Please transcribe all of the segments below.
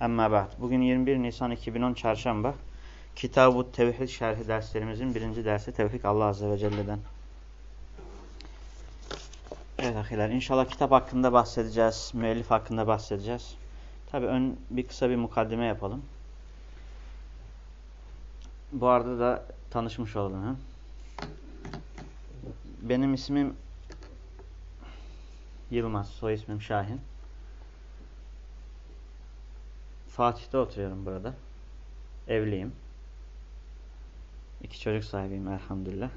Amma ba'd. Bugün 21 Nisan 2010 Çarşamba. Kitab-ı Tevhid şerhi derslerimizin birinci dersi Tevfik Allah Azze ve Celle'den. Evet arkadaşlar inşallah kitap hakkında bahsedeceğiz. Müellif hakkında bahsedeceğiz. Tabi ön bir kısa bir mukaddime yapalım. Bu arada da tanışmış olalım. He? Benim ismim Yılmaz. Soy ismim Şahin. Fatih'te oturuyorum burada. Evliyim. İki çocuk sahibiyim elhamdülillah.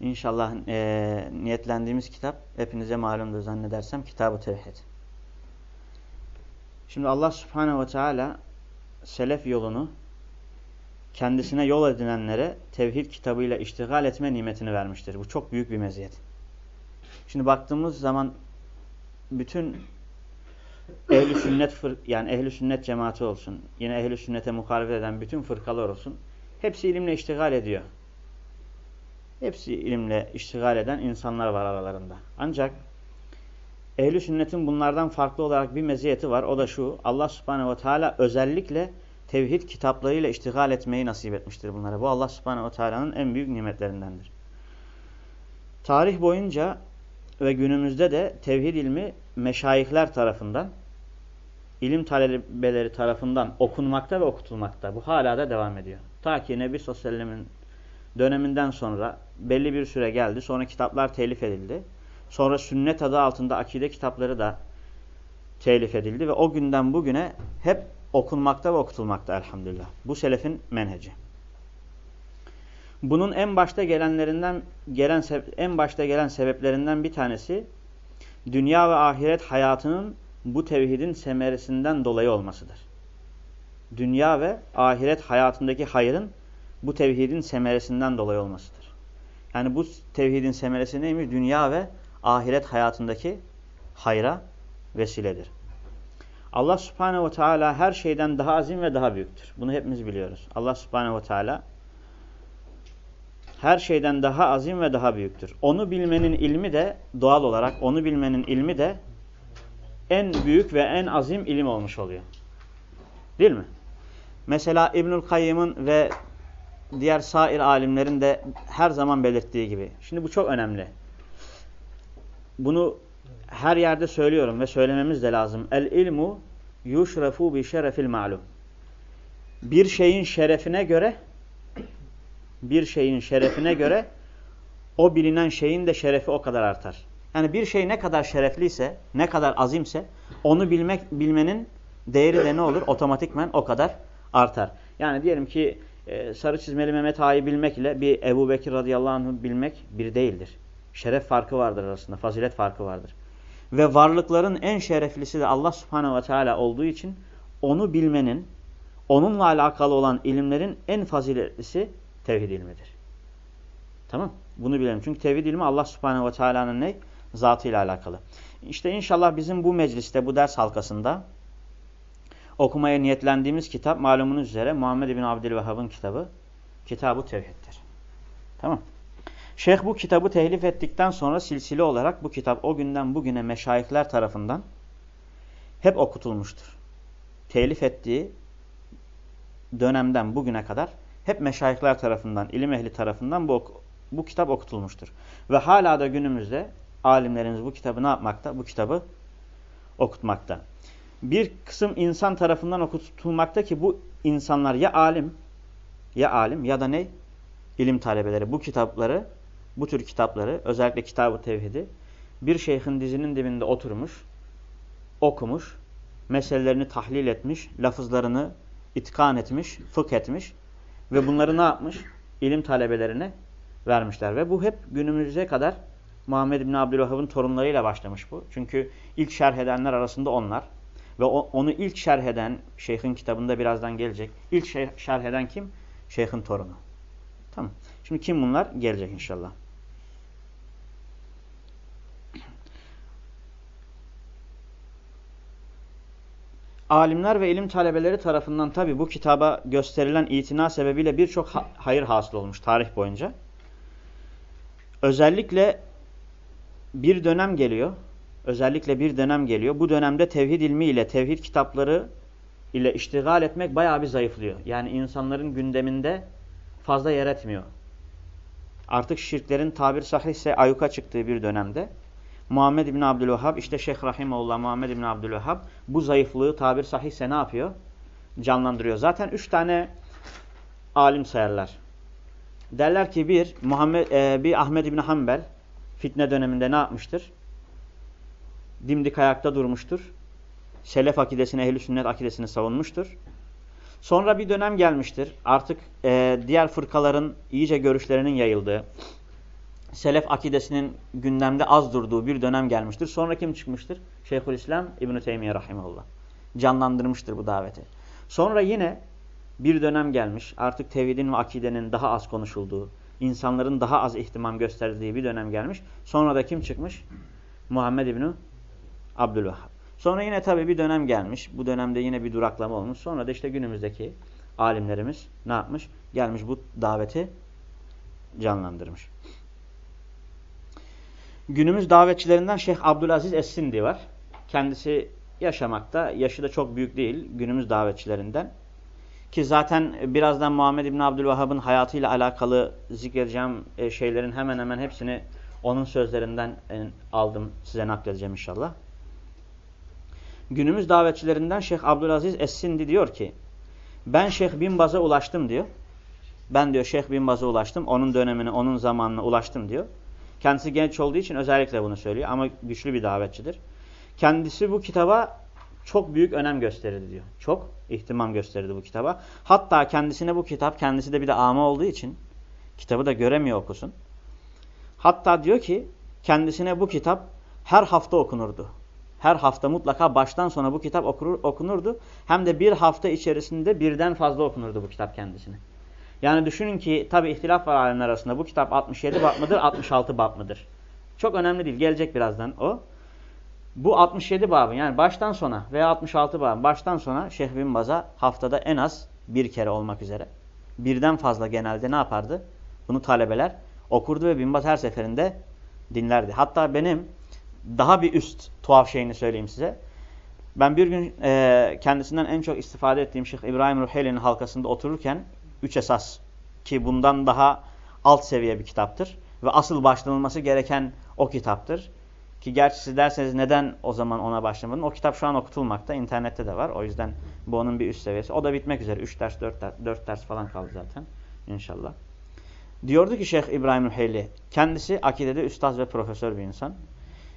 İnşallah e, niyetlendiğimiz kitap hepinize malumdur zannedersem Kitab-ı Tevhid. Şimdi Allah Subhanahu ve Teala selef yolunu kendisine yol edinenlere tevhid kitabıyla iştigal etme nimetini vermiştir. Bu çok büyük bir meziyet. Şimdi baktığımız zaman bütün ehli sünnet yani ehli sünnet cemaati olsun, yine ehli sünnete muhalefet eden bütün fırkalar olsun. Hepsi ilimle iştigal ediyor. Hepsi ilimle iştigal eden insanlar var aralarında. Ancak ehli sünnetin bunlardan farklı olarak bir meziyeti var. O da şu. Allah Subhanahu ve Teala özellikle tevhid kitaplarıyla iştigal etmeyi nasip etmiştir bunlara. Bu Allah Subhanahu ve Teala'nın en büyük nimetlerindendir. Tarih boyunca ve günümüzde de tevhid ilmi meşayihler tarafından ilim talebeleri tarafından okunmakta ve okutulmakta. Bu hala da devam ediyor. Ta ki Nebi Sallallahu döneminden sonra belli bir süre geldi. Sonra kitaplar telif edildi. Sonra sünnet adı altında akide kitapları da telif edildi ve o günden bugüne hep okunmakta ve okutulmakta elhamdülillah. Bu selefin menheci. Bunun en başta gelenlerinden gelen en başta gelen sebeplerinden bir tanesi dünya ve ahiret hayatının bu tevhidin semeresinden dolayı olmasıdır. Dünya ve ahiret hayatındaki hayrın bu tevhidin semeresinden dolayı olmasıdır. Yani bu tevhidin semeresi neymiş? Dünya ve ahiret hayatındaki hayra vesiledir. Allah subhanehu ve teala her şeyden daha azim ve daha büyüktür. Bunu hepimiz biliyoruz. Allah subhanehu ve teala her şeyden daha azim ve daha büyüktür. Onu bilmenin ilmi de doğal olarak onu bilmenin ilmi de en büyük ve en azim ilim olmuş oluyor. Değil mi? Mesela İbnül Kayyım'ın ve diğer sair alimlerin de her zaman belirttiği gibi. Şimdi bu çok önemli. Bunu her yerde söylüyorum ve söylememiz de lazım. El ilmu yuşrefu bi şerefil ma'lum. Bir şeyin şerefine göre bir şeyin şerefine göre o bilinen şeyin de şerefi o kadar artar. Yani bir şey ne kadar şerefliyse, ne kadar azimse onu bilmek bilmenin değeri de ne olur? Otomatikmen o kadar artar. Yani diyelim ki e, sarı çizmeli Mehmet Ağa'yı bilmek ile bir Ebu Bekir radıyallahu anh'ı bilmek bir değildir. Şeref farkı vardır arasında, fazilet farkı vardır. Ve varlıkların en şereflisi de Allah subhanehu ve teala olduğu için onu bilmenin, onunla alakalı olan ilimlerin en faziletlisi tevhid ilmidir. Tamam Bunu bilelim. Çünkü tevhid ilmi Allah subhanehu ve teala'nın ne? Zatıyla alakalı. İşte inşallah bizim bu mecliste, bu ders halkasında okumaya niyetlendiğimiz kitap malumunuz üzere Muhammed bin Abdülvehhab'ın kitabı Kitab-ı Tevhid'dir. Tamam. Şeyh bu kitabı tehlif ettikten sonra silsile olarak bu kitap o günden bugüne meşayihler tarafından hep okutulmuştur. Telif ettiği dönemden bugüne kadar hep meşayihler tarafından, ilim ehli tarafından bu, bu kitap okutulmuştur. Ve hala da günümüzde alimlerimiz bu kitabı ne yapmakta? Bu kitabı okutmakta. Bir kısım insan tarafından okutulmakta ki bu insanlar ya alim ya alim ya da ne? İlim talebeleri. Bu kitapları, bu tür kitapları özellikle Kitab-ı Tevhid'i bir şeyhin dizinin dibinde oturmuş, okumuş, meselelerini tahlil etmiş, lafızlarını itkan etmiş, fıkh etmiş ve bunları ne yapmış? İlim talebelerine vermişler. Ve bu hep günümüze kadar Muhammed bin Abdülvahhab'ın torunlarıyla başlamış bu. Çünkü ilk şerh edenler arasında onlar. Ve onu ilk şerh eden, şeyhin kitabında birazdan gelecek. İlk şerh eden kim? Şeyhin torunu. Tamam. Şimdi kim bunlar? Gelecek inşallah. Alimler ve ilim talebeleri tarafından tabi bu kitaba gösterilen itina sebebiyle birçok hayır hasıl olmuş tarih boyunca. Özellikle bir dönem geliyor. Özellikle bir dönem geliyor. Bu dönemde tevhid ilmi ile tevhid kitapları ile iştigal etmek bayağı bir zayıflıyor. Yani insanların gündeminde fazla yer etmiyor. Artık şirklerin tabir sahihse ayuka çıktığı bir dönemde Muhammed İbni Abdülvehhab, işte Şeyh Rahimullah Muhammed İbni Abdülvehhab bu zayıflığı tabir sahihse ne yapıyor? Canlandırıyor. Zaten üç tane alim sayarlar. Derler ki bir, Muhammed, e, bir Ahmed İbni Hanbel fitne döneminde ne yapmıştır? Dimdik ayakta durmuştur. Selef akidesini, ehl sünnet akidesini savunmuştur. Sonra bir dönem gelmiştir. Artık e, diğer fırkaların iyice görüşlerinin yayıldığı, Selef akidesinin gündemde az durduğu bir dönem gelmiştir. Sonra kim çıkmıştır? Şeyhülislam İbn-i Teymiye Rahimullah. Canlandırmıştır bu daveti. Sonra yine bir dönem gelmiş. Artık tevhidin ve akidenin daha az konuşulduğu, insanların daha az ihtimam gösterdiği bir dönem gelmiş. Sonra da kim çıkmış? Muhammed İbni Abdülvahhab. Sonra yine tabii bir dönem gelmiş. Bu dönemde yine bir duraklama olmuş. Sonra da işte günümüzdeki alimlerimiz ne yapmış? Gelmiş bu daveti canlandırmış. Günümüz davetçilerinden Şeyh Abdülaziz Es-Sindi var. Kendisi yaşamakta. Yaşı da çok büyük değil günümüz davetçilerinden. Ki zaten birazdan Muhammed İbni Abdülvahhab'ın hayatıyla alakalı zikredeceğim e, şeylerin hemen hemen hepsini onun sözlerinden e, aldım. Size nakledeceğim inşallah. Günümüz davetçilerinden Şeyh Abdülaziz Es-Sindi diyor ki ben Şeyh Bin Baz'a ulaştım diyor. Ben diyor Şeyh Bin Baz'a ulaştım. Onun dönemine, onun zamanına ulaştım diyor. Kendisi genç olduğu için özellikle bunu söylüyor ama güçlü bir davetçidir. Kendisi bu kitaba çok büyük önem gösterirdi diyor. Çok ihtimam gösterirdi bu kitaba. Hatta kendisine bu kitap, kendisi de bir de ama olduğu için kitabı da göremiyor okusun. Hatta diyor ki kendisine bu kitap her hafta okunurdu. Her hafta mutlaka baştan sona bu kitap okur, okunurdu. Hem de bir hafta içerisinde birden fazla okunurdu bu kitap kendisine. Yani düşünün ki tabi ihtilaf var alemler arasında. Bu kitap 67 bab mıdır, 66 bab mıdır? Çok önemli değil. Gelecek birazdan o. Bu 67 babın yani baştan sona veya 66 babın baştan sona Şeyh Bin Baz'a haftada en az bir kere olmak üzere. Birden fazla genelde ne yapardı? Bunu talebeler okurdu ve Bin Baz her seferinde dinlerdi. Hatta benim daha bir üst tuhaf şeyini söyleyeyim size. Ben bir gün e, kendisinden en çok istifade ettiğim Şeyh İbrahim Ruheli'nin halkasında otururken üç esas ki bundan daha alt seviye bir kitaptır. Ve asıl başlanılması gereken o kitaptır. Ki gerçi siz derseniz neden o zaman ona başlamadın? O kitap şu an okutulmakta. internette de var. O yüzden bu onun bir üst seviyesi. O da bitmek üzere. 3 ders, 4 ders, 4 ders falan kaldı zaten. İnşallah. Diyordu ki Şeyh İbrahim Ruheyli, kendisi akidede üstaz ve profesör bir insan.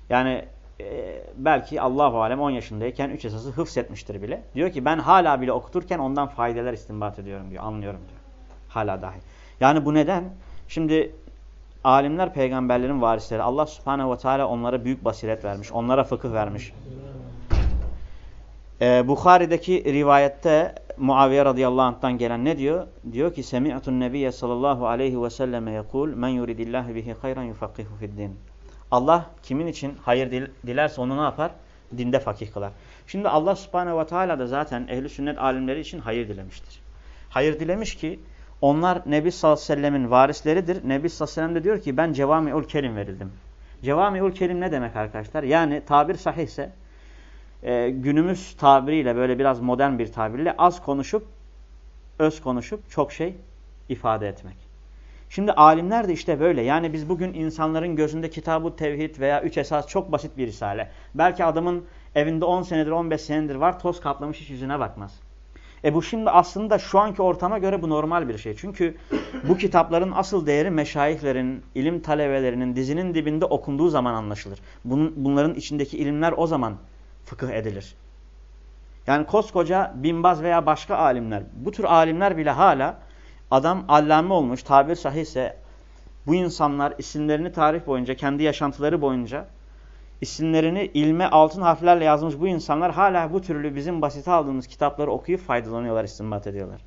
Yani e, belki Allahu alem 10 yaşındayken 3 esası hıfz etmiştir bile. Diyor ki ben hala bile okuturken ondan faydeler istinbat ediyorum diyor. Anlıyorum diyor. Hala dahi. Yani bu neden? Şimdi alimler peygamberlerin varisleri. Allah subhanehu ve teala onlara büyük basiret vermiş. Onlara fıkıh vermiş. Ee, Bukhari'deki rivayette Muaviye radıyallahu anh'tan gelen ne diyor? Diyor ki Semi'atun nebiyye sallallahu aleyhi ve selleme yekul men yuridillahi bihi hayran yufakkihu fiddin. Allah kimin için hayır dilerse onu ne yapar? Dinde fakih kılar. Şimdi Allah subhanehu ve teala da zaten ehli sünnet alimleri için hayır dilemiştir. Hayır dilemiş ki onlar Nebi sallallahu aleyhi ve sellemin varisleridir. Nebi sallallahu aleyhi ve sellem de diyor ki ben cevami'ul kelim verildim. Cevami'ul kelim ne demek arkadaşlar? Yani tabir sahihse e, günümüz tabiriyle böyle biraz modern bir tabirle az konuşup öz konuşup çok şey ifade etmek. Şimdi alimler de işte böyle. Yani biz bugün insanların gözünde kitabı tevhid veya üç esas çok basit bir risale. Belki adamın evinde 10 senedir 15 senedir var toz kaplamış hiç yüzüne bakmaz. E bu şimdi aslında şu anki ortama göre bu normal bir şey. Çünkü bu kitapların asıl değeri meşayihlerin, ilim talebelerinin dizinin dibinde okunduğu zaman anlaşılır. Bunun, bunların içindeki ilimler o zaman fıkıh edilir. Yani koskoca binbaz veya başka alimler, bu tür alimler bile hala adam allame olmuş, tabir sahihse bu insanlar isimlerini tarih boyunca, kendi yaşantıları boyunca isimlerini ilme altın harflerle yazmış bu insanlar hala bu türlü bizim basite aldığımız kitapları okuyup faydalanıyorlar, istinbat ediyorlar.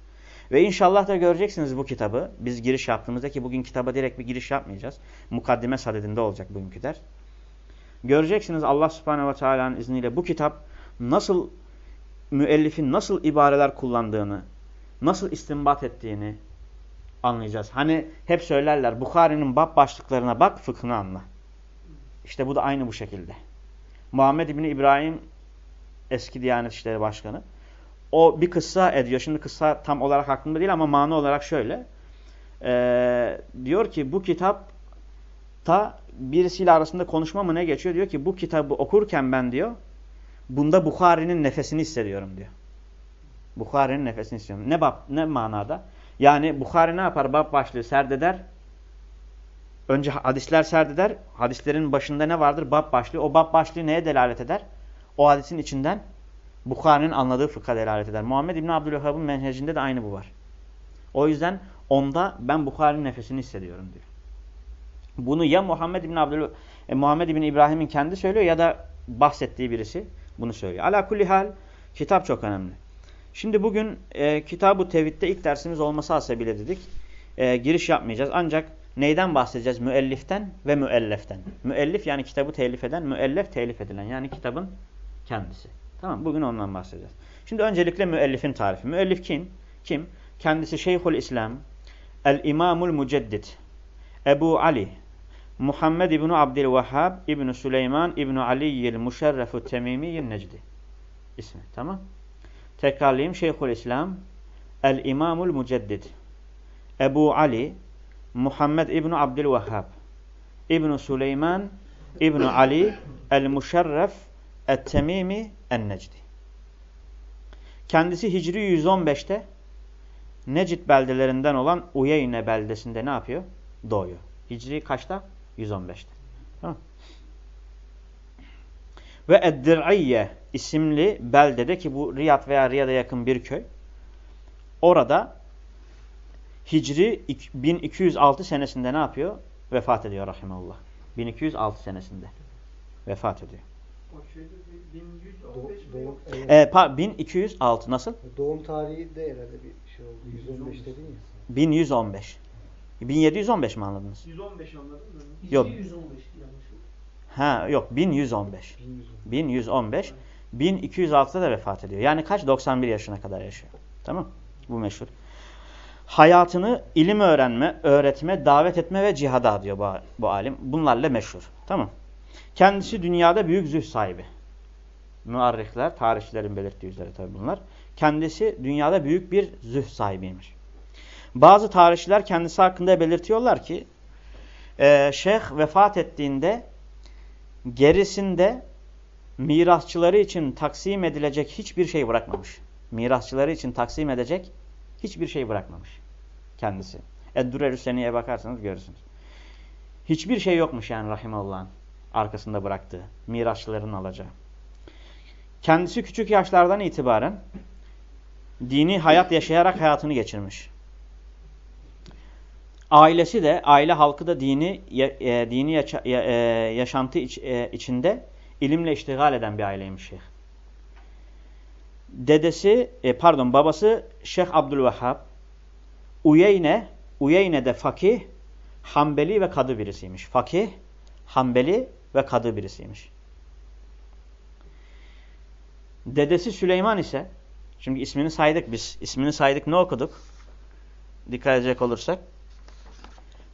Ve inşallah da göreceksiniz bu kitabı. Biz giriş yaptığımızda ki bugün kitaba direkt bir giriş yapmayacağız. Mukaddime sadedinde olacak bugünkü ders. Göreceksiniz Allah subhanehu ve teala'nın izniyle bu kitap nasıl müellifin nasıl ibareler kullandığını, nasıl istinbat ettiğini anlayacağız. Hani hep söylerler Bukhari'nin bab başlıklarına bak fıkhını anla. İşte bu da aynı bu şekilde. Muhammed İbni İbrahim eski Diyanet İşleri Başkanı. O bir kıssa ediyor. Şimdi kıssa tam olarak aklımda değil ama mana olarak şöyle. Ee, diyor ki bu kitap ta birisiyle arasında konuşma mı ne geçiyor? Diyor ki bu kitabı okurken ben diyor bunda Bukhari'nin nefesini hissediyorum diyor. Bukhari'nin nefesini hissediyorum. Ne, bab, ne manada? Yani Bukhari ne yapar? Bab başlığı serdeder. Önce hadisler serdeder. Hadislerin başında ne vardır? Bab başlığı. O bab başlığı neye delalet eder? O hadisin içinden Bukhari'nin anladığı fıkha delalet eder. Muhammed İbni Abdülhab'ın menhecinde de aynı bu var. O yüzden onda ben Bukhari'nin nefesini hissediyorum diyor. Bunu ya Muhammed İbni Abdül e, Muhammed İbni İbrahim'in kendi söylüyor ya da bahsettiği birisi bunu söylüyor. Ala kulli hal kitap çok önemli. Şimdi bugün e, Kitab-ı Tevhid'de ilk dersimiz olması hasebiyle dedik. E, giriş yapmayacağız. Ancak neyden bahsedeceğiz? Müelliften ve müelleften. Müellif yani kitabı telif eden, müellef telif edilen yani kitabın kendisi. Tamam bugün ondan bahsedeceğiz. Şimdi öncelikle müellifin tarifi. Müellif kim? Kim? Kendisi Şeyhül İslam, El-İmamul Muceddid, Ebu Ali, Muhammed İbni Abdülvehhab İbni Süleyman İbni Aliyyil Muşerrefu Temimiyyil Necdi. İsmi. Tamam. Tekrarlayayım. Şeyhül İslam, El-İmamul Muceddid, Ebu Ali, Muhammed İbni Abdülvehhab İbni Süleyman İbni Ali El-Muşerref Et-Temimi En-Necdi. Kendisi Hicri 115'te Necid beldelerinden olan Uyeyne beldesinde ne yapıyor? Doğuyor. Hicri kaçta? 115'te. Tamam. Ve Eddir'iyye isimli beldede ki bu Riyad veya Riyad'a yakın bir köy. Orada Hicri 1206 senesinde ne yapıyor? Vefat ediyor rahimeullah. 1206 senesinde vefat ediyor. Doğum, evet. e, 1206 nasıl? Doğum tarihi de herhalde bir şey oldu. 115 dedin ya. 1115. 1715 mi anladınız? 115 anladım da. Yok. 115 yanlış. Ha yok 1115. 1115. 1206'da da vefat ediyor. Yani kaç? 91 yaşına kadar yaşıyor. Tamam? Bu meşhur. Hayatını ilim öğrenme, öğretme, davet etme ve cihada adıyor bu, bu alim. Bunlarla meşhur. Tamam Kendisi dünyada büyük züh sahibi. Müarrihler, tarihçilerin belirttiği üzere tabi bunlar. Kendisi dünyada büyük bir züh sahibiymiş. Bazı tarihçiler kendisi hakkında belirtiyorlar ki e, şeyh vefat ettiğinde gerisinde mirasçıları için taksim edilecek hiçbir şey bırakmamış. Mirasçıları için taksim edecek hiçbir şey bırakmamış kendisi. Eddurre Rüseni'ye bakarsanız görürsünüz. Hiçbir şey yokmuş yani Rahimullah'ın arkasında bıraktığı. Mirasçıların alacağı. Kendisi küçük yaşlardan itibaren dini hayat yaşayarak hayatını geçirmiş. Ailesi de, aile halkı da dini e, dini yaşa, e, yaşantı iç, e, içinde ilimle iştigal eden bir aileymiş şeyh. Dedesi, e, pardon babası Şeyh Abdülvehhab, Uyeyne, Uyeyne'de fakih, Hanbeli ve kadı birisiymiş. Fakih, Hanbeli ve kadı birisiymiş. Dedesi Süleyman ise, şimdi ismini saydık biz, ismini saydık ne okuduk? Dikkat edecek olursak.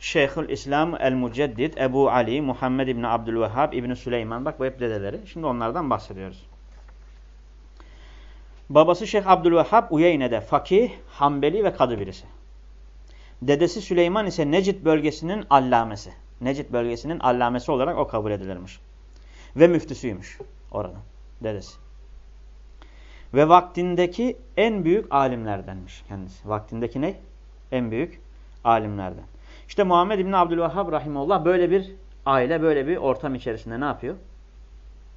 Şeyhül İslam el-Muceddid Ebu Ali Muhammed İbni Abdülvehhab İbni Süleyman. Bak bu hep dedeleri. Şimdi onlardan bahsediyoruz. Babası Şeyh Abdülvehhab Uyeyne'de fakih, Hanbeli ve kadı birisi. Dedesi Süleyman ise Necid bölgesinin allamesi. Necid bölgesinin allamesi olarak o kabul edilirmiş. Ve müftüsüymüş orada dedesi. Ve vaktindeki en büyük alimlerdenmiş kendisi. Vaktindeki ne? En büyük alimlerden. İşte Muhammed İbni Abdülvahhab Rahimullah böyle bir aile, böyle bir ortam içerisinde ne yapıyor?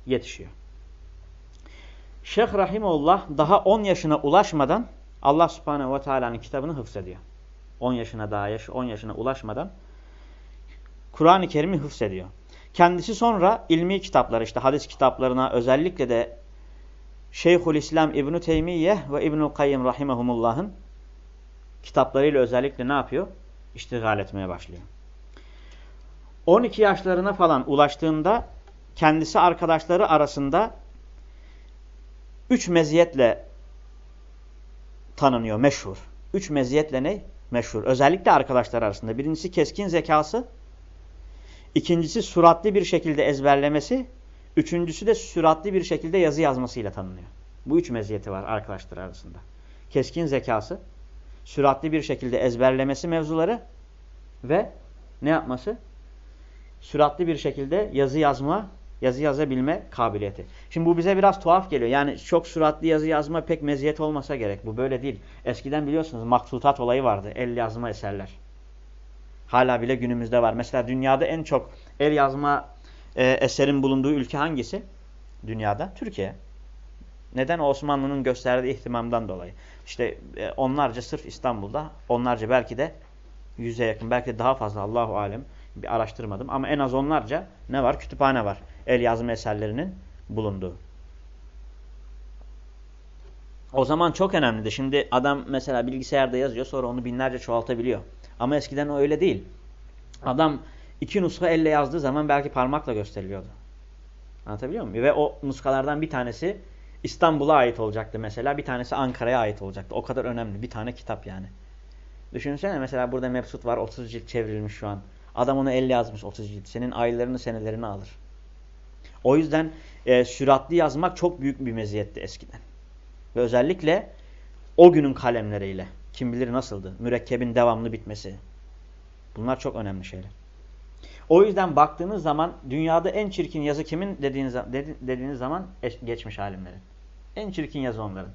Yetişiyor. Şeyh Rahimullah daha 10 yaşına ulaşmadan Allah Subhanahu ve Teala'nın kitabını hıfzediyor. 10 yaşına daha yaş 10 yaşına ulaşmadan Kur'an-ı Kerim'i hıfzediyor. Kendisi sonra ilmi kitapları işte hadis kitaplarına özellikle de Şeyhülislam İbn Teymiye ve İbnül Kayyim rahimehumullah'ın kitaplarıyla özellikle ne yapıyor? İştigal etmeye başlıyor. 12 yaşlarına falan ulaştığında kendisi arkadaşları arasında üç meziyetle tanınıyor, meşhur. Üç meziyetle ne? Meşhur. Özellikle arkadaşlar arasında. Birincisi keskin zekası, ikincisi suratlı bir şekilde ezberlemesi, üçüncüsü de süratli bir şekilde yazı yazmasıyla tanınıyor. Bu üç meziyeti var arkadaşlar arasında. Keskin zekası, süratli bir şekilde ezberlemesi mevzuları ve ne yapması? Süratli bir şekilde yazı yazma, yazı yazabilme kabiliyeti. Şimdi bu bize biraz tuhaf geliyor. Yani çok süratli yazı yazma pek meziyet olmasa gerek. Bu böyle değil. Eskiden biliyorsunuz maksutat olayı vardı. El yazma eserler. Hala bile günümüzde var. Mesela dünyada en çok el yazma e, eserin bulunduğu ülke hangisi? Dünyada. Türkiye. Neden? Osmanlı'nın gösterdiği ihtimamdan dolayı. İşte e, onlarca sırf İstanbul'da, onlarca belki de yüze yakın, belki de daha fazla Allahu Alem bir araştırmadım. Ama en az onlarca ne var? Kütüphane var. El yazma eserlerinin bulunduğu. O zaman çok önemliydi. Şimdi adam mesela bilgisayarda yazıyor sonra onu binlerce çoğaltabiliyor. Ama eskiden o öyle değil. Adam iki nuska elle yazdığı zaman belki parmakla gösteriliyordu. Anlatabiliyor muyum? Ve o nuskalardan bir tanesi İstanbul'a ait olacaktı mesela. Bir tanesi Ankara'ya ait olacaktı. O kadar önemli. Bir tane kitap yani. Düşünsene mesela burada Mebsut var. 30 cilt çevrilmiş şu an. Adam onu elle yazmış 30 cilt. Senin aylarını senelerini alır. O yüzden e, süratli yazmak çok büyük bir meziyetti eskiden. Ve özellikle o günün kalemleriyle. Kim bilir nasıldı. Mürekkebin devamlı bitmesi. Bunlar çok önemli şeyler. O yüzden baktığınız zaman dünyada en çirkin yazı kimin dediğiniz, dediğiniz zaman geçmiş alimlerin. En çirkin yazı onların.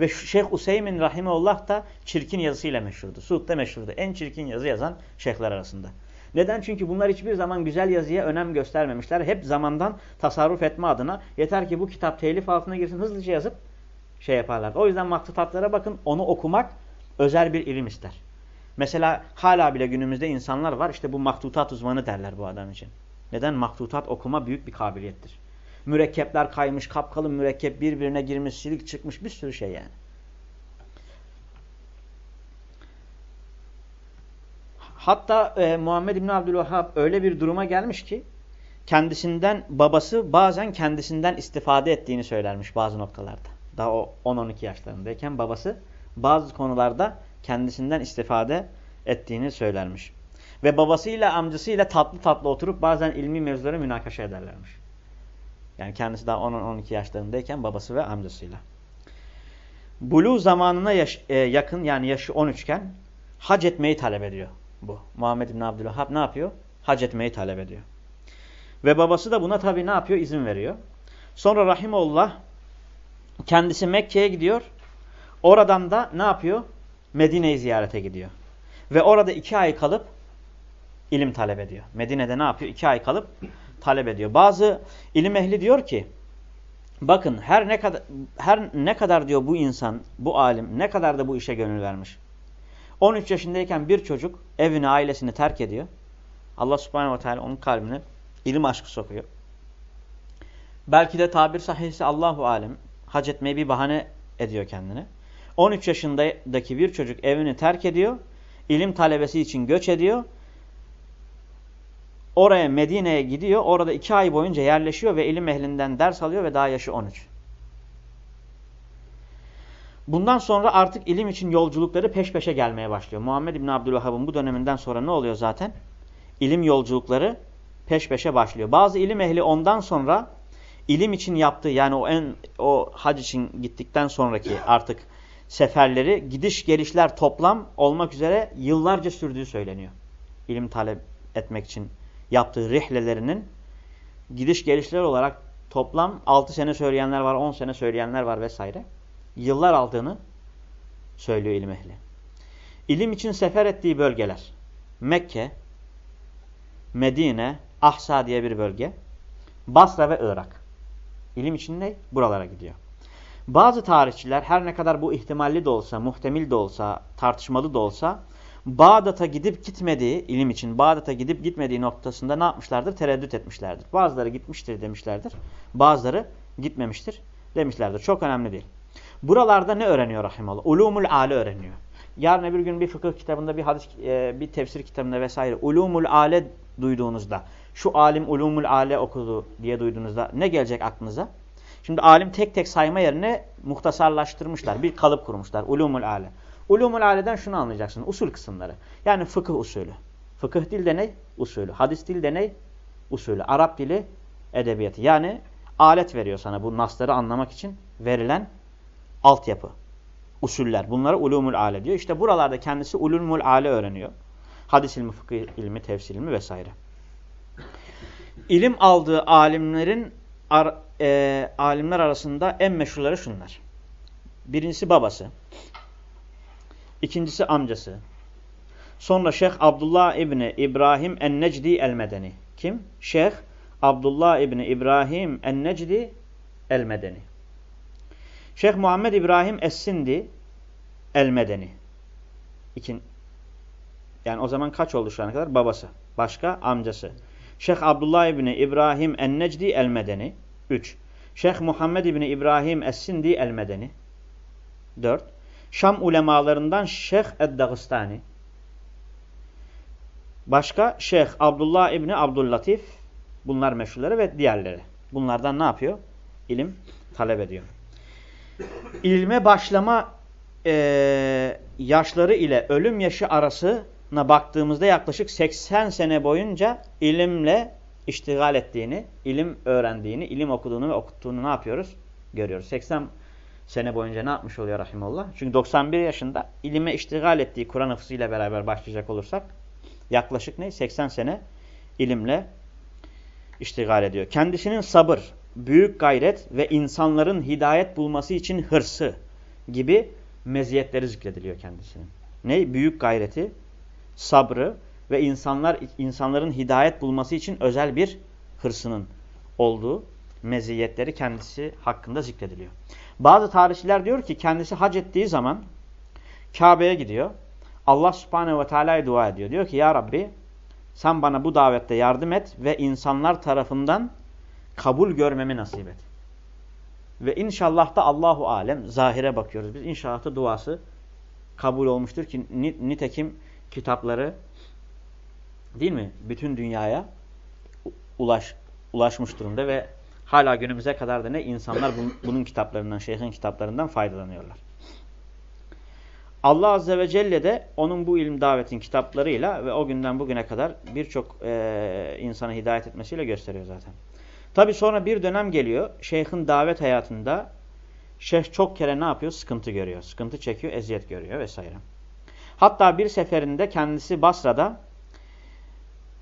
Ve Şeyh Useymin Rahimullah da çirkin yazısıyla meşhurdu. Suud'da meşhurdu. En çirkin yazı yazan şeyhler arasında. Neden? Çünkü bunlar hiçbir zaman güzel yazıya önem göstermemişler. Hep zamandan tasarruf etme adına yeter ki bu kitap telif altına girsin hızlıca yazıp şey yaparlar. O yüzden maktutatlara bakın onu okumak özel bir ilim ister. Mesela hala bile günümüzde insanlar var işte bu maktutat uzmanı derler bu adam için. Neden? Maktutat okuma büyük bir kabiliyettir. Mürekkepler kaymış, kapkalın mürekkep birbirine girmiş, silik çıkmış bir sürü şey yani. Hatta e, Muhammed İbni Abdülvahhab öyle bir duruma gelmiş ki kendisinden babası bazen kendisinden istifade ettiğini söylermiş bazı noktalarda. Daha o 10-12 yaşlarındayken babası bazı konularda kendisinden istifade ettiğini söylermiş. Ve babasıyla amcasıyla tatlı tatlı oturup bazen ilmi mevzuları münakaşa ederlermiş. Yani kendisi daha 10-12 yaşlarındayken babası ve amcasıyla. Bulu zamanına yaş e, yakın yani yaşı 13 iken hac etmeyi talep ediyor bu. Muhammed bin Abdülhab ne yapıyor? Hac etmeyi talep ediyor. Ve babası da buna tabi ne yapıyor? İzin veriyor. Sonra Rahimullah kendisi Mekke'ye gidiyor. Oradan da ne yapıyor? Medine'yi ziyarete gidiyor. Ve orada iki ay kalıp ilim talep ediyor. Medine'de ne yapıyor? İki ay kalıp talep ediyor. Bazı ilim ehli diyor ki bakın her ne kadar her ne kadar diyor bu insan, bu alim ne kadar da bu işe gönül vermiş. 13 yaşındayken bir çocuk evini, ailesini terk ediyor. Allah subhanehu ve teala onun kalbine ilim aşkı sokuyor. Belki de tabir sahihse Allahu alem hac etmeyi bir bahane ediyor kendine. 13 yaşındaki bir çocuk evini terk ediyor. ilim talebesi için göç ediyor. Oraya Medine'ye gidiyor. Orada iki ay boyunca yerleşiyor ve ilim ehlinden ders alıyor ve daha yaşı 13. Bundan sonra artık ilim için yolculukları peş peşe gelmeye başlıyor. Muhammed İbni Abdülvahhab'ın bu döneminden sonra ne oluyor zaten? İlim yolculukları peş peşe başlıyor. Bazı ilim ehli ondan sonra ilim için yaptığı yani o en o hac için gittikten sonraki artık seferleri gidiş gelişler toplam olmak üzere yıllarca sürdüğü söyleniyor. İlim talep etmek için yaptığı rihlelerinin gidiş gelişler olarak toplam 6 sene söyleyenler var, 10 sene söyleyenler var vesaire. Yıllar aldığını söylüyor ilim ehli. İlim için sefer ettiği bölgeler Mekke, Medine, Ahsa diye bir bölge, Basra ve Irak. İlim için ne? Buralara gidiyor. Bazı tarihçiler her ne kadar bu ihtimalli de olsa, muhtemil de olsa, tartışmalı da olsa Bağdat'a gidip gitmediği, ilim için Bağdat'a gidip gitmediği noktasında ne yapmışlardır? Tereddüt etmişlerdir. Bazıları gitmiştir demişlerdir. Bazıları gitmemiştir demişlerdir. Çok önemli değil. Buralarda ne öğreniyor rahimallah? Ulumul ale öğreniyor. Yarın bir gün bir fıkıh kitabında, bir hadis, e, bir tefsir kitabında vesaire ulumul ale duyduğunuzda, şu alim ulumul ale okudu diye duyduğunuzda ne gelecek aklınıza? Şimdi alim tek tek sayma yerine muhtasarlaştırmışlar. Bir kalıp kurmuşlar. Ulumul ale. Ulumul aleden şunu anlayacaksın. Usul kısımları. Yani fıkıh usulü. Fıkıh dil de ne? Usulü. Hadis dil de ne? Usulü. Arap dili edebiyatı. Yani alet veriyor sana bu nasları anlamak için verilen altyapı. Usuller. Bunlara ulumul ale diyor. İşte buralarda kendisi ulumul ale öğreniyor. Hadis ilmi, fıkıh ilmi, tefsir ilmi vesaire. İlim aldığı alimlerin ar, e, alimler arasında en meşhurları şunlar. Birincisi babası. İkincisi amcası. Sonra Şeyh Abdullah İbni İbrahim En-Necdi El-Medeni. Kim? Şeyh Abdullah İbni İbrahim En-Necdi El-Medeni. Şeyh Muhammed İbrahim Es-Sindi El-Medeni. İkin, yani o zaman kaç oldu şu ana kadar? Babası. Başka amcası. Şeyh Abdullah İbni İbrahim En-Necdi El-Medeni. 3. Şeyh Muhammed İbni İbrahim Es-Sindi El-Medeni. 4. Şam ulemalarından Şeyh Ed-Dağıstani. Başka Şeyh Abdullah İbni Abdüllatif. Bunlar meşhurları ve diğerleri. Bunlardan ne yapıyor? İlim talep ediyor. İlme başlama e, yaşları ile ölüm yaşı arasına baktığımızda yaklaşık 80 sene boyunca ilimle iştigal ettiğini, ilim öğrendiğini, ilim okuduğunu ve okuttuğunu ne yapıyoruz? Görüyoruz. 80 sene boyunca ne yapmış oluyor rahimullah? Çünkü 91 yaşında ilime iştigal ettiği Kur'an hıfzıyla beraber başlayacak olursak yaklaşık ne? 80 sene ilimle iştigal ediyor. Kendisinin sabır, büyük gayret ve insanların hidayet bulması için hırsı gibi meziyetleri zikrediliyor kendisinin. Ne? Büyük gayreti, sabrı ve insanlar insanların hidayet bulması için özel bir hırsının olduğu meziyetleri kendisi hakkında zikrediliyor. Bazı tarihçiler diyor ki kendisi hac ettiği zaman Kabe'ye gidiyor. Allah subhanehu ve teala'ya dua ediyor. Diyor ki ya Rabbi sen bana bu davette yardım et ve insanlar tarafından kabul görmemi nasip et. Ve inşallah da Allahu alem zahire bakıyoruz. Biz inşallah da duası kabul olmuştur ki nitekim kitapları değil mi? Bütün dünyaya ulaş, ulaşmış durumda ve hala günümüze kadar da ne insanlar bunun, kitaplarından, şeyhin kitaplarından faydalanıyorlar. Allah Azze ve Celle de onun bu ilim davetin kitaplarıyla ve o günden bugüne kadar birçok e, insana hidayet etmesiyle gösteriyor zaten. Tabi sonra bir dönem geliyor. Şeyhin davet hayatında şeyh çok kere ne yapıyor? Sıkıntı görüyor. Sıkıntı çekiyor, eziyet görüyor vesaire. Hatta bir seferinde kendisi Basra'da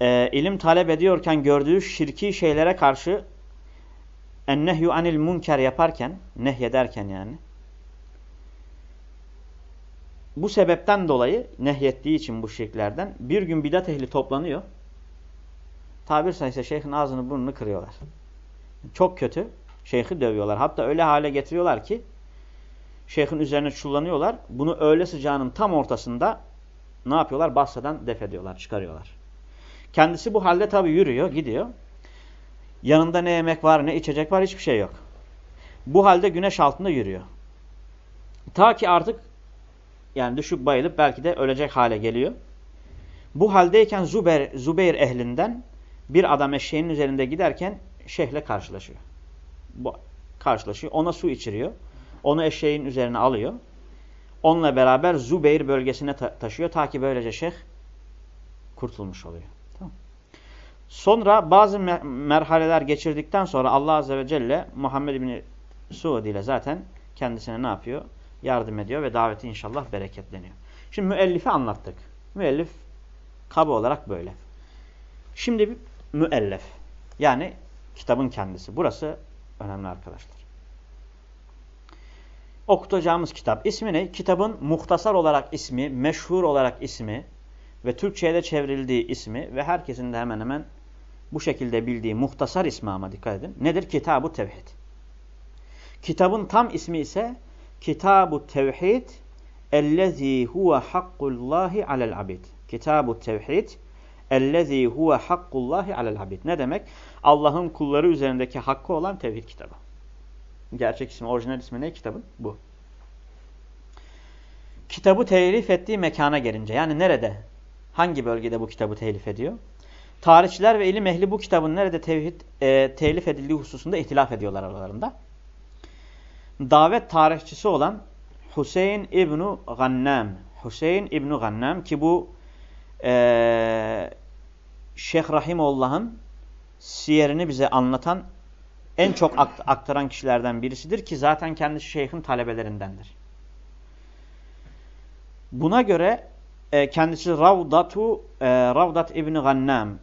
e, ilim talep ediyorken gördüğü şirki şeylere karşı ennehyu anil munker yaparken, nehyederken yani bu sebepten dolayı nehyettiği için bu şirklerden bir gün bidat ehli toplanıyor. Tabir sayısı şeyhin ağzını burnunu kırıyorlar. Çok kötü. Şeyhi dövüyorlar. Hatta öyle hale getiriyorlar ki şeyhin üzerine çullanıyorlar. Bunu öğle sıcağının tam ortasında ne yapıyorlar? Basradan def ediyorlar, çıkarıyorlar. Kendisi bu halde tabi yürüyor, gidiyor. Yanında ne yemek var, ne içecek var, hiçbir şey yok. Bu halde güneş altında yürüyor. Ta ki artık yani düşüp bayılıp belki de ölecek hale geliyor. Bu haldeyken Zübeyir, Zübeyir ehlinden bir adam eşeğinin üzerinde giderken şeyhle karşılaşıyor. Bu, karşılaşıyor. Ona su içiriyor. Onu eşeğin üzerine alıyor. Onunla beraber Zübeyir bölgesine ta taşıyor. Ta ki böylece şeyh kurtulmuş oluyor. Tamam. Sonra bazı mer merhaleler geçirdikten sonra Allah Azze ve Celle Muhammed bin Suud ile zaten kendisine ne yapıyor? Yardım ediyor ve daveti inşallah bereketleniyor. Şimdi müellifi anlattık. Müellif kabı olarak böyle. Şimdi bir müellef. Yani kitabın kendisi. Burası önemli arkadaşlar. Okutacağımız kitap. ismi ne? Kitabın muhtasar olarak ismi, meşhur olarak ismi ve Türkçe'ye de çevrildiği ismi ve herkesin de hemen hemen bu şekilde bildiği muhtasar ismi ama dikkat edin. Nedir? Kitab-ı Tevhid. Kitabın tam ismi ise Kitab-ı Tevhid ellezî huve hakkullahi alel abid. Kitabu tevhid ellezî huve hakkullahi alel abid. Ne demek? Allah'ın kulları üzerindeki hakkı olan tevhid kitabı. Gerçek ismi, orijinal ismi ne kitabın? Bu. Kitabı telif ettiği mekana gelince yani nerede? Hangi bölgede bu kitabı telif ediyor? Tarihçiler ve ilim ehli bu kitabın nerede tevhid, e, telif edildiği hususunda ihtilaf ediyorlar aralarında. Davet tarihçisi olan Hüseyin İbnu Gannam. Hüseyin İbnu Gannam ki bu e, Şeyh Rahimullah'ın siyerini bize anlatan en çok aktaran kişilerden birisidir ki zaten kendisi şeyhin talebelerindendir. Buna göre e, kendisi Ravdatu e, Ravdat İbni Gannam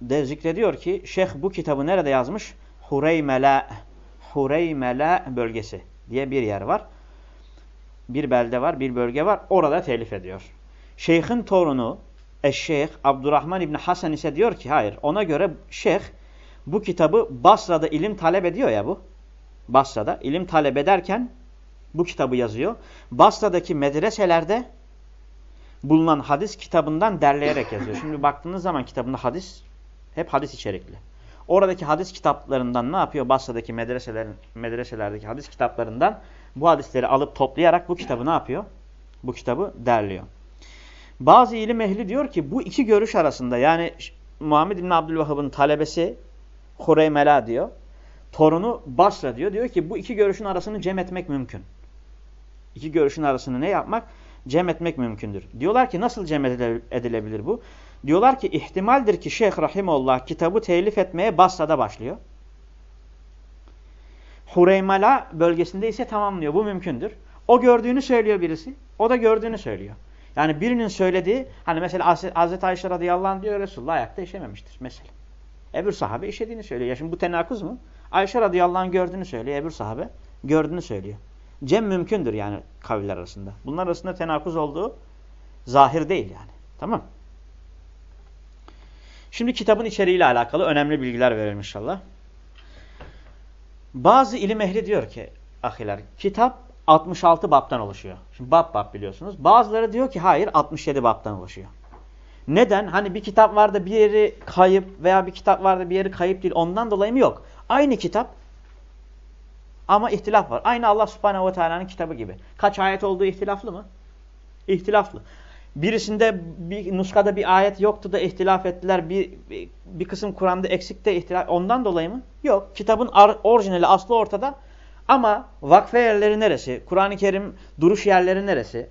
de zikrediyor ki şeyh bu kitabı nerede yazmış? Hureymela Hureymela bölgesi diye bir yer var. Bir belde var, bir bölge var. Orada telif ediyor. Şeyhin torunu Eşşeyh Abdurrahman İbni Hasan ise diyor ki hayır ona göre şeyh bu kitabı Basra'da ilim talep ediyor ya bu. Basra'da ilim talep ederken bu kitabı yazıyor. Basra'daki medreselerde bulunan hadis kitabından derleyerek yazıyor. Şimdi baktığınız zaman kitabında hadis hep hadis içerikli. Oradaki hadis kitaplarından ne yapıyor? Basra'daki medreselerin, medreselerdeki hadis kitaplarından bu hadisleri alıp toplayarak bu kitabı ne yapıyor? Bu kitabı derliyor. Bazı ilim ehli diyor ki bu iki görüş arasında yani Muhammed bin Abdülvahhab'ın talebesi Hureymela diyor. Torunu Basra diyor. Diyor ki bu iki görüşün arasını cem etmek mümkün. İki görüşün arasını ne yapmak? Cem etmek mümkündür. Diyorlar ki nasıl cem edilebilir bu? Diyorlar ki ihtimaldir ki Şeyh Rahimullah kitabı telif etmeye Basra'da başlıyor. Hureymala bölgesinde ise tamamlıyor. Bu mümkündür. O gördüğünü söylüyor birisi. O da gördüğünü söylüyor. Yani birinin söylediği hani mesela Hazreti Ayşe radıyallahu anh diyor Resulullah ayakta işememiştir mesela. Ebür sahabe işediğini söylüyor. Ya şimdi bu tenakuz mu? Ayşe radıyallahu anh gördüğünü söylüyor. Ebür sahabe gördüğünü söylüyor. Cem mümkündür yani kaviller arasında. Bunlar arasında tenakuz olduğu zahir değil yani. Tamam Şimdi kitabın içeriğiyle alakalı önemli bilgiler verelim inşallah. Bazı ilim ehli diyor ki ahiler kitap 66 baptan oluşuyor. Şimdi bab bab biliyorsunuz. Bazıları diyor ki hayır 67 baptan oluşuyor. Neden? Hani bir kitap vardı bir yeri kayıp veya bir kitap vardı bir yeri kayıp değil. Ondan dolayı mı? Yok. Aynı kitap ama ihtilaf var. Aynı Allah subhanehu ve teala'nın kitabı gibi. Kaç ayet olduğu ihtilaflı mı? İhtilaflı. Birisinde bir nuskada bir ayet yoktu da ihtilaf ettiler. Bir, bir, bir kısım Kur'an'da eksik de ihtilaf. Ondan dolayı mı? Yok. Kitabın orijinali aslı ortada. Ama vakfe yerleri neresi? Kur'an-ı Kerim duruş yerleri neresi?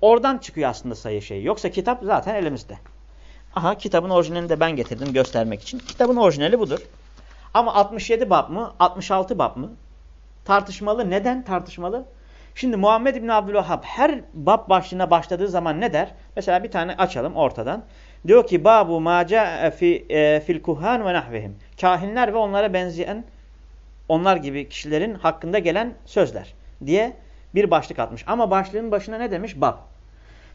Oradan çıkıyor aslında sayı şey. Yoksa kitap zaten elimizde. Aha kitabın orijinalini de ben getirdim göstermek için. Kitabın orijinali budur. Ama 67 bab mı? 66 bab mı? Tartışmalı. Neden tartışmalı? Şimdi Muhammed İbni Abdülvahhab her bab başlığına başladığı zaman ne der? Mesela bir tane açalım ortadan. Diyor ki babu maca fi e, fil kuhan ve nahvehim. Kahinler ve onlara benzeyen onlar gibi kişilerin hakkında gelen sözler diye bir başlık atmış. Ama başlığın başına ne demiş? Bab.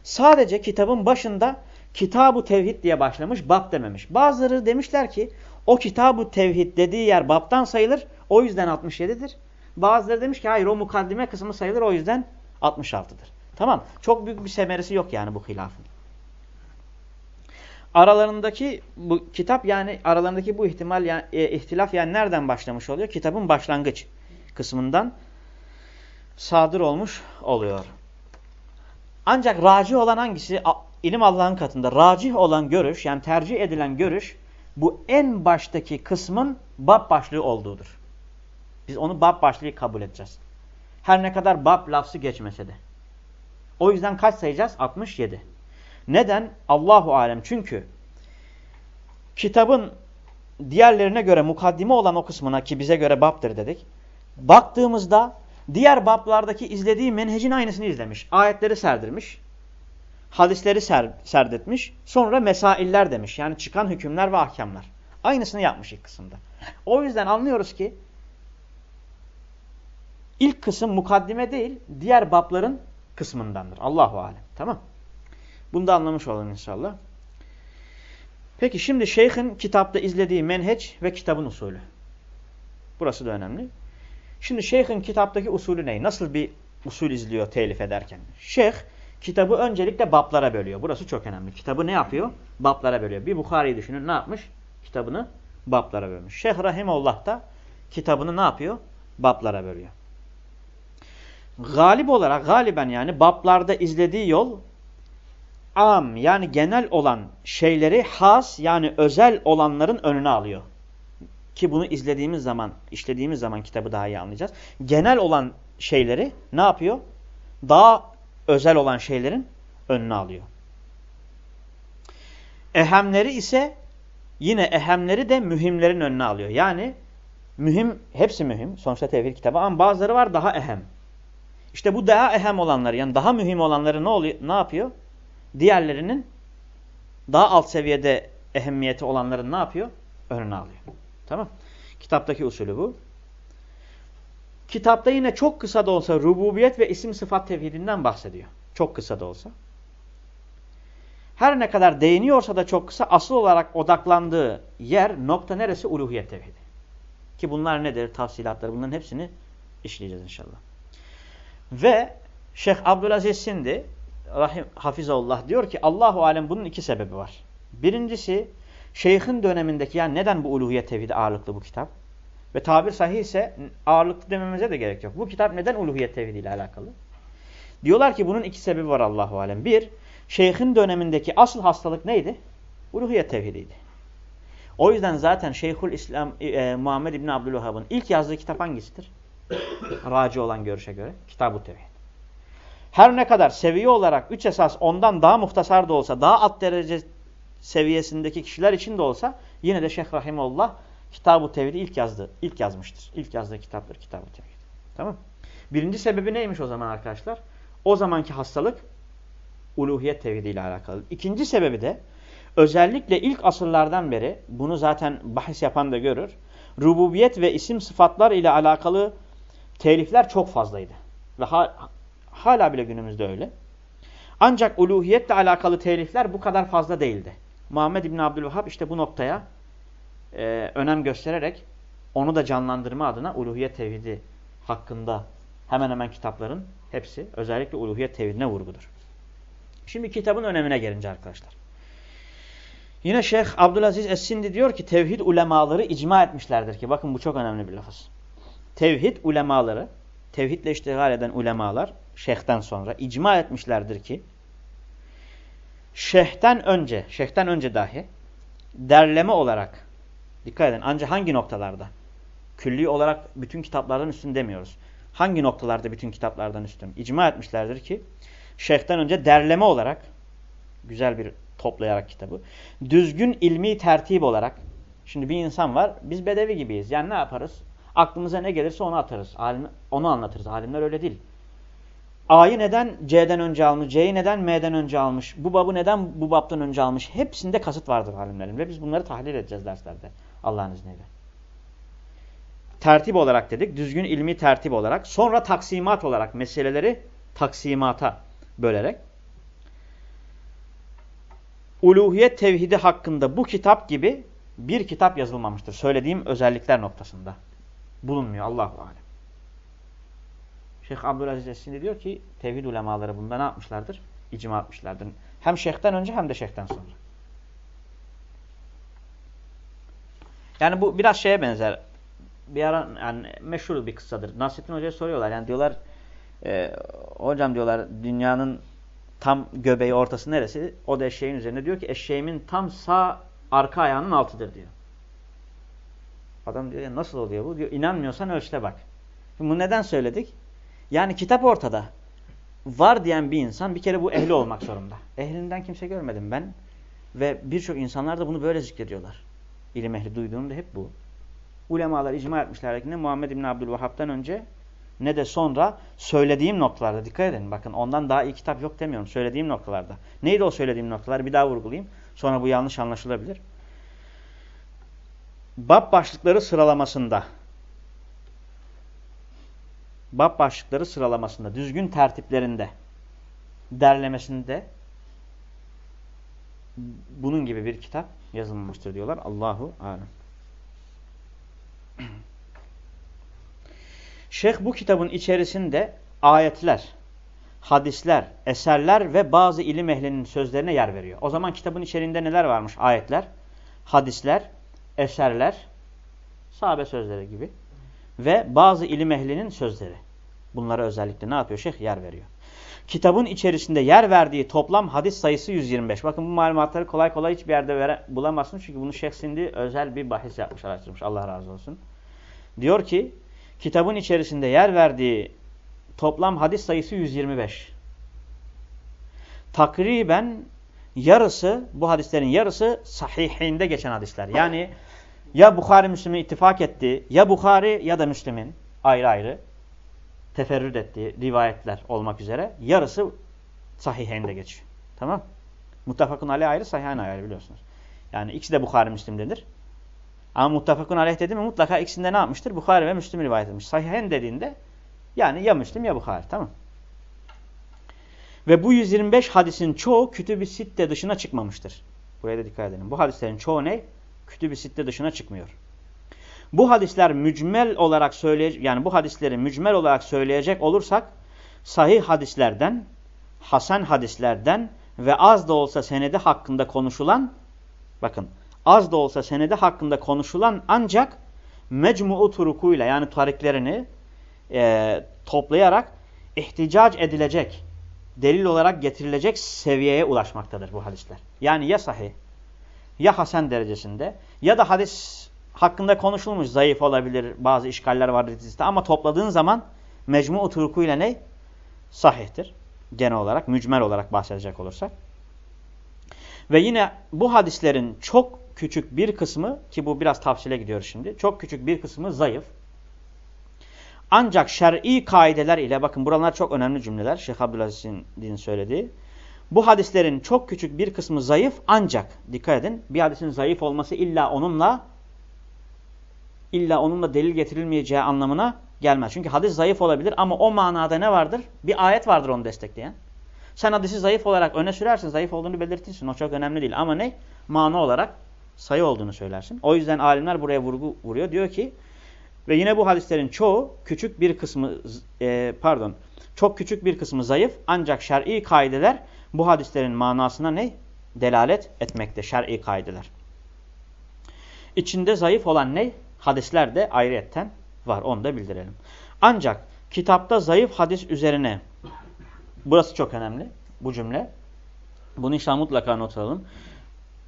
Sadece kitabın başında Kitabu Tevhid diye başlamış, bab dememiş. Bazıları demişler ki o Kitabu Tevhid dediği yer babtan sayılır, o yüzden 67'dir. Bazıları demiş ki hayır o mukaddime kısmı sayılır, o yüzden 66'dır. Tamam. Çok büyük bir semerisi yok yani bu hilafın. Aralarındaki bu kitap yani aralarındaki bu ihtimal yani e, ihtilaf yani nereden başlamış oluyor? Kitabın başlangıç kısmından sadır olmuş oluyor. Ancak raci olan hangisi? İlim Allah'ın katında racih olan görüş yani tercih edilen görüş bu en baştaki kısmın bab başlığı olduğudur. Biz onu bab başlığı kabul edeceğiz. Her ne kadar bab lafzı geçmese de. O yüzden kaç sayacağız? 67. Neden? Allahu alem. Çünkü kitabın diğerlerine göre mukaddime olan o kısmına ki bize göre babdır dedik. Baktığımızda diğer bablardaki izlediği menhecin aynısını izlemiş. Ayetleri serdirmiş. Hadisleri ser, serdetmiş. Sonra mesailler demiş. Yani çıkan hükümler ve ahkamlar. Aynısını yapmış ilk kısımda. O yüzden anlıyoruz ki ilk kısım mukaddime değil diğer babların kısmındandır. Allahu alem. Tamam. Bunu da anlamış olun inşallah. Peki şimdi şeyhin kitapta izlediği menheç ve kitabın usulü. Burası da önemli. Şimdi şeyhin kitaptaki usulü ne? Nasıl bir usul izliyor telif ederken? Şeyh kitabı öncelikle baplara bölüyor. Burası çok önemli. Kitabı ne yapıyor? Baplara bölüyor. Bir Bukhari'yi düşünün ne yapmış? Kitabını baplara bölmüş. Şeyh Rahimullah da kitabını ne yapıyor? Baplara bölüyor. Galip olarak galiben yani baplarda izlediği yol am yani genel olan şeyleri has yani özel olanların önüne alıyor. Ki bunu izlediğimiz zaman, işlediğimiz zaman kitabı daha iyi anlayacağız. Genel olan şeyleri ne yapıyor? Daha özel olan şeylerin önüne alıyor. Ehemleri ise yine ehemleri de mühimlerin önüne alıyor. Yani mühim, hepsi mühim. Sonuçta tevhid kitabı ama bazıları var daha ehem. İşte bu daha ehem olanları yani daha mühim olanları ne oluyor? Ne yapıyor? Diğerlerinin daha alt seviyede ehemmiyeti olanların ne yapıyor? Önüne alıyor. Tamam. Kitaptaki usulü bu. Kitapta yine çok kısa da olsa rububiyet ve isim sıfat tevhidinden bahsediyor. Çok kısa da olsa. Her ne kadar değiniyorsa da çok kısa asıl olarak odaklandığı yer nokta neresi? Uluhiyet tevhidi. Ki bunlar nedir? Tafsilatları bunların hepsini işleyeceğiz inşallah. Ve Şeyh Abdülaziz Sindi Rahim Hafizullah diyor ki Allahu alem bunun iki sebebi var. Birincisi şeyhin dönemindeki yani neden bu uluhiyet tevhidi ağırlıklı bu kitap? Ve tabir sahih ise ağırlıklı dememize de gerek yok. Bu kitap neden uluhiyet tevhidi ile alakalı? Diyorlar ki bunun iki sebebi var Allahu alem. Bir, şeyhin dönemindeki asıl hastalık neydi? Uluhiyet tevhidiydi. O yüzden zaten Şeyhül İslam e, Muhammed İbni Abdülvahhab'ın ilk yazdığı kitap hangisidir? Raci olan görüşe göre. Kitab-ı Tevhid. Her ne kadar seviye olarak üç esas ondan daha muhtasar da olsa, daha alt derece seviyesindeki kişiler için de olsa yine de Şeyh Rahimullah Kitab-ı Tevhid'i ilk yazdı, ilk yazmıştır. İlk yazdığı kitaptır Kitab-ı Tevhid. Tamam? Birinci sebebi neymiş o zaman arkadaşlar? O zamanki hastalık uluhiyet tevhidi ile alakalı. İkinci sebebi de özellikle ilk asırlardan beri bunu zaten bahis yapan da görür. Rububiyet ve isim sıfatlar ile alakalı telifler çok fazlaydı. Ve ha hala bile günümüzde öyle. Ancak uluhiyetle alakalı telifler bu kadar fazla değildi. Muhammed İbni Abdülvahhab işte bu noktaya e, önem göstererek onu da canlandırma adına uluhiyet tevhidi hakkında hemen hemen kitapların hepsi özellikle uluhiyet tevhidine vurgudur. Şimdi kitabın önemine gelince arkadaşlar. Yine Şeyh Abdülaziz Es-Sindi diyor ki tevhid ulemaları icma etmişlerdir ki bakın bu çok önemli bir lafız. Tevhid ulemaları, tevhidle iştigal eden ulemalar şeyhten sonra icma etmişlerdir ki şeyhten önce, şeyhten önce dahi derleme olarak dikkat edin ancak hangi noktalarda? Külli olarak bütün kitaplardan üstün demiyoruz. Hangi noktalarda bütün kitaplardan üstün? İcma etmişlerdir ki şeyhten önce derleme olarak güzel bir toplayarak kitabı. Düzgün ilmi tertip olarak şimdi bir insan var biz bedevi gibiyiz. Yani ne yaparız? Aklımıza ne gelirse onu atarız. Alim, onu anlatırız. Alimler öyle değil. A'yı neden C'den önce almış, C'yi neden M'den önce almış, bu babı neden bu babtan önce almış hepsinde kasıt vardır alimlerin ve biz bunları tahlil edeceğiz derslerde Allah'ın izniyle. Tertip olarak dedik, düzgün ilmi tertip olarak, sonra taksimat olarak meseleleri taksimata bölerek uluhiyet tevhidi hakkında bu kitap gibi bir kitap yazılmamıştır. Söylediğim özellikler noktasında bulunmuyor Allahu alem. Şeyh Abdülaziz Esindi diyor ki tevhid ulemaları bunda ne yapmışlardır? İcma etmişlerdir. Hem şeyhten önce hem de şeyhten sonra. Yani bu biraz şeye benzer. Bir ara yani meşhur bir kıssadır. Nasrettin Hoca'ya soruyorlar. Yani diyorlar e, hocam diyorlar dünyanın tam göbeği ortası neresi? O da eşeğin üzerinde. Diyor ki eşeğimin tam sağ arka ayağının altıdır diyor. Adam diyor nasıl oluyor bu? Diyor inanmıyorsan ölçte bak. Bunu neden söyledik? Yani kitap ortada. Var diyen bir insan bir kere bu ehli olmak zorunda. Ehlinden kimse görmedim ben. Ve birçok insanlar da bunu böyle zikrediyorlar. İlim ehli duyduğum da hep bu. Ulemalar icma etmişler ki ne Muhammed İbni Abdülvahhab'dan önce ne de sonra söylediğim noktalarda dikkat edin. Bakın ondan daha iyi kitap yok demiyorum. Söylediğim noktalarda. Neydi o söylediğim noktalar? Bir daha vurgulayayım. Sonra bu yanlış anlaşılabilir. Bab başlıkları sıralamasında bab başlıkları sıralamasında, düzgün tertiplerinde, derlemesinde bunun gibi bir kitap yazılmıştır diyorlar. Allahu alem. Şeyh bu kitabın içerisinde ayetler, hadisler, eserler ve bazı ilim ehlinin sözlerine yer veriyor. O zaman kitabın içerisinde neler varmış? Ayetler, hadisler, eserler, sahabe sözleri gibi ve bazı ilim ehlinin sözleri. Bunlara özellikle ne yapıyor şeyh? Yer veriyor. Kitabın içerisinde yer verdiği toplam hadis sayısı 125. Bakın bu malumatları kolay kolay hiçbir yerde vere, bulamazsınız. Çünkü bunu Şeyh Sindi özel bir bahis yapmış, araştırmış. Allah razı olsun. Diyor ki kitabın içerisinde yer verdiği toplam hadis sayısı 125. Takriben yarısı, bu hadislerin yarısı sahihinde geçen hadisler. Yani ya Bukhari Müslim'in ittifak ettiği, ya Bukhari ya da Müslim'in ayrı ayrı teferrüt ettiği rivayetler olmak üzere yarısı sahihinde geçiyor. Tamam Muttafakun aleyh ayrı, sahihen ayrı biliyorsunuz. Yani ikisi de Bukhari Müslim denir. Ama muttafakun aleyh dedi mi mutlaka ikisinde ne yapmıştır? Bukhari ve Müslim rivayet etmiş. Sahihen dediğinde yani ya Müslim ya Bukhari. Tamam Ve bu 125 hadisin çoğu kütüb-i sitte dışına çıkmamıştır. Buraya da dikkat edelim. Bu hadislerin çoğu ne? Kütüb-i sitte dışına çıkmıyor. Bu hadisler mücmel olarak söyleyecek yani bu hadisleri mücmel olarak söyleyecek olursak sahih hadislerden, hasen hadislerden ve az da olsa senedi hakkında konuşulan bakın az da olsa senedi hakkında konuşulan ancak mecmu'u turukuyla yani tariklerini e, toplayarak ihticac edilecek, delil olarak getirilecek seviyeye ulaşmaktadır bu hadisler. Yani ya sahih, ya hasen derecesinde ya da hadis hakkında konuşulmuş zayıf olabilir, bazı işgaller var dizide ama topladığın zaman mecmu turkuyla ne? Sahihtir. Genel olarak, mücmel olarak bahsedecek olursak. Ve yine bu hadislerin çok küçük bir kısmı ki bu biraz tafsile gidiyor şimdi. Çok küçük bir kısmı zayıf. Ancak şer'i kaideler ile bakın buralar çok önemli cümleler. Şeyh Abdülaziz'in söylediği. Bu hadislerin çok küçük bir kısmı zayıf ancak dikkat edin bir hadisin zayıf olması illa onunla illa onunla delil getirilmeyeceği anlamına gelmez. Çünkü hadis zayıf olabilir ama o manada ne vardır? Bir ayet vardır onu destekleyen. Sen hadisi zayıf olarak öne sürersin, zayıf olduğunu belirtirsin. O çok önemli değil. Ama ne? Mana olarak sayı olduğunu söylersin. O yüzden alimler buraya vurgu vuruyor. Diyor ki ve yine bu hadislerin çoğu küçük bir kısmı e, pardon çok küçük bir kısmı zayıf ancak şer'i kaideler bu hadislerin manasına ne? Delalet etmekte şer'i kaideler. İçinde zayıf olan ne? hadisler de ayrıyetten var. Onu da bildirelim. Ancak kitapta zayıf hadis üzerine burası çok önemli bu cümle. Bunu inşallah mutlaka not alalım.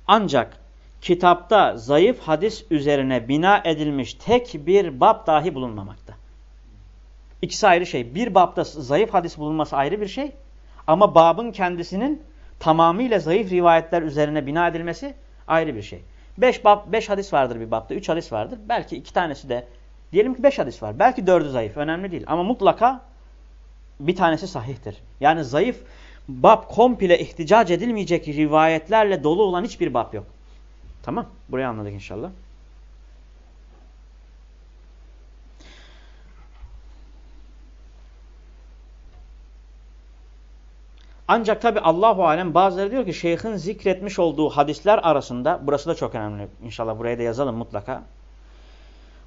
Ancak kitapta zayıf hadis üzerine bina edilmiş tek bir bab dahi bulunmamakta. İkisi ayrı şey. Bir babda zayıf hadis bulunması ayrı bir şey. Ama babın kendisinin tamamıyla zayıf rivayetler üzerine bina edilmesi ayrı bir şey. Beş, bab, beş hadis vardır bir babda. Üç hadis vardır. Belki iki tanesi de diyelim ki beş hadis var. Belki dördü zayıf. Önemli değil. Ama mutlaka bir tanesi sahihtir. Yani zayıf bab komple ihticac edilmeyecek rivayetlerle dolu olan hiçbir bab yok. Tamam. Burayı anladık inşallah. Ancak tabi Allahu alem bazıları diyor ki şeyhin zikretmiş olduğu hadisler arasında burası da çok önemli. İnşallah buraya da yazalım mutlaka.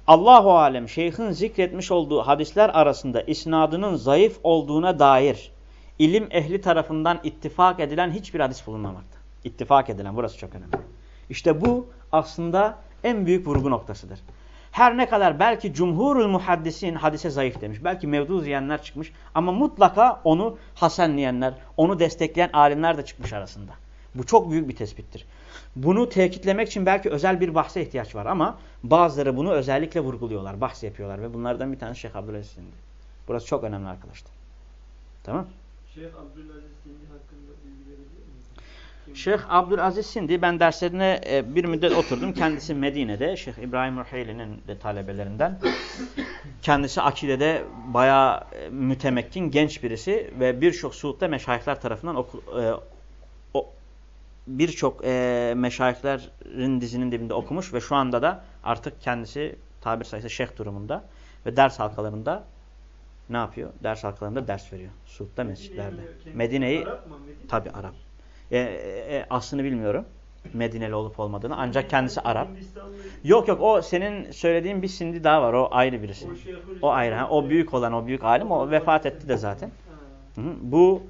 Allahu alem şeyhin zikretmiş olduğu hadisler arasında isnadının zayıf olduğuna dair ilim ehli tarafından ittifak edilen hiçbir hadis bulunmamakta. İttifak edilen burası çok önemli. İşte bu aslında en büyük vurgu noktasıdır. Her ne kadar belki cumhurul muhaddisin hadise zayıf demiş. Belki mevdu diyenler çıkmış. Ama mutlaka onu hasenleyenler, onu destekleyen alimler de çıkmış arasında. Bu çok büyük bir tespittir. Bunu tekitlemek için belki özel bir bahse ihtiyaç var ama bazıları bunu özellikle vurguluyorlar, bahs yapıyorlar ve bunlardan bir tanesi Şeyh Abdülaziz. Burası çok önemli arkadaşlar. Tamam? Şeyh Abdülaziz hakkında bilgi Şeyh Abdülaziz Sindi ben derslerine e, bir müddet oturdum. Kendisi Medine'de. Şeyh İbrahim Ruheyli'nin de talebelerinden. Kendisi akidede bayağı e, mütemekkin genç birisi ve birçok Suud'da meşayihler tarafından oku, e, birçok e, meşayihlerin dizinin dibinde okumuş ve şu anda da artık kendisi tabir sayısı şeyh durumunda ve ders halkalarında ne yapıyor? Ders halkalarında ders veriyor. Suud'da mescitlerde. Medine'yi tabi Arap. E, e, aslını bilmiyorum. Medineli olup olmadığını. Ancak kendisi Arap. Yok yok o senin söylediğin bir sindi daha var. O ayrı birisi. o ayrı. O büyük olan o büyük alim o vefat etti de zaten. Bu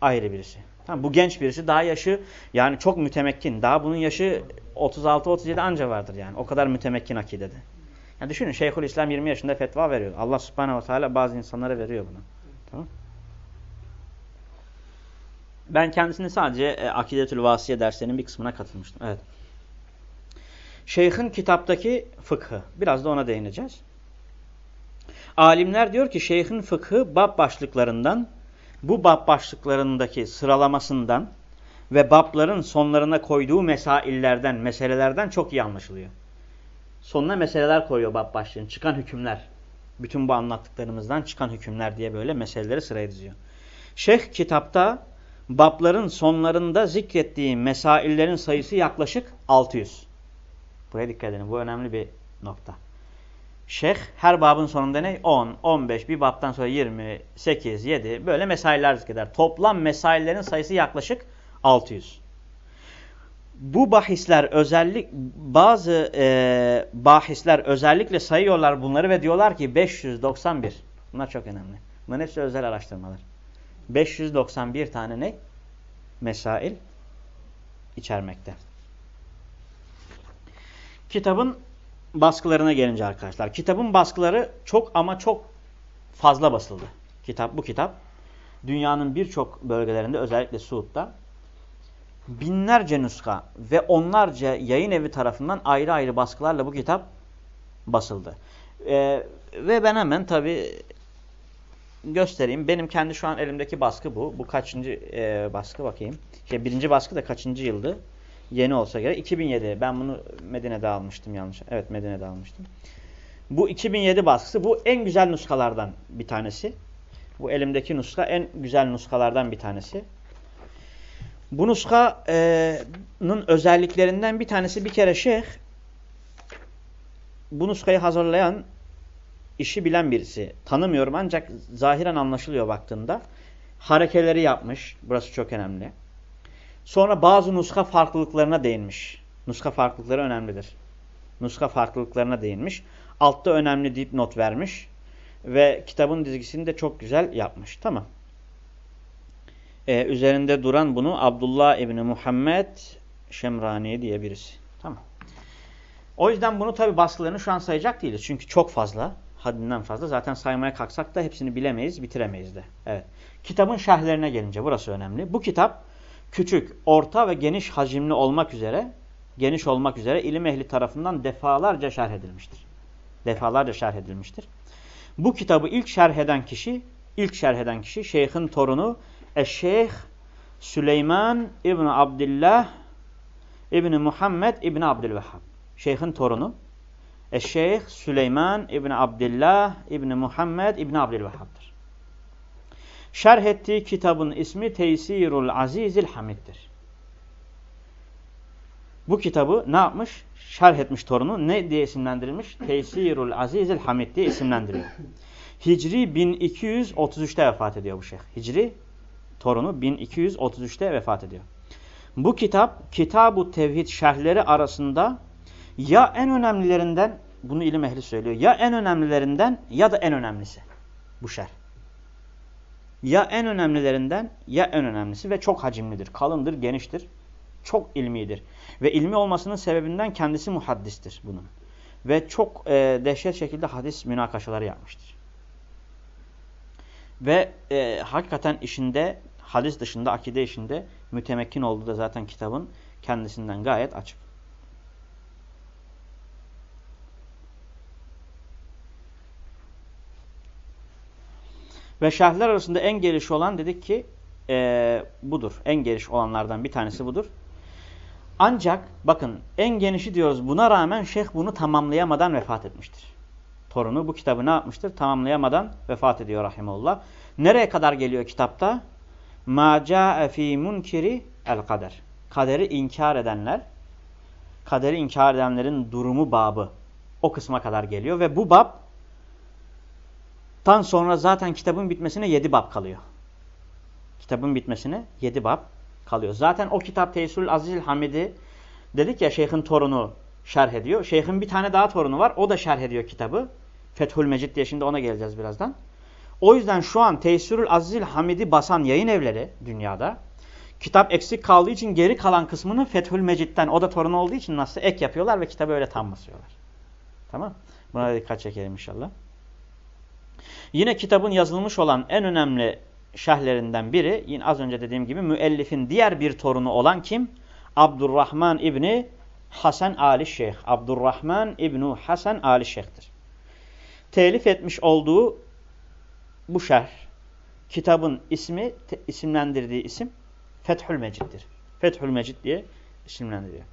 ayrı birisi. Tamam, bu genç birisi daha yaşı yani çok mütemekkin. Daha bunun yaşı 36-37 anca vardır yani. O kadar mütemekkin akidede. Yani düşünün Şeyhülislam 20 yaşında fetva veriyor. Allah subhanehu ve teala bazı insanlara veriyor bunu. Tamam. Ben kendisini sadece e, Akidetül Vasiye derslerinin bir kısmına katılmıştım. Evet. Şeyh'in kitaptaki fıkhı. Biraz da ona değineceğiz. Alimler diyor ki şeyhin fıkhı bab başlıklarından, bu bab başlıklarındaki sıralamasından ve babların sonlarına koyduğu mesaillerden, meselelerden çok iyi anlaşılıyor. Sonuna meseleler koyuyor bab başlığının, çıkan hükümler. Bütün bu anlattıklarımızdan çıkan hükümler diye böyle meseleleri sıraya diziyor. Şeyh kitapta babların sonlarında zikrettiği mesaillerin sayısı yaklaşık 600. Buraya dikkat edin. Bu önemli bir nokta. Şeyh her babın sonunda ne? 10, 15, bir babtan sonra 20, 8, 7 böyle mesailer zikreder. Toplam mesaillerin sayısı yaklaşık 600. Bu bahisler özellik bazı e, bahisler özellikle sayıyorlar bunları ve diyorlar ki 591. Bunlar çok önemli. Bunların hepsi özel araştırmalar. 591 tane ne? Mesail içermekte. Kitabın baskılarına gelince arkadaşlar. Kitabın baskıları çok ama çok fazla basıldı. Kitap bu kitap dünyanın birçok bölgelerinde özellikle Suud'da binlerce nuska ve onlarca yayın evi tarafından ayrı ayrı baskılarla bu kitap basıldı. Ee, ve ben hemen tabi göstereyim. Benim kendi şu an elimdeki baskı bu. Bu kaçıncı e, baskı bakayım. Şey, birinci baskı da kaçıncı yıldı? Yeni olsa gerek. 2007. Ben bunu Medine'de almıştım yanlış. Evet Medine'de almıştım. Bu 2007 baskısı. Bu en güzel nuskalardan bir tanesi. Bu elimdeki nuska en güzel nuskalardan bir tanesi. Bu nuskanın özelliklerinden bir tanesi bir kere şeyh bu nuskayı hazırlayan işi bilen birisi. Tanımıyorum ancak zahiren anlaşılıyor baktığında. Harekeleri yapmış. Burası çok önemli. Sonra bazı nuska farklılıklarına değinmiş. Nuska farklılıkları önemlidir. Nuska farklılıklarına değinmiş. Altta önemli deyip not vermiş. Ve kitabın dizgisini de çok güzel yapmış. Tamam. Ee, üzerinde duran bunu Abdullah İbni Muhammed Şemrani diye birisi. Tamam. O yüzden bunu tabi baskılarını şu an sayacak değiliz. Çünkü çok fazla. Haddinden fazla. Zaten saymaya kalksak da hepsini bilemeyiz, bitiremeyiz de. Evet. Kitabın şerhlerine gelince burası önemli. Bu kitap küçük, orta ve geniş hacimli olmak üzere, geniş olmak üzere ilim ehli tarafından defalarca şerh edilmiştir. Defalarca şerh edilmiştir. Bu kitabı ilk şerh eden kişi, ilk şerh eden kişi şeyhin torunu Eşşeyh Süleyman İbni Abdillah İbni Muhammed İbni Abdülvehhab. Şeyhin torunu Eşşeyh Süleyman İbni Abdillah İbni Muhammed İbni Abdülvehhab'dır. Şerh ettiği kitabın ismi Teysirul Azizil Hamid'dir. Bu kitabı ne yapmış? Şerh etmiş torunu. Ne diye isimlendirilmiş? Teysirul Azizil Hamid diye isimlendiriyor. Hicri 1233'te vefat ediyor bu şeyh. Hicri torunu 1233'te vefat ediyor. Bu kitap Kitab-ı Tevhid şerhleri arasında ya en önemlilerinden bunu ilim ehli söylüyor. Ya en önemlilerinden ya da en önemlisi bu şerh. Ya en önemlilerinden ya en önemlisi ve çok hacimlidir, kalındır, geniştir, çok ilmidir. Ve ilmi olmasının sebebinden kendisi muhaddistir bunun. Ve çok e, dehşet şekilde hadis münakaşaları yapmıştır. Ve e, hakikaten işinde, hadis dışında, akide işinde mütemekkin olduğu da zaten kitabın kendisinden gayet açık. Ve şerhler arasında en geliş olan dedik ki e, budur. En geliş olanlardan bir tanesi budur. Ancak bakın en genişi diyoruz buna rağmen şeyh bunu tamamlayamadan vefat etmiştir. Torunu bu kitabı ne yapmıştır? Tamamlayamadan vefat ediyor rahimullah. Nereye kadar geliyor kitapta? Ma ca'e fî munkiri el kader. Kaderi inkar edenler, kaderi inkar edenlerin durumu babı o kısma kadar geliyor ve bu bab tan sonra zaten kitabın bitmesine yedi bab kalıyor. Kitabın bitmesine yedi bab kalıyor. Zaten o kitap Teysül Azizül Hamid'i Dedik ya şeyhin torunu şerh ediyor. Şeyhin bir tane daha torunu var. O da şerh ediyor kitabı. Fethül Mecid diye şimdi ona geleceğiz birazdan. O yüzden şu an Teysirül Azizil Hamid'i basan yayın evleri dünyada kitap eksik kaldığı için geri kalan kısmını Fethül Mecid'den o da torunu olduğu için nasıl ek yapıyorlar ve kitabı öyle tam basıyorlar. Tamam? Buna dikkat çekelim inşallah. Yine kitabın yazılmış olan en önemli şerhlerinden biri yine az önce dediğim gibi müellifin diğer bir torunu olan kim? Abdurrahman İbni Hasan Ali Şeyh. Abdurrahman İbni Hasan Ali Şeyh'tir. Telif etmiş olduğu bu şerh kitabın ismi isimlendirdiği isim Fethül Mecid'dir. Fethül Mecid diye isimlendiriyor.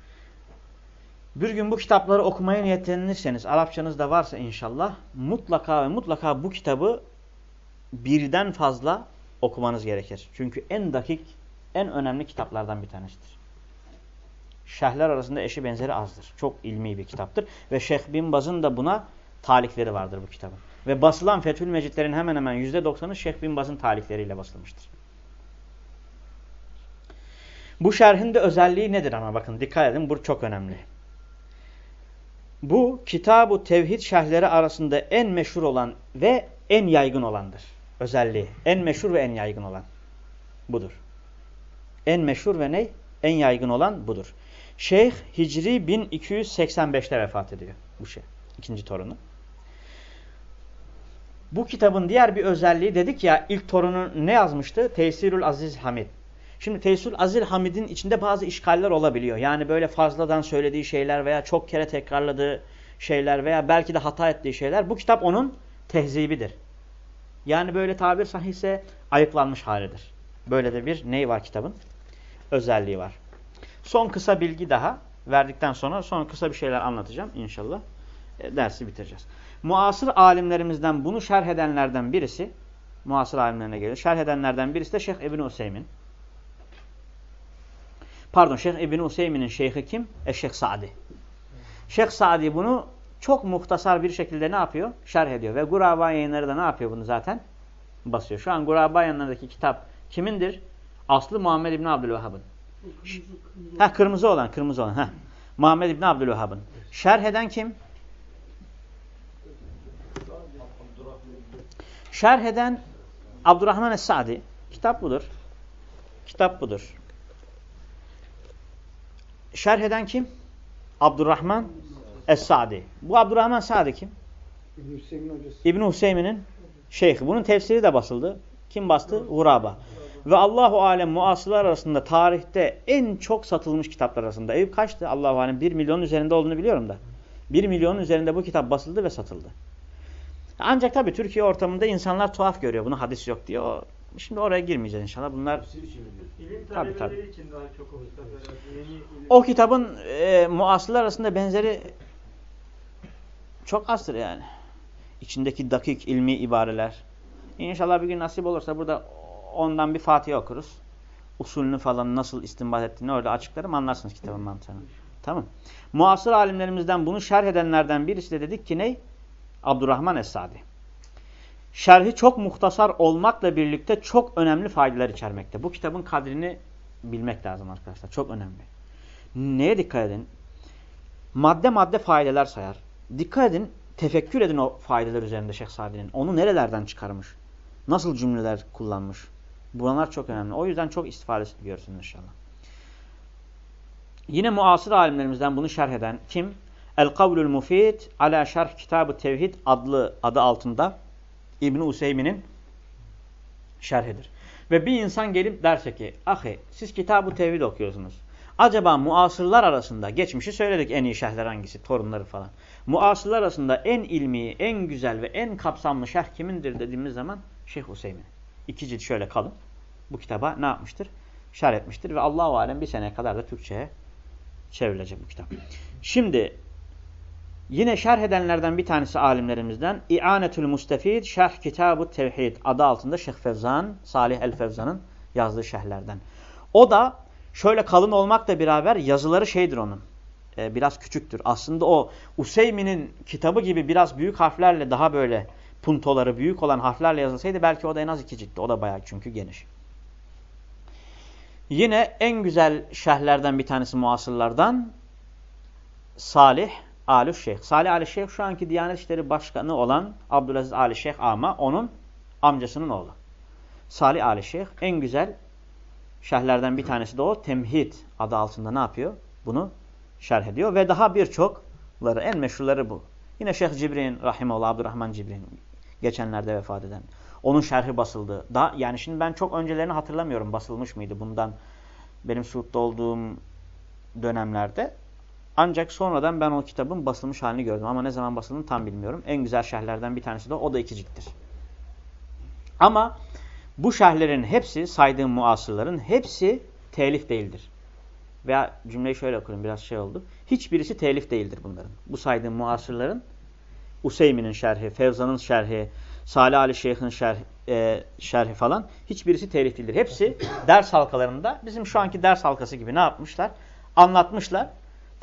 Bir gün bu kitapları okumaya niyetlenirseniz, Arapçanız da varsa inşallah, mutlaka ve mutlaka bu kitabı birden fazla okumanız gerekir. Çünkü en dakik, en önemli kitaplardan bir tanesidir. Şerhler arasında eşi benzeri azdır. Çok ilmi bir kitaptır. Ve Şeyh Bin Baz'ın da buna talifleri vardır bu kitabın. Ve basılan Fethül Mecidlerin hemen hemen %90'ı Şeyh Bin Baz'ın talifleriyle basılmıştır. Bu şerhin de özelliği nedir ama bakın dikkat edin bu çok önemli. Bu Kitab-ı Tevhid şerhleri arasında en meşhur olan ve en yaygın olandır. Özelliği. En meşhur ve en yaygın olan budur. En meşhur ve ne? En yaygın olan budur. Şeyh Hicri 1285'te vefat ediyor. Bu şey. ikinci torunu. Bu kitabın diğer bir özelliği dedik ya ilk torunu ne yazmıştı? Tesirül Aziz Hamid. Şimdi Tesirül Aziz Hamid'in içinde bazı işgaller olabiliyor. Yani böyle fazladan söylediği şeyler veya çok kere tekrarladığı şeyler veya belki de hata ettiği şeyler. Bu kitap onun tehzibidir. Yani böyle tabir sahihse ayıklanmış halidir. Böyle de bir ney var kitabın? Özelliği var. Son kısa bilgi daha verdikten sonra son kısa bir şeyler anlatacağım inşallah. E, dersi bitireceğiz. Muasır alimlerimizden bunu şerh edenlerden birisi, muasır alimlerine gelir, şerh edenlerden birisi de Şeyh İbn Useymin. Pardon Şeyh İbn Useymin'in şeyhi kim? Eşşeyh Sa'di. Şeyh Sa'di bunu çok muhtasar bir şekilde ne yapıyor? Şerh ediyor. Ve Guraba yayınları da ne yapıyor bunu zaten? Basıyor. Şu an Guraba yayınlarındaki kitap kimindir? Aslı Muhammed İbn Abdülvehhab'ın. Ha kırmızı olan, kırmızı olan. Ha. Muhammed İbn Abdülvehhab'ın. Şerh eden kim? Şerh eden Abdurrahman Es-Sa'di. Kitap budur. Kitap budur. Şerh eden kim? Abdurrahman Es-Sa'di. Bu Abdurrahman Sa'di kim? İbn Hüseyin hocası. İbn Hüseyin'in şeyhi. Bunun tefsiri de basıldı. Kim bastı? Guraba. Ve Allahu alem muasırlar arasında tarihte en çok satılmış kitaplar arasında. Eyüp kaçtı? Allahu alem 1 milyon üzerinde olduğunu biliyorum da. 1 milyonun üzerinde bu kitap basıldı ve satıldı. Ancak tabii Türkiye ortamında insanlar tuhaf görüyor. Bunu hadis yok diyor. Şimdi oraya girmeyeceğiz inşallah. Bunlar İlim Tabii, tabii. için daha çok o kitap herhalde. Yeni ilim. o kitabın e, muasırlar arasında benzeri çok azdır yani. İçindeki dakik ilmi ibareler. İnşallah bir gün nasip olursa burada ondan bir Fatiha okuruz. Usulünü falan nasıl istinbat ettiğini orada açıklarım anlarsınız kitabın mantığını. Tamam. Muasır alimlerimizden bunu şerh edenlerden birisi de dedik ki ne? Abdurrahman Es-Sadi. Şerhi çok muhtasar olmakla birlikte çok önemli faydalar içermekte. Bu kitabın kadrini bilmek lazım arkadaşlar. Çok önemli. Neye dikkat edin? Madde madde faydalar sayar. Dikkat edin, tefekkür edin o faydalar üzerinde Şeyh Sadi'nin. Onu nerelerden çıkarmış? Nasıl cümleler kullanmış? Bunlar çok önemli. O yüzden çok istifadesini görürsünüz inşallah. Yine muasır alimlerimizden bunu şerh eden kim? El-Kavlul Mufid ala şerh kitabı tevhid adlı adı altında İbn Useymin'in şerhidir. Ve bir insan gelip derse ki, ahi siz kitabı tevhid okuyorsunuz. Acaba muasırlar arasında, geçmişi söyledik en iyi şerhler hangisi, torunları falan. Muasırlar arasında en ilmi, en güzel ve en kapsamlı şerh kimindir dediğimiz zaman Şeyh Hüseyin. İki cilt şöyle kalın. Bu kitaba ne yapmıştır? Şerh etmiştir ve Allahu alem bir sene kadar da Türkçe'ye çevrilecek bu kitap. Şimdi Yine şerh edenlerden bir tanesi alimlerimizden İ'anetül Mustefid Şerh Kitab-ı Tevhid adı altında Şeyh Fevzan, Salih el-Fevzan'ın yazdığı şerhlerden. O da şöyle kalın olmakla beraber yazıları şeydir onun. E, biraz küçüktür. Aslında o Useymi'nin kitabı gibi biraz büyük harflerle daha böyle puntoları büyük olan harflerle yazılsaydı belki o da en az iki ciltti. O da bayağı çünkü geniş. Yine en güzel şerhlerden bir tanesi muasırlardan Salih Ali Şeyh. Salih Ali Şeyh şu anki Diyanet İşleri Başkanı olan Abdülaziz Ali Şeyh ama onun amcasının oğlu. Salih Ali Şeyh en güzel şerhlerden bir tanesi de o. Temhid adı altında ne yapıyor? Bunu şerh ediyor ve daha birçokları en meşhurları bu. Yine Şeyh Cibrin Rahimullah Abdurrahman Cibrin geçenlerde vefat eden. Onun şerhi basıldı. Daha, yani şimdi ben çok öncelerini hatırlamıyorum basılmış mıydı bundan benim Suud'da olduğum dönemlerde. Ancak sonradan ben o kitabın basılmış halini gördüm. Ama ne zaman basıldığını tam bilmiyorum. En güzel şerhlerden bir tanesi de o. Da ikiciktir. Ama bu şerhlerin hepsi, saydığım muasırların hepsi telif değildir. Veya cümleyi şöyle okuyayım biraz şey oldu. Hiçbirisi telif değildir bunların. Bu saydığım muasırların Useymi'nin şerhi, Fevza'nın şerhi, Salih Ali Şeyh'in şerh, e, şerhi falan hiçbirisi telif değildir. Hepsi ders halkalarında bizim şu anki ders halkası gibi ne yapmışlar? Anlatmışlar.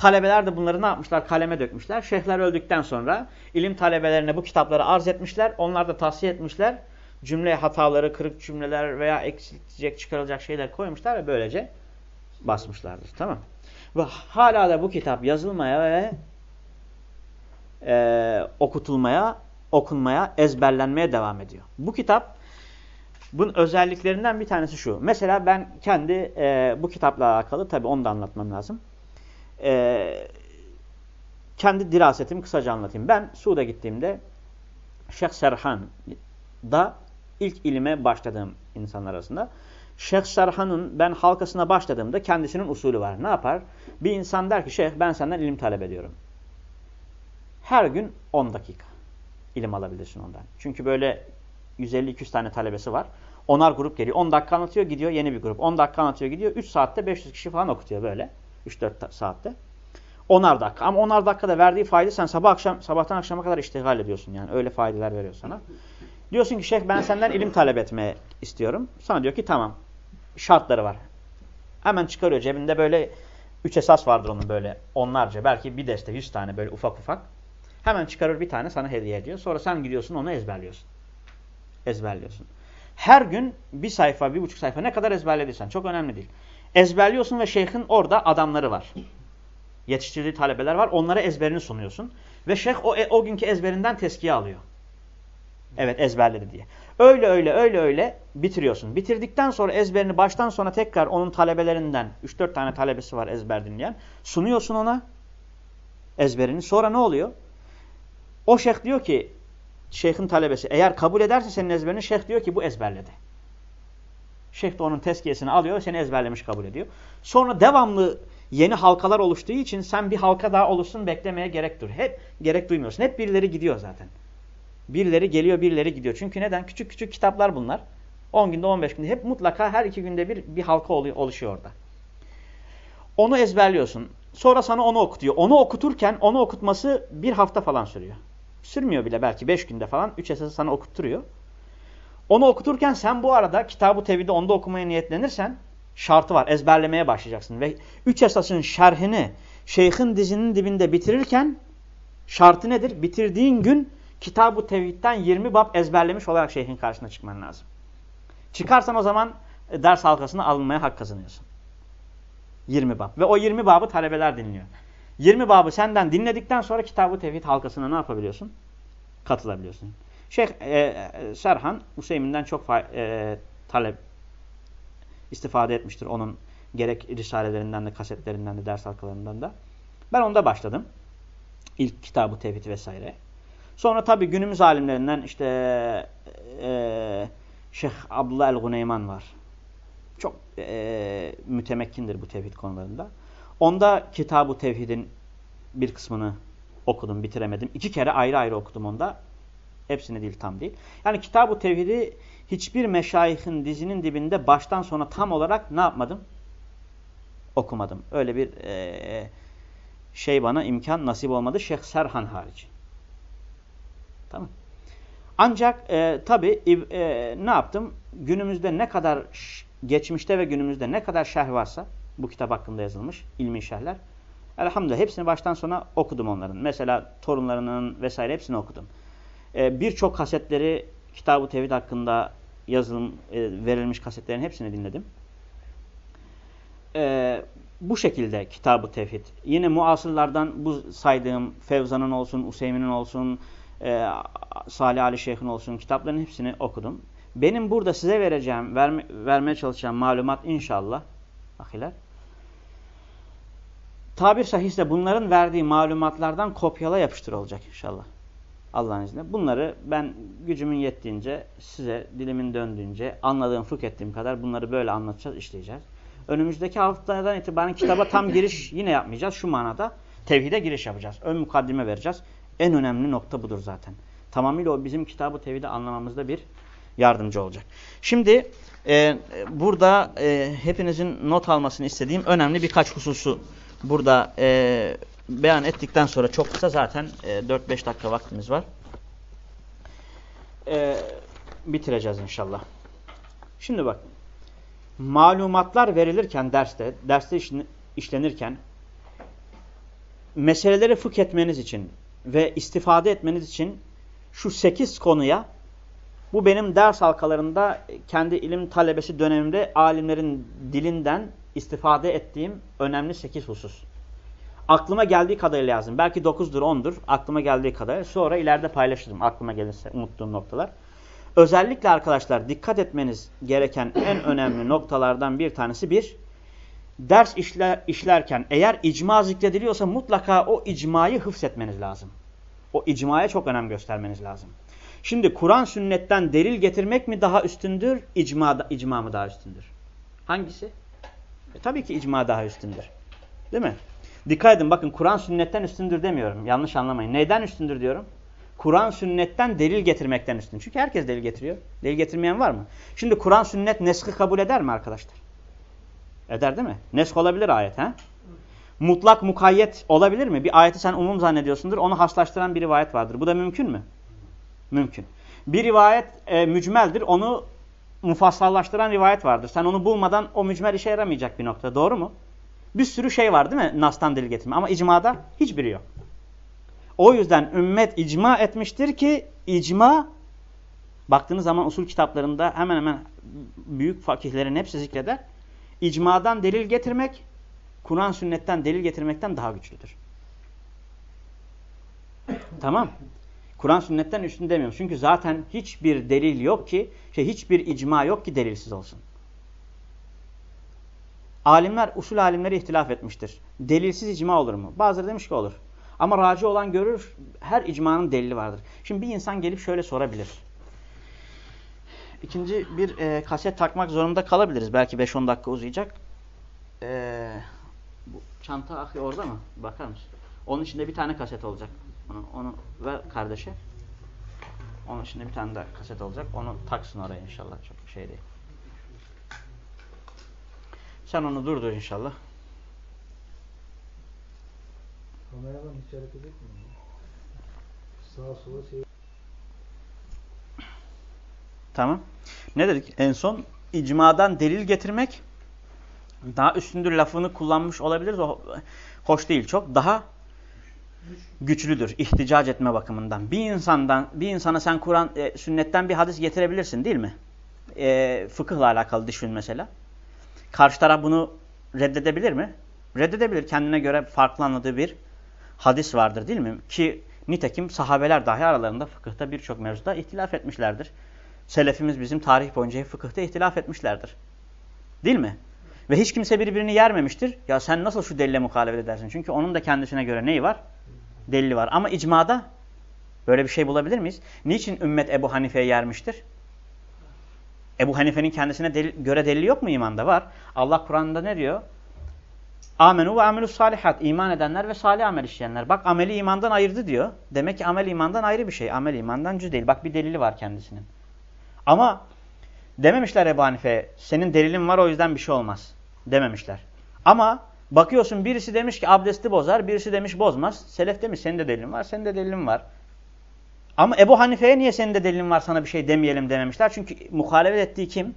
Talebeler de bunları ne yapmışlar? Kaleme dökmüşler. Şeyhler öldükten sonra ilim talebelerine bu kitapları arz etmişler. Onlar da tavsiye etmişler. Cümle hataları, kırık cümleler veya eksilecek, çıkarılacak şeyler koymuşlar ve böylece basmışlardır. Tamam Ve hala da bu kitap yazılmaya ve e, okutulmaya, okunmaya, ezberlenmeye devam ediyor. Bu kitap bunun özelliklerinden bir tanesi şu. Mesela ben kendi e, bu kitapla alakalı tabi onu da anlatmam lazım. E, kendi dirasetimi kısaca anlatayım. Ben Suud'a gittiğimde Şeyh Serhan da ilk ilime başladığım insanlar arasında. Şeyh Serhan'ın ben halkasına başladığımda kendisinin usulü var. Ne yapar? Bir insan der ki şeyh ben senden ilim talep ediyorum. Her gün 10 dakika ilim alabilirsin ondan. Çünkü böyle 150-200 tane talebesi var. Onar grup geliyor. 10 dakika anlatıyor gidiyor yeni bir grup. 10 dakika anlatıyor gidiyor. 3 saatte 500 kişi falan okutuyor böyle. 3-4 saatte. Onar dakika. Ama onar dakikada verdiği fayda sen sabah akşam sabahtan akşama kadar iştigal ediyorsun yani. Öyle faydeler veriyor sana. Diyorsun ki şeyh ben senden ilim talep etmeye istiyorum. Sana diyor ki tamam. Şartları var. Hemen çıkarıyor cebinde böyle 3 esas vardır onun böyle onlarca belki bir deste 100 tane böyle ufak ufak. Hemen çıkarır bir tane sana hediye ediyor. Sonra sen gidiyorsun onu ezberliyorsun. Ezberliyorsun. Her gün bir sayfa, bir buçuk sayfa ne kadar ezberlediysen çok önemli değil. Ezberliyorsun ve şeyhin orada adamları var. Yetiştirdiği talebeler var. Onlara ezberini sunuyorsun. Ve şeyh o, o günkü ezberinden teskiye alıyor. Evet ezberledi diye. Öyle öyle öyle öyle bitiriyorsun. Bitirdikten sonra ezberini baştan sona tekrar onun talebelerinden 3-4 tane talebesi var ezber dinleyen. Sunuyorsun ona ezberini. Sonra ne oluyor? O şeyh diyor ki şeyhin talebesi eğer kabul ederse senin ezberini şeyh diyor ki bu ezberledi. Şeyh de onun tezkiyesini alıyor seni ezberlemiş kabul ediyor. Sonra devamlı yeni halkalar oluştuğu için sen bir halka daha oluşsun beklemeye gerek dur. Hep gerek duymuyorsun. Hep birileri gidiyor zaten. Birileri geliyor birileri gidiyor. Çünkü neden? Küçük küçük kitaplar bunlar. 10 günde 15 günde hep mutlaka her iki günde bir bir halka oluşuyor orada. Onu ezberliyorsun. Sonra sana onu okutuyor. Onu okuturken onu okutması bir hafta falan sürüyor. Sürmüyor bile belki 5 günde falan. 3 esası sana okutturuyor. Onu okuturken sen bu arada kitabı tevhidi onda okumaya niyetlenirsen şartı var. Ezberlemeye başlayacaksın. Ve 3 esasın şerhini şeyhin dizinin dibinde bitirirken şartı nedir? Bitirdiğin gün kitabı tevhidden 20 bab ezberlemiş olarak şeyhin karşısına çıkman lazım. Çıkarsan o zaman e, ders halkasına alınmaya hak kazanıyorsun. 20 bab. Ve o 20 babı talebeler dinliyor. 20 babı senden dinledikten sonra kitabı tevhid halkasına ne yapabiliyorsun? Katılabiliyorsun. Şeyh e, e, Serhan Hüseyin'den çok e, talep istifade etmiştir. Onun gerek risalelerinden de kasetlerinden de ders halkalarından da. Ben onda başladım. İlk kitabı tevhid vesaire. Sonra tabi günümüz alimlerinden işte e, Şeyh Abdullah el-Guneyman var. Çok e, mütemekkindir bu tevhid konularında. Onda Kitab-ı Tevhid'in bir kısmını okudum, bitiremedim. İki kere ayrı ayrı okudum onda. Hepsini değil, tam değil. Yani Kitab-ı Tevhid'i hiçbir meşayihin dizinin dibinde baştan sona tam olarak ne yapmadım? Okumadım. Öyle bir e, şey bana imkan nasip olmadı. Şeyh Serhan harici. Tamam. Ancak e, tabi e, ne yaptım? Günümüzde ne kadar geçmişte ve günümüzde ne kadar şerh varsa bu kitap hakkında yazılmış ilmi şerhler. Elhamdülillah hepsini baştan sona okudum onların. Mesela torunlarının vesaire hepsini okudum. E, Birçok kasetleri Kitab-ı Tevhid hakkında yazılım e, verilmiş kasetlerin hepsini dinledim. E, bu şekilde kitabı tevhid. Yine muasırlardan bu saydığım Fevzan'ın olsun, Useymin'in olsun, e, Salih Ali Şeyh'in olsun kitapların hepsini okudum. Benim burada size vereceğim, verme, vermeye çalışacağım malumat inşallah ahiler. Tabir sahihse bunların verdiği malumatlardan kopyala yapıştır olacak inşallah. Allah'ın izniyle. Bunları ben gücümün yettiğince, size dilimin döndüğünce, anladığım, fıkh ettiğim kadar bunları böyle anlatacağız, işleyeceğiz. Önümüzdeki haftadan itibaren kitaba tam giriş yine yapmayacağız. Şu manada tevhide giriş yapacağız. Ön mukaddime vereceğiz. En önemli nokta budur zaten. Tamamıyla o bizim kitabı tevhidi anlamamızda bir yardımcı olacak. Şimdi e, burada e, hepinizin not almasını istediğim önemli birkaç hususu burada e, beyan ettikten sonra çok kısa zaten e, 4-5 dakika vaktimiz var. E, bitireceğiz inşallah. Şimdi bak. Malumatlar verilirken derste, derste işlenirken meseleleri fıkh etmeniz için ve istifade etmeniz için şu 8 konuya bu benim ders halkalarında kendi ilim talebesi dönemimde alimlerin dilinden istifade ettiğim önemli 8 husus. Aklıma geldiği kadarıyla yazdım. Belki 9'dur 10'dur aklıma geldiği kadarıyla. Sonra ileride paylaşırım aklıma gelirse unuttuğum noktalar. Özellikle arkadaşlar dikkat etmeniz gereken en önemli noktalardan bir tanesi bir, ders işler, işlerken eğer icma zikrediliyorsa mutlaka o icmayı hıfzetmeniz lazım. O icmaya çok önem göstermeniz lazım. Şimdi Kur'an sünnetten delil getirmek mi daha üstündür, icma, icma mı daha üstündür? Hangisi? E, tabii ki icma daha üstündür. Değil mi? Dikkat edin bakın Kur'an sünnetten üstündür demiyorum. Yanlış anlamayın. Neyden üstündür diyorum? Kur'an sünnetten delil getirmekten üstün. Çünkü herkes delil getiriyor. Delil getirmeyen var mı? Şimdi Kur'an sünnet neskı kabul eder mi arkadaşlar? Eder değil mi? Nesk olabilir ayet. He? Mutlak mukayyet olabilir mi? Bir ayeti sen umum zannediyorsundur. Onu haslaştıran bir rivayet vardır. Bu da mümkün mü? Mümkün. Bir rivayet e, mücmeldir. Onu mufassallaştıran rivayet vardır. Sen onu bulmadan o mücmel işe yaramayacak bir nokta. Doğru mu? Bir sürü şey var değil mi? Nas'tan delil getirme. Ama icmada hiçbiri yok. O yüzden ümmet icma etmiştir ki icma baktığınız zaman usul kitaplarında hemen hemen büyük fakihlerin hepsi zikreder. İcmadan delil getirmek Kur'an sünnetten delil getirmekten daha güçlüdür. tamam. Kur'an sünnetten üstün demiyorum. Çünkü zaten hiçbir delil yok ki, şey hiçbir icma yok ki delilsiz olsun. Alimler, usul alimleri ihtilaf etmiştir. Delilsiz icma olur mu? Bazıları demiş ki olur. Ama raci olan görür, her icmanın delili vardır. Şimdi bir insan gelip şöyle sorabilir. İkinci bir e, kaset takmak zorunda kalabiliriz. Belki 5-10 dakika uzayacak. E, bu çanta ahi orada mı? Bakar mısın? Onun içinde bir tane kaset olacak. Onu, onu ver kardeşe. Onun içinde bir tane de kaset olacak. Onu taksın oraya inşallah. Çok şey değil. Sen onu durdur inşallah. Kameraman hiç hareket etmiyor. Sağa sola şey... Tamam. Ne dedik? En son icmadan delil getirmek daha üstündür lafını kullanmış olabiliriz. O hoş değil çok. Daha güçlüdür ihticac etme bakımından. Bir insandan bir insana sen Kur'an e, sünnetten bir hadis getirebilirsin değil mi? E, fıkıhla alakalı düşün mesela. Karşı taraf bunu reddedebilir mi? Reddedebilir. Kendine göre farklı anladığı bir hadis vardır değil mi? Ki nitekim sahabeler dahi aralarında fıkıhta birçok mevzuda ihtilaf etmişlerdir. Selefimiz bizim tarih boyunca fıkıhta ihtilaf etmişlerdir. Değil mi? Ve hiç kimse birbirini yermemiştir. Ya sen nasıl şu delile muhalefet edersin? Çünkü onun da kendisine göre neyi var? Delili var. Ama icmada böyle bir şey bulabilir miyiz? Niçin ümmet Ebu Hanife'ye yermiştir? Ebu Hanife'nin kendisine delil, göre delili yok mu imanda? Var. Allah Kur'an'da ne diyor? Amenu ve amelus salihat. İman edenler ve salih amel işleyenler. Bak ameli imandan ayırdı diyor. Demek ki amel imandan ayrı bir şey. Amel imandan cüz değil. Bak bir delili var kendisinin. Ama dememişler Ebu Hanife senin delilin var o yüzden bir şey olmaz. Dememişler. Ama bakıyorsun birisi demiş ki abdesti bozar, birisi demiş bozmaz. Selef demiş senin de delilin var, senin de delilin var. Ama Ebu Hanife'ye niye senin de delilin var sana bir şey demeyelim dememişler. Çünkü muhalefet ettiği kim?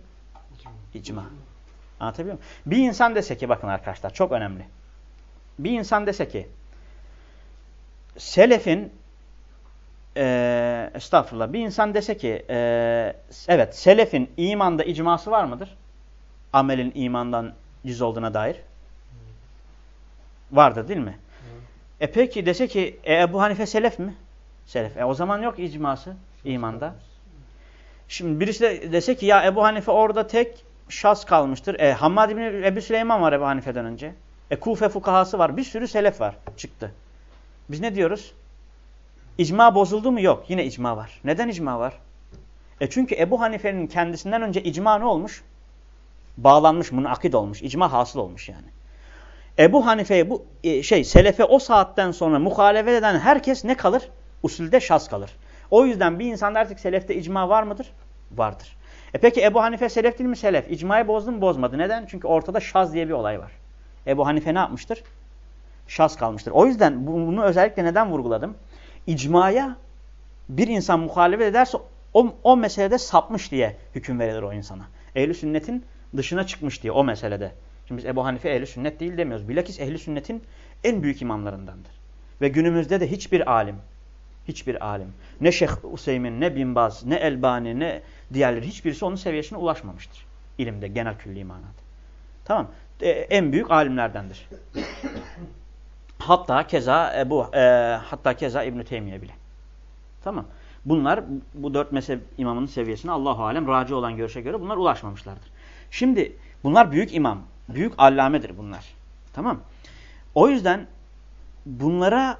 İcma. Anlatabiliyor muyum? Bir insan dese ki bakın arkadaşlar çok önemli. Bir insan dese ki selefin e, estağfurullah bir insan dese ki e, evet selefin imanda icması var mıdır? Amelin imandan cüz olduğuna dair. Vardır değil mi? E peki dese ki e, Ebu Hanife selef mi? Selef. E o zaman yok icması imanda. Şimdi birisi de dese ki ya Ebu Hanife orada tek şahs kalmıştır. E Hammad bin Ebu Süleyman var Ebu Hanife'den önce. E Kufe fukahası var. Bir sürü selef var. Çıktı. Biz ne diyoruz? İcma bozuldu mu? Yok. Yine icma var. Neden icma var? E çünkü Ebu Hanife'nin kendisinden önce icma ne olmuş? Bağlanmış, münakid olmuş. İcma hasıl olmuş yani. Ebu Hanife'ye bu e, şey selefe o saatten sonra muhalefet eden herkes ne kalır? Usulde şaz kalır. O yüzden bir insanda artık selefte icma var mıdır? Vardır. E peki Ebu Hanife selef değil mi selef? İcmayı bozdu mu? Bozmadı. Neden? Çünkü ortada şaz diye bir olay var. Ebu Hanife ne yapmıştır? Şaz kalmıştır. O yüzden bunu özellikle neden vurguladım? İcmaya bir insan muhalefet ederse o, o meselede sapmış diye hüküm verilir o insana. Ehli sünnetin dışına çıkmış diye o meselede. Şimdi biz Ebu Hanife ehli sünnet değil demiyoruz. Bilakis ehli sünnetin en büyük imamlarındandır. Ve günümüzde de hiçbir alim, hiçbir alim, ne Şeyh Useymin, ne Binbaz, ne Elbani, ne diğerleri hiçbirisi onun seviyesine ulaşmamıştır. İlimde, genel külli manada. Tamam. E, en büyük alimlerdendir. hatta keza Ebu, e, hatta keza İbn Teymiye bile. Tamam. Bunlar bu dört mezhep imamının seviyesine Allahu alem raci olan görüşe göre bunlar ulaşmamışlardır. Şimdi bunlar büyük imam, büyük allamedir bunlar. Tamam? O yüzden bunlara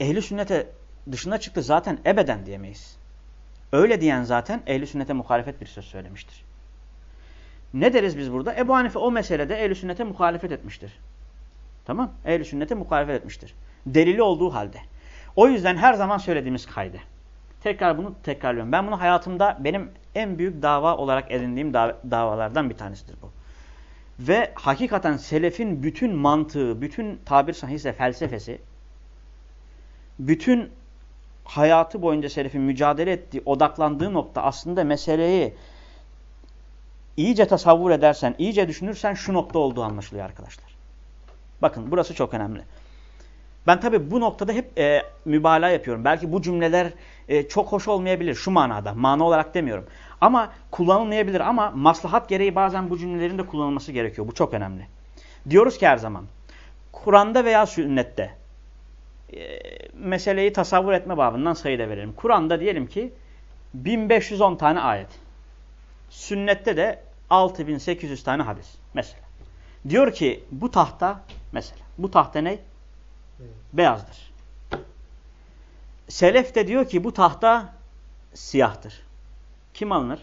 ehli sünnete dışına çıktı zaten ebeden diyemeyiz. Öyle diyen zaten ehli sünnete muhalefet bir söz söylemiştir. Ne deriz biz burada? Ebu Hanife o meselede ehli sünnete muhalefet etmiştir. Tamam? Ehli sünnete muhalefet etmiştir. Delili olduğu halde. O yüzden her zaman söylediğimiz kaydı. Tekrar bunu tekrarlıyorum. Ben bunu hayatımda benim en büyük dava olarak edindiğim dav davalardan bir tanesidir bu. Ve hakikaten selefin bütün mantığı, bütün tabir sahihse felsefesi, bütün hayatı boyunca selefin mücadele ettiği, odaklandığı nokta aslında meseleyi iyice tasavvur edersen, iyice düşünürsen şu nokta olduğu anlaşılıyor arkadaşlar. Bakın burası çok önemli. Ben tabi bu noktada hep e, mübalağa yapıyorum. Belki bu cümleler e, çok hoş olmayabilir şu manada. Mana olarak demiyorum. Ama kullanılmayabilir ama maslahat gereği bazen bu cümlelerin de kullanılması gerekiyor. Bu çok önemli. Diyoruz ki her zaman Kur'an'da veya sünnette e, meseleyi tasavvur etme babından sayıda verelim. Kur'an'da diyelim ki 1510 tane ayet. Sünnette de 6800 tane hadis. Mesela. Diyor ki bu tahta mesela. Bu tahta ne? Beyazdır. Selef de diyor ki bu tahta siyahtır. Kim alınır?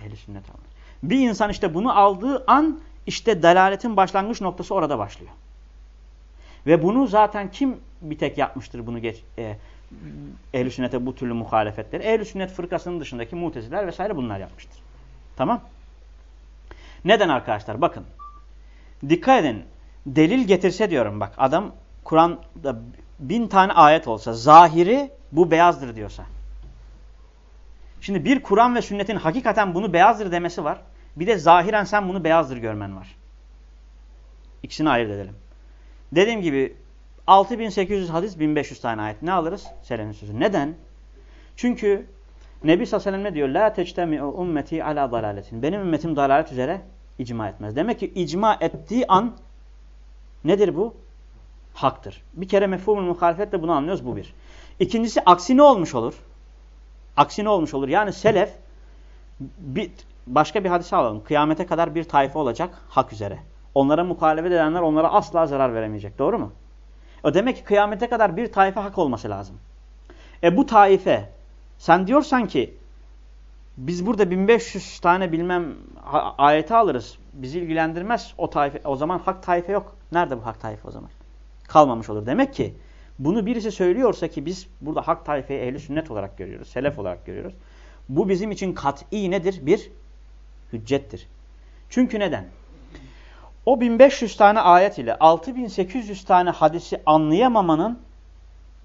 Ehl-i sünnet alınır. Bir insan işte bunu aldığı an işte delaletin başlangıç noktası orada başlıyor. Ve bunu zaten kim bir tek yapmıştır bunu geç e, ehl sünnete bu türlü muhalefetleri? Ehl-i sünnet fırkasının dışındaki muteziler vesaire bunlar yapmıştır. Tamam? Neden arkadaşlar? Bakın. Dikkat edin. Delil getirse diyorum bak adam Kur'an'da bin tane ayet olsa zahiri bu beyazdır diyorsa. Şimdi bir Kur'an ve sünnetin hakikaten bunu beyazdır demesi var. Bir de zahiren sen bunu beyazdır görmen var. İkisini ayırt edelim. Dediğim gibi 6800 hadis 1500 tane ayet. Ne alırız? Selen'in sözü. Neden? Çünkü Nebi sallallahu ne diyor? La teçtemi'u ummeti ala dalaletin. Benim ümmetim dalalet üzere icma etmez. Demek ki icma ettiği an nedir bu? Haktır. Bir kere mefhumul muhalefetle bunu anlıyoruz. Bu bir. İkincisi aksi ne olmuş olur? Aksi ne olmuş olur? Yani selef bir, başka bir hadise alalım. Kıyamete kadar bir tayfa olacak hak üzere. Onlara muhalefet edenler onlara asla zarar veremeyecek. Doğru mu? O demek ki kıyamete kadar bir taife hak olması lazım. E bu taife sen diyorsan ki biz burada 1500 tane bilmem ayeti alırız. Bizi ilgilendirmez o taife. O zaman hak taife yok. Nerede bu hak taife o zaman? Kalmamış olur. Demek ki bunu birisi söylüyorsa ki biz burada hak taifeyi ehli sünnet olarak görüyoruz. Selef olarak görüyoruz. Bu bizim için kat'i nedir? Bir hüccettir. Çünkü neden? O 1500 tane ayet ile 6800 tane hadisi anlayamamanın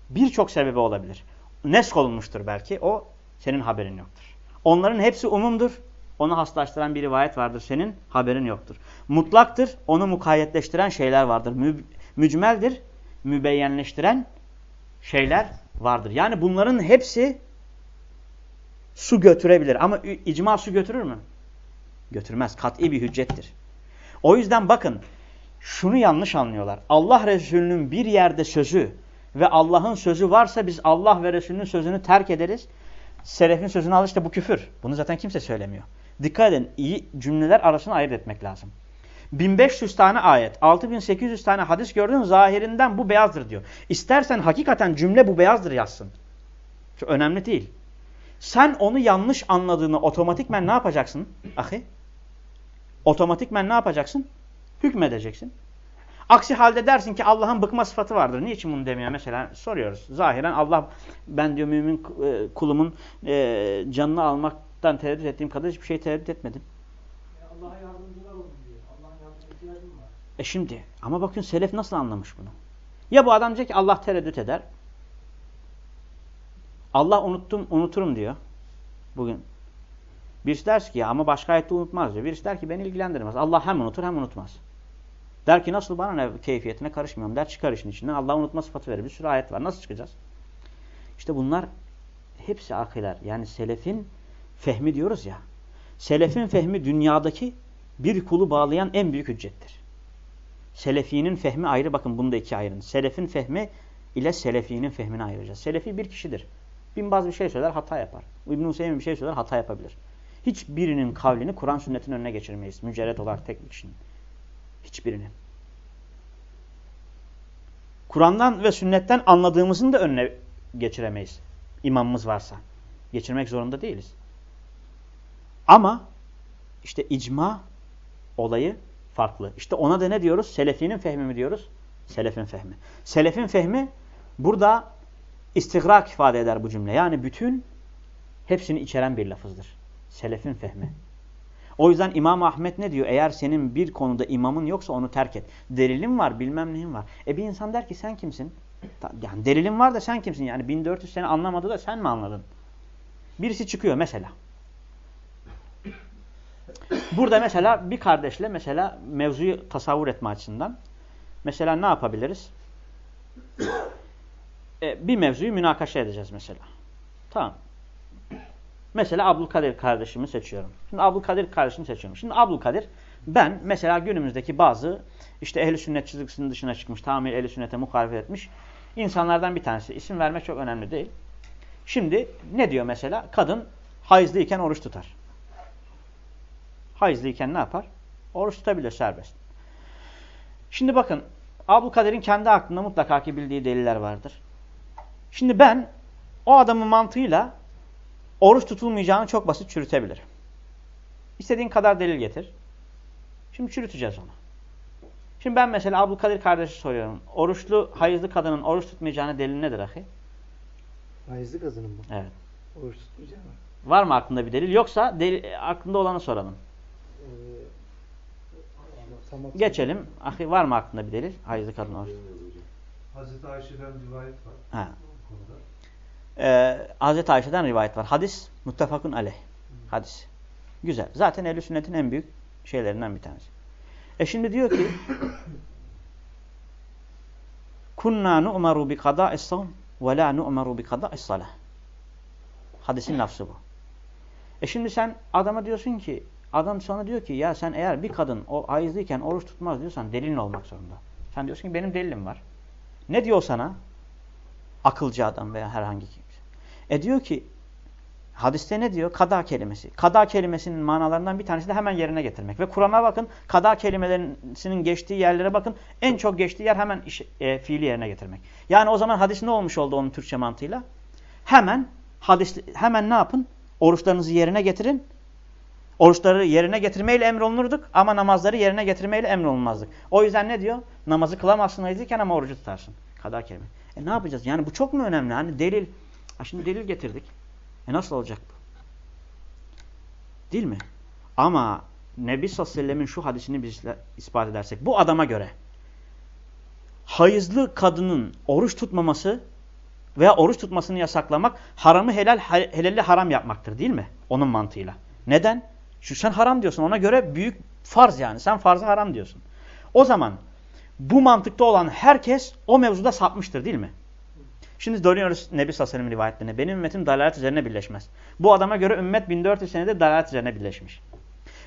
birçok sebebi olabilir. Nesk olunmuştur belki. O senin haberin yoktur. Onların hepsi umumdur. Onu haslaştıran bir rivayet vardır. Senin haberin yoktur. Mutlaktır. Onu mukayyetleştiren şeyler vardır. Mü mücmeldir. Mübeyyenleştiren şeyler vardır. Yani bunların hepsi su götürebilir. Ama icma su götürür mü? Götürmez. Kat'i bir hüccettir. O yüzden bakın şunu yanlış anlıyorlar. Allah Resulü'nün bir yerde sözü ve Allah'ın sözü varsa biz Allah ve Resulünün sözünü terk ederiz. Selefin sözünü al işte bu küfür. Bunu zaten kimse söylemiyor. Dikkat edin iyi cümleler arasında ayırt etmek lazım. 1500 tane ayet, 6800 tane hadis gördün zahirinden bu beyazdır diyor. İstersen hakikaten cümle bu beyazdır yazsın. Çok önemli değil. Sen onu yanlış anladığını otomatikmen ne yapacaksın? Ahi? Otomatikmen ne yapacaksın? Hükmedeceksin. Aksi halde dersin ki Allah'ın bıkma sıfatı vardır. Niçin bunu demiyor? Mesela soruyoruz. Zahiren Allah ben diyor mümin e, kulumun e, canını almaktan tereddüt ettiğim kadar hiçbir şey tereddüt etmedim. Allah'a yardımcılar olun diyor. Allah'ın yardım ihtiyacım var. E şimdi ama bakın selef nasıl anlamış bunu? Ya bu adam diyecek ki Allah tereddüt eder. Allah unuttum, unuturum diyor. Bugün. Birisi der ki ya ama başka ayette unutmaz diyor. Birisi der ki beni ilgilendirmez. Allah hem unutur hem unutmaz. Der ki nasıl bana ne keyfiyetine karışmıyorum der çıkar işin içinden. Allah unutma sıfatı verir. Bir sürü ayet var. Nasıl çıkacağız? İşte bunlar hepsi akiler. Yani selefin fehmi diyoruz ya. Selefin fehmi dünyadaki bir kulu bağlayan en büyük hüccettir. Selefinin fehmi ayrı. Bakın bunu da ikiye ayırın. Selefin fehmi ile selefinin fehmini ayıracağız. Selefi bir kişidir. Bin bazı bir şey söyler hata yapar. İbn-i bir şey söyler hata yapabilir. Hiçbirinin kavlini Kur'an sünnetin önüne geçirmeyiz. Mücerret olarak tek bir kişinin. Hiçbirinin. Kur'an'dan ve sünnetten anladığımızın da önüne geçiremeyiz. İmamımız varsa. Geçirmek zorunda değiliz. Ama işte icma olayı farklı. İşte ona da ne diyoruz? Selefinin fehmi mi diyoruz? Selefin fehmi. Selefin fehmi burada istigrak ifade eder bu cümle. Yani bütün hepsini içeren bir lafızdır. Selefin fehmi. O yüzden İmam Ahmet ne diyor? Eğer senin bir konuda imamın yoksa onu terk et. Delilin var, bilmem neyin var. E bir insan der ki sen kimsin? Yani delilin var da sen kimsin? Yani 1400 sene anlamadı da sen mi anladın? Birisi çıkıyor mesela. Burada mesela bir kardeşle mesela mevzuyu tasavvur etme açısından mesela ne yapabiliriz? E, bir mevzuyu münakaşa edeceğiz mesela. Tamam. Mesela Abdülkadir kardeşimi seçiyorum. Şimdi Abdülkadir kardeşimi seçiyorum. Şimdi Abdülkadir ben mesela günümüzdeki bazı işte ehli sünnet çizgisinin dışına çıkmış, tamir ehli sünnete muhalefet etmiş insanlardan bir tanesi. İsim vermek çok önemli değil. Şimdi ne diyor mesela? Kadın hayızlıyken oruç tutar. Hayızlıyken ne yapar? Oruç tutabilir serbest. Şimdi bakın Abdülkadir'in kendi aklında mutlaka ki bildiği deliller vardır. Şimdi ben o adamın mantığıyla oruç tutulmayacağını çok basit çürütebilirim. İstediğin kadar delil getir. Şimdi çürüteceğiz onu. Şimdi ben mesela Abdülkadir kardeşi soruyorum. Oruçlu, hayızlı kadının oruç tutmayacağına delil nedir ahi? Hayızlı kadının mı? Evet. Oruç tutmayacak mı? Var mı aklında bir delil? Yoksa delil, aklında olanı soralım. Ee. Geçelim. Ahi var mı aklında bir delil? Hayızlı kadın oruç. Hazreti Ayşe'den rivayet var Ha. bu konuda. Ee, Hazreti Ayşe'den rivayet var. Hadis muttefakun aleyh. Hadis. Güzel. Zaten ehl sünnetin en büyük şeylerinden bir tanesi. E şimdi diyor ki kunna nu'maru bi kada'is savm ve la nu'maru bi kada'is salah. Hadisin lafzı bu. E şimdi sen adama diyorsun ki adam sana diyor ki ya sen eğer bir kadın o hayızlıyken oruç tutmaz diyorsan delilin olmak zorunda. Sen diyorsun ki benim delilim var. Ne diyor sana? Akılcı adam veya herhangi. E diyor ki hadiste ne diyor? Kada kelimesi. Kada kelimesinin manalarından bir tanesi de hemen yerine getirmek. Ve Kur'an'a bakın kada kelimesinin geçtiği yerlere bakın. En çok geçtiği yer hemen iş, e, fiili yerine getirmek. Yani o zaman hadis ne olmuş oldu onun Türkçe mantığıyla? Hemen hadis hemen ne yapın? Oruçlarınızı yerine getirin. Oruçları yerine getirmeyle emrolunurduk ama namazları yerine getirmeyle emrolunmazdık. O yüzden ne diyor? Namazı kılamazsın ayızlıyken ama orucu tutarsın. Kada kelime. E ne yapacağız? Yani bu çok mu önemli? Hani delil. Ha şimdi delil getirdik. E nasıl olacak bu? Değil mi? Ama Nebi sallallahu aleyhi ve sellemin şu hadisini biz ispat edersek bu adama göre hayızlı kadının oruç tutmaması veya oruç tutmasını yasaklamak haramı helal helalli haram yapmaktır değil mi? Onun mantığıyla. Neden? Çünkü sen haram diyorsun. Ona göre büyük farz yani. Sen farzı haram diyorsun. O zaman bu mantıkta olan herkes o mevzuda sapmıştır değil mi? Şimdi dönüyoruz Nebi Sallallahu rivayetlerine. Benim ümmetim dalalet üzerine birleşmez. Bu adama göre ümmet 1400 senede dalalet üzerine birleşmiş.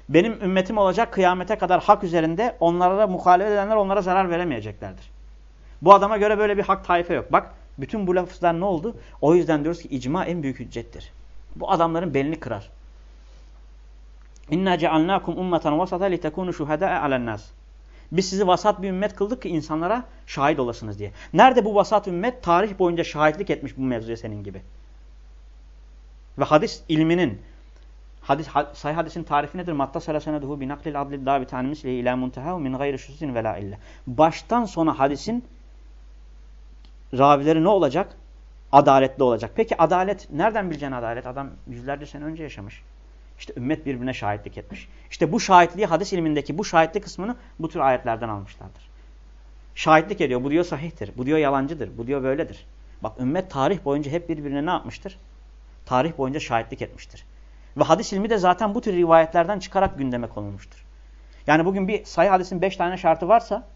Benim ümmetim olacak kıyamete kadar hak üzerinde onlara muhalefet edenler onlara zarar veremeyeceklerdir. Bu adama göre böyle bir hak taife yok. Bak bütün bu lafızlar ne oldu? O yüzden diyoruz ki icma en büyük hüccettir. Bu adamların belini kırar. İnna cealnakum ummeten vasata litekunu şuhada'a alen Biz sizi vasat bir ümmet kıldık ki insanlara şahit olasınız diye. Nerede bu vasat ümmet? Tarih boyunca şahitlik etmiş bu mevzuya senin gibi. Ve hadis ilminin hadis sahih hadisin tarifi nedir? Matta saraseneduhu bi naklil adli davi misli ila muntaha min gayri şusin ve la illa. Baştan sona hadisin ravileri ne olacak? Adaletli olacak. Peki adalet nereden bileceksin adalet? Adam yüzlerce sene önce yaşamış. İşte ümmet birbirine şahitlik etmiş. İşte bu şahitliği hadis ilmindeki bu şahitlik kısmını bu tür ayetlerden almışlardır. Şahitlik ediyor. Bu diyor sahihtir. Bu diyor yalancıdır. Bu diyor böyledir. Bak ümmet tarih boyunca hep birbirine ne yapmıştır? Tarih boyunca şahitlik etmiştir. Ve hadis ilmi de zaten bu tür rivayetlerden çıkarak gündeme konulmuştur. Yani bugün bir sayı hadisin beş tane şartı varsa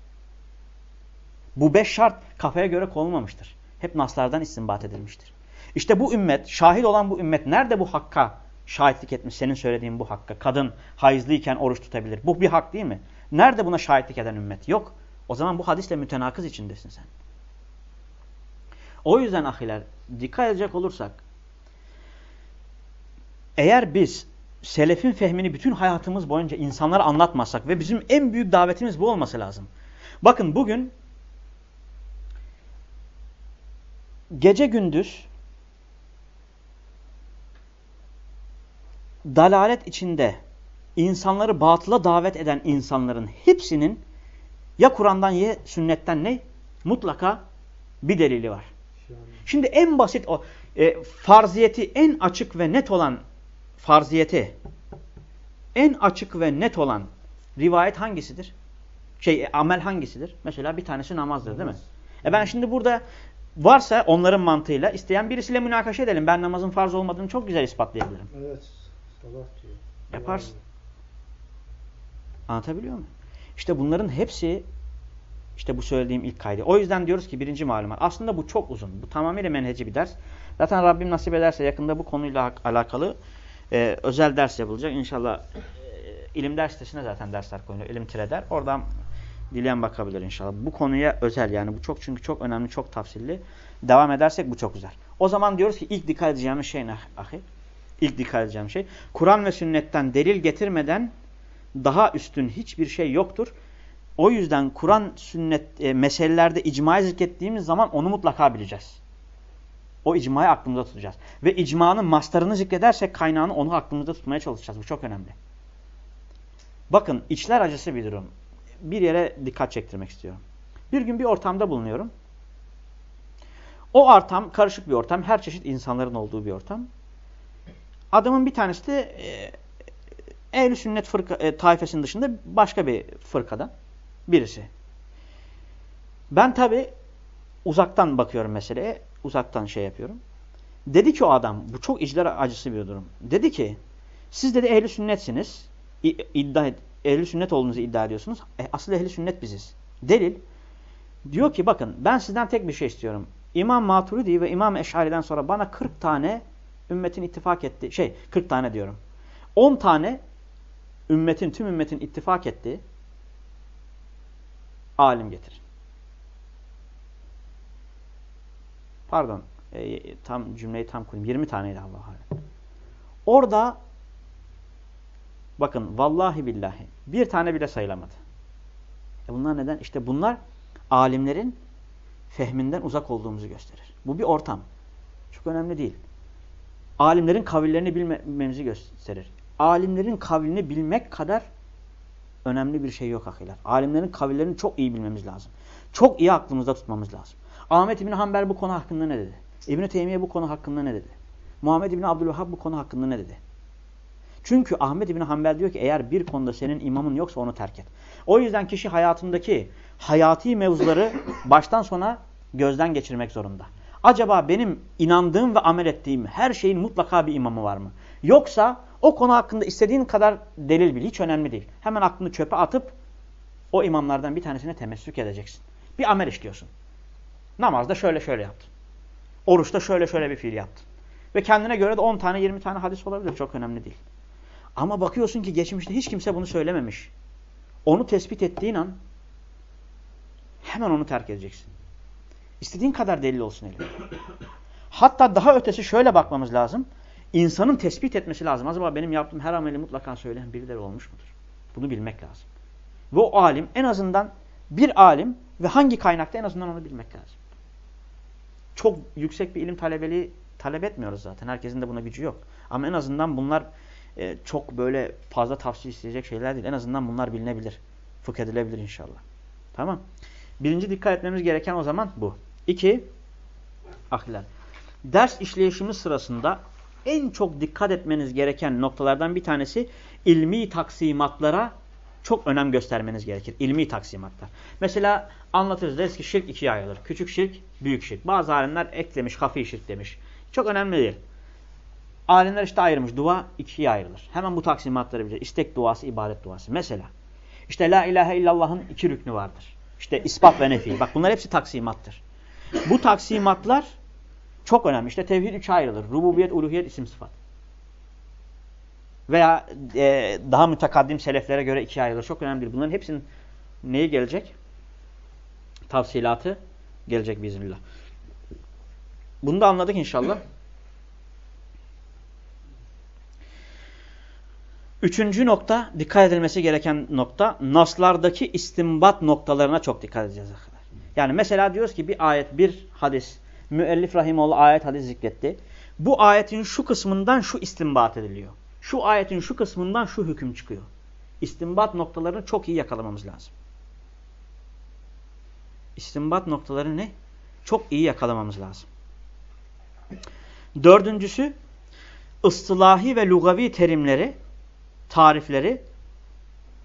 bu beş şart kafaya göre konulmamıştır. Hep naslardan istinbat edilmiştir. İşte bu ümmet, şahit olan bu ümmet nerede bu hakka şahitlik etmiş senin söylediğin bu hakka? Kadın hayızlıyken oruç tutabilir. Bu bir hak değil mi? Nerede buna şahitlik eden ümmet? Yok. O zaman bu hadisle mütenakız içindesin sen. O yüzden ahiler dikkat edecek olursak eğer biz selefin fehmini bütün hayatımız boyunca insanlara anlatmazsak ve bizim en büyük davetimiz bu olması lazım. Bakın bugün gece gündüz dalalet içinde insanları batıla davet eden insanların hepsinin ya Kur'an'dan ya sünnetten ne? Mutlaka bir delili var. Şimdi en basit o e, farziyeti en açık ve net olan farziyeti en açık ve net olan rivayet hangisidir? Şey amel hangisidir? Mesela bir tanesi namazdır değil mi? E ben şimdi burada varsa onların mantığıyla isteyen birisiyle münakaşa edelim. Ben namazın farz olmadığını çok güzel ispatlayabilirim. Evet. Sabah diyor. Yaparsın. Anlatabiliyor muyum? İşte bunların hepsi işte bu söylediğim ilk kaydı. O yüzden diyoruz ki birinci malumat. Aslında bu çok uzun. Bu tamamıyla menheci bir ders. Zaten Rabbim nasip ederse yakında bu konuyla alakalı e, özel ders yapılacak. İnşallah e, ilim ders sitesine zaten dersler koyuluyor. İlim tireder. Oradan dileyen bakabilir inşallah. Bu konuya özel yani bu çok çünkü çok önemli, çok tafsilli. Devam edersek bu çok güzel. O zaman diyoruz ki ilk dikkat edeceğimiz şey ne ahi? İlk dikkat edeceğim şey. Kur'an ve sünnetten delil getirmeden daha üstün hiçbir şey yoktur. O yüzden Kur'an sünnet e, meselelerde icmayı zikrettiğimiz zaman onu mutlaka bileceğiz. O icmayı aklımızda tutacağız. Ve icmanın mastarını zikredersek kaynağını onu aklımızda tutmaya çalışacağız. Bu çok önemli. Bakın içler acısı bir durum. Bir yere dikkat çektirmek istiyorum. Bir gün bir ortamda bulunuyorum. O ortam karışık bir ortam. Her çeşit insanların olduğu bir ortam. Adamın bir tanesi de e, ehl sünnet fırka, e, taifesinin dışında başka bir fırkadan birisi. Ben tabi uzaktan bakıyorum meseleye. Uzaktan şey yapıyorum. Dedi ki o adam, bu çok icra acısı bir durum. Dedi ki, siz dedi ehli sünnetsiniz. İddia, ehli sünnet olduğunuzu iddia ediyorsunuz. E, asıl ehli sünnet biziz. Delil, diyor ki bakın ben sizden tek bir şey istiyorum. İmam Maturidi ve İmam Eş'ari'den sonra bana 40 tane ümmetin ittifak etti. Şey 40 tane diyorum. 10 tane ümmetin, tüm ümmetin ittifak ettiği alim getirin. Pardon. E, tam cümleyi tam kurayım. 20 taneydi Allah Orada bakın vallahi billahi bir tane bile sayılamadı. E bunlar neden? İşte bunlar alimlerin fehminden uzak olduğumuzu gösterir. Bu bir ortam. Çok önemli değil. Alimlerin kavillerini bilmemizi gösterir. Alimlerin kavlini bilmek kadar önemli bir şey yok ahiler. Alimlerin kavillerini çok iyi bilmemiz lazım. Çok iyi aklımızda tutmamız lazım. Ahmet İbni Hanbel bu konu hakkında ne dedi? İbni Teymiye bu konu hakkında ne dedi? Muhammed İbni Abdülvahhab bu konu hakkında ne dedi? Çünkü Ahmet İbni Hanbel diyor ki eğer bir konuda senin imamın yoksa onu terk et. O yüzden kişi hayatındaki hayati mevzuları baştan sona gözden geçirmek zorunda. Acaba benim inandığım ve amel ettiğim her şeyin mutlaka bir imamı var mı? Yoksa o konu hakkında istediğin kadar delil bil. Hiç önemli değil. Hemen aklını çöpe atıp o imamlardan bir tanesine temessük edeceksin. Bir amel işliyorsun. Namazda şöyle şöyle yaptın. Oruçta şöyle şöyle bir fiil yaptın. Ve kendine göre de 10 tane 20 tane hadis olabilir. Çok önemli değil. Ama bakıyorsun ki geçmişte hiç kimse bunu söylememiş. Onu tespit ettiğin an hemen onu terk edeceksin. İstediğin kadar delil olsun elinde. Hatta daha ötesi şöyle bakmamız lazım. İnsanın tespit etmesi lazım. Acaba benim yaptığım her ameli mutlaka söyleyen birileri olmuş mudur? Bunu bilmek lazım. Ve o alim en azından bir alim ve hangi kaynakta en azından onu bilmek lazım. Çok yüksek bir ilim talebeliği talep etmiyoruz zaten. Herkesin de buna gücü yok. Ama en azından bunlar e, çok böyle fazla tavsiye isteyecek şeyler değil. En azından bunlar bilinebilir. Fıkh edilebilir inşallah. Tamam. Birinci dikkat etmemiz gereken o zaman bu. İki, ahiler. Ders işleyişimiz sırasında en çok dikkat etmeniz gereken noktalardan bir tanesi ilmi taksimatlara çok önem göstermeniz gerekir. İlmi taksimatlar. Mesela anlatırız deriz ki şirk ikiye ayrılır. Küçük şirk, büyük şirk. Bazı alimler eklemiş, hafi şirk demiş. Çok önemli değil. Alimler işte ayırmış. Dua ikiye ayrılır. Hemen bu taksimatları bilir. İstek duası, ibadet duası. Mesela işte la ilahe illallah'ın iki rüknü vardır. İşte ispat ve nefi. Bak bunlar hepsi taksimattır. Bu taksimatlar çok önemli. İşte tevhid üçe ayrılır. Rububiyet, uluhiyet, isim sıfat. Veya e, daha mütekaddim seleflere göre ikiye ayrılır. Çok önemli değil. Bunların hepsinin neyi gelecek? Tafsilatı gelecek biiznillah. Bunu da anladık inşallah. Üçüncü nokta, dikkat edilmesi gereken nokta, naslardaki istimbat noktalarına çok dikkat edeceğiz. Yani mesela diyoruz ki bir ayet, bir hadis, müellif rahimoğlu ayet hadis zikretti. Bu ayetin şu kısmından şu istimbat ediliyor. Şu ayetin şu kısmından şu hüküm çıkıyor. İstimbat noktalarını çok iyi yakalamamız lazım. İstimbat noktaları ne? Çok iyi yakalamamız lazım. Dördüncüsü, ıstılahi ve lugavi terimleri tarifleri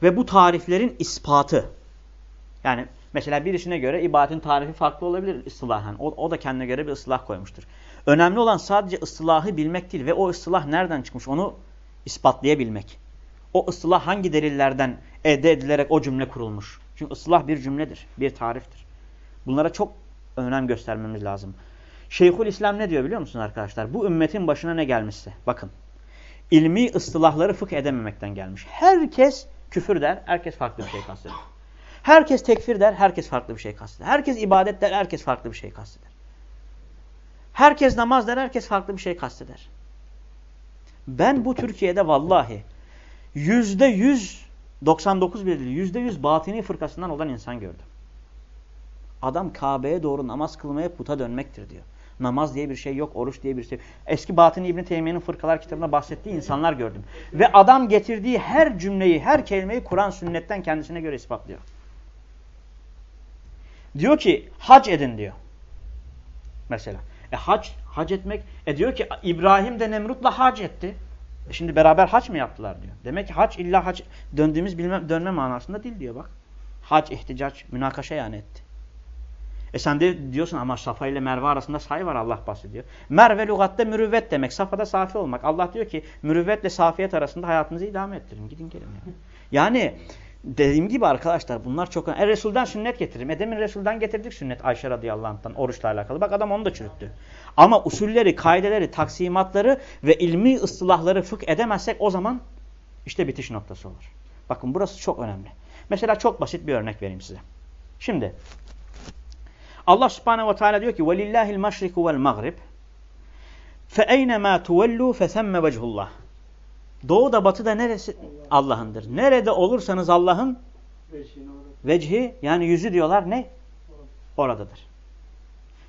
ve bu tariflerin ispatı. Yani mesela birisine göre ibadetin tarifi farklı olabilir ıslahen. O, o da kendine göre bir ıslah koymuştur. Önemli olan sadece ıslahı bilmek değil ve o ıslah nereden çıkmış onu ispatlayabilmek. O ıslah hangi delillerden elde edilerek o cümle kurulmuş. Çünkü ıslah bir cümledir, bir tariftir. Bunlara çok önem göstermemiz lazım. Şeyhül İslam ne diyor biliyor musunuz arkadaşlar? Bu ümmetin başına ne gelmişse. Bakın ilmi ıstılahları fıkh edememekten gelmiş. Herkes küfür der, herkes farklı bir şey kasteder. Herkes tekfir der, herkes farklı bir şey kasteder. Herkes ibadet der, herkes farklı bir şey kasteder. Herkes namaz der, herkes farklı bir şey kasteder. Ben bu Türkiye'de vallahi yüzde yüz 99 bile yüzde yüz batini fırkasından olan insan gördüm. Adam Kabe'ye doğru namaz kılmaya puta dönmektir diyor. Namaz diye bir şey yok, oruç diye bir şey yok. Eski Batın İbni Teymiye'nin fırkalar kitabında bahsettiği insanlar gördüm. Ve adam getirdiği her cümleyi, her kelimeyi Kur'an sünnetten kendisine göre ispatlıyor. Diyor ki hac edin diyor. Mesela. E hac, hac etmek, e diyor ki İbrahim de Nemrut'la hac etti. E şimdi beraber hac mı yaptılar diyor. Demek ki hac illa hac döndüğümüz bilmem, dönme manasında değil diyor bak. Hac, ihticac, münakaşa yani etti. E sen de diyorsun ama Safa ile Merve arasında say var Allah bahsediyor. Merve lügatte mürüvvet demek. Safada safi olmak. Allah diyor ki mürüvvetle safiyet arasında hayatınızı idame ettirin. Gidin gelin. Yani, yani dediğim gibi arkadaşlar bunlar çok önemli. E Resul'den sünnet getirin. E demin Resul'den getirdik sünnet Ayşe radıyallahu anh'tan oruçla alakalı. Bak adam onu da çürüttü. Ama usulleri, kaideleri, taksimatları ve ilmi ıslahları fıkh edemezsek o zaman işte bitiş noktası olur. Bakın burası çok önemli. Mesela çok basit bir örnek vereyim size. Şimdi Allah subhanehu ve teala diyor ki وَلِلَّهِ الْمَشْرِكُ وَالْمَغْرِبِ فَاَيْنَمَا تُوَلُّوا فَثَمَّ وَجْهُ اللّٰهِ Doğu da batı da neresi? Allah'ındır. Nerede olursanız Allah'ın vecihi yani yüzü diyorlar ne? Oradadır.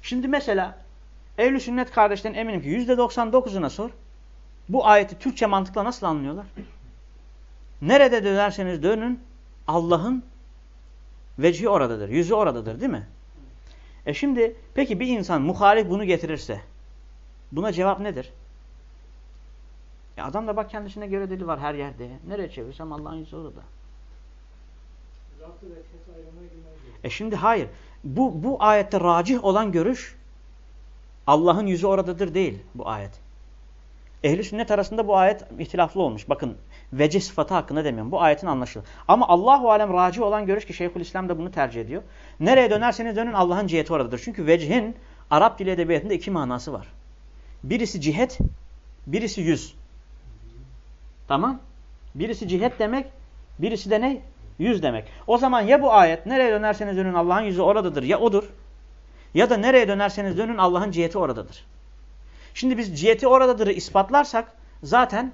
Şimdi mesela evli sünnet kardeşlerin eminim ki %99'una sor. Bu ayeti Türkçe mantıkla nasıl anlıyorlar? Nerede dönerseniz dönün Allah'ın vecihi oradadır. Yüzü oradadır değil mi? E şimdi peki bir insan muhalif bunu getirirse buna cevap nedir? E adam da bak kendisine göre deli var her yerde. Nereye çevirsem Allah'ın yüzü orada. E şimdi hayır. Bu, bu ayette racih olan görüş Allah'ın yüzü oradadır değil bu ayet. Ehli sünnet arasında bu ayet ihtilaflı olmuş. Bakın vece sıfatı hakkında demiyorum. Bu ayetin anlaşılır. Ama Allahu alem raci olan görüş ki Şeyhülislam da bunu tercih ediyor. Nereye dönerseniz dönün Allah'ın ciheti oradadır. Çünkü vecihin Arap dili edebiyatında iki manası var. Birisi cihet, birisi yüz. Tamam? Birisi cihet demek, birisi de ne? Yüz demek. O zaman ya bu ayet nereye dönerseniz dönün Allah'ın yüzü oradadır ya odur. Ya da nereye dönerseniz dönün Allah'ın ciheti oradadır. Şimdi biz ciheti oradadır ispatlarsak zaten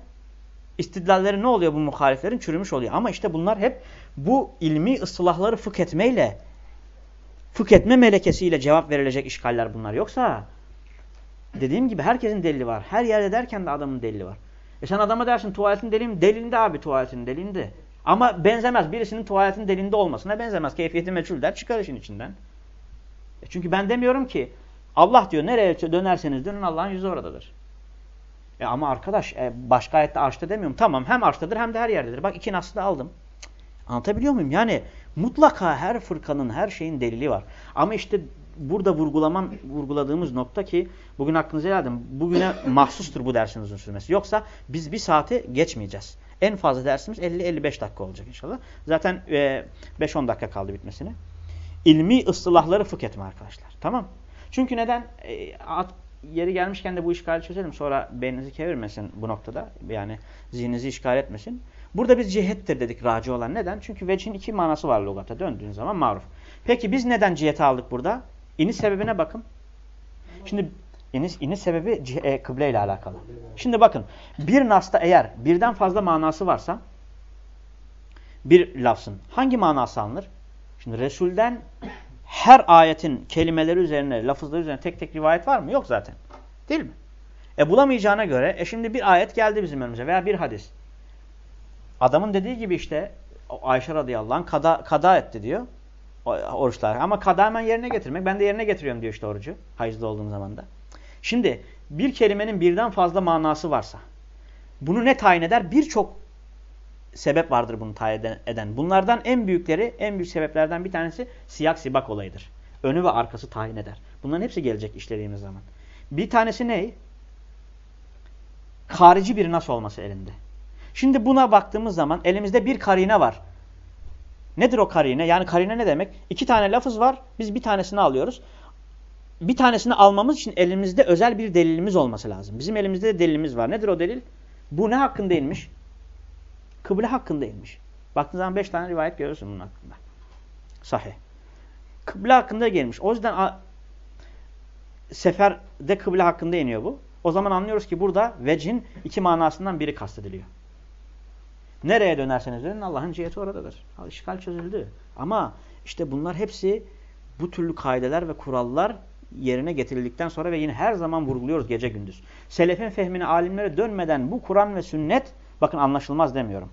istidlalleri ne oluyor bu muhaliflerin? Çürümüş oluyor. Ama işte bunlar hep bu ilmi ıslahları fıkh etmeyle, melekesiyle cevap verilecek işgaller bunlar. Yoksa dediğim gibi herkesin delili var. Her yerde derken de adamın delili var. E sen adama dersin tuvaletin deliyim. Delinde abi tuvaletin delinde. Ama benzemez. Birisinin tuvaletin delinde olmasına benzemez. Keyfiyeti meçhul der çıkar işin içinden. E çünkü ben demiyorum ki Allah diyor nereye dönerseniz dönün Allah'ın yüzü oradadır. E ama arkadaş e, başka ayette arşta demiyorum. Tamam hem arştadır hem de her yerdedir. Bak iki naslı aldım. Anlatabiliyor muyum? Yani mutlaka her fırkanın her şeyin delili var. Ama işte burada vurgulamam, vurguladığımız nokta ki bugün aklınıza geldim. Bugüne mahsustur bu dersin uzun sürmesi. Yoksa biz bir saati geçmeyeceğiz. En fazla dersimiz 50-55 dakika olacak inşallah. Zaten e, 5-10 dakika kaldı bitmesine. İlmi ıslahları fıkh etme arkadaşlar. Tamam. Çünkü neden? E, at, yeri gelmişken de bu işgali çözelim. Sonra beyninizi kevirmesin bu noktada. Yani zihninizi işgal etmesin. Burada biz cihettir dedik raci olan. Neden? Çünkü vechin iki manası var lugata. Döndüğün zaman maruf. Peki biz neden ciheti aldık burada? İniş sebebine bakın. Şimdi iniş, iniş sebebi e, kıble ile alakalı. Şimdi bakın bir nasta eğer birden fazla manası varsa bir lafzın hangi manası alınır? Şimdi Resul'den her ayetin kelimeleri üzerine, lafızları üzerine tek tek rivayet var mı? Yok zaten. Değil mi? E bulamayacağına göre, e şimdi bir ayet geldi bizim önümüze veya bir hadis. Adamın dediği gibi işte Ayşe radıyallahu anh kada, kada etti diyor oruçlar. Ama kada yerine getirmek. Ben de yerine getiriyorum diyor işte orucu. Hayızlı olduğum zaman da. Şimdi bir kelimenin birden fazla manası varsa bunu ne tayin eder? Birçok sebep vardır bunu tayin eden. Bunlardan en büyükleri, en büyük sebeplerden bir tanesi siyak sibak olayıdır. Önü ve arkası tayin eder. Bunların hepsi gelecek işlediğimiz zaman. Bir tanesi ne? Harici bir nas olması elinde. Şimdi buna baktığımız zaman elimizde bir karine var. Nedir o karine? Yani karine ne demek? İki tane lafız var. Biz bir tanesini alıyoruz. Bir tanesini almamız için elimizde özel bir delilimiz olması lazım. Bizim elimizde de delilimiz var. Nedir o delil? Bu ne hakkında inmiş? Kıble hakkında inmiş. Baktığınız zaman beş tane rivayet görürsün bunun hakkında. Sahih. Kıble hakkında gelmiş. O yüzden seferde kıble hakkında iniyor bu. O zaman anlıyoruz ki burada vecin iki manasından biri kastediliyor. Nereye dönerseniz dönün Allah'ın ciheti oradadır. İşgal çözüldü. Ama işte bunlar hepsi bu türlü kaideler ve kurallar yerine getirildikten sonra ve yine her zaman vurguluyoruz gece gündüz. Selefin fehmine alimlere dönmeden bu Kur'an ve sünnet bakın anlaşılmaz demiyorum.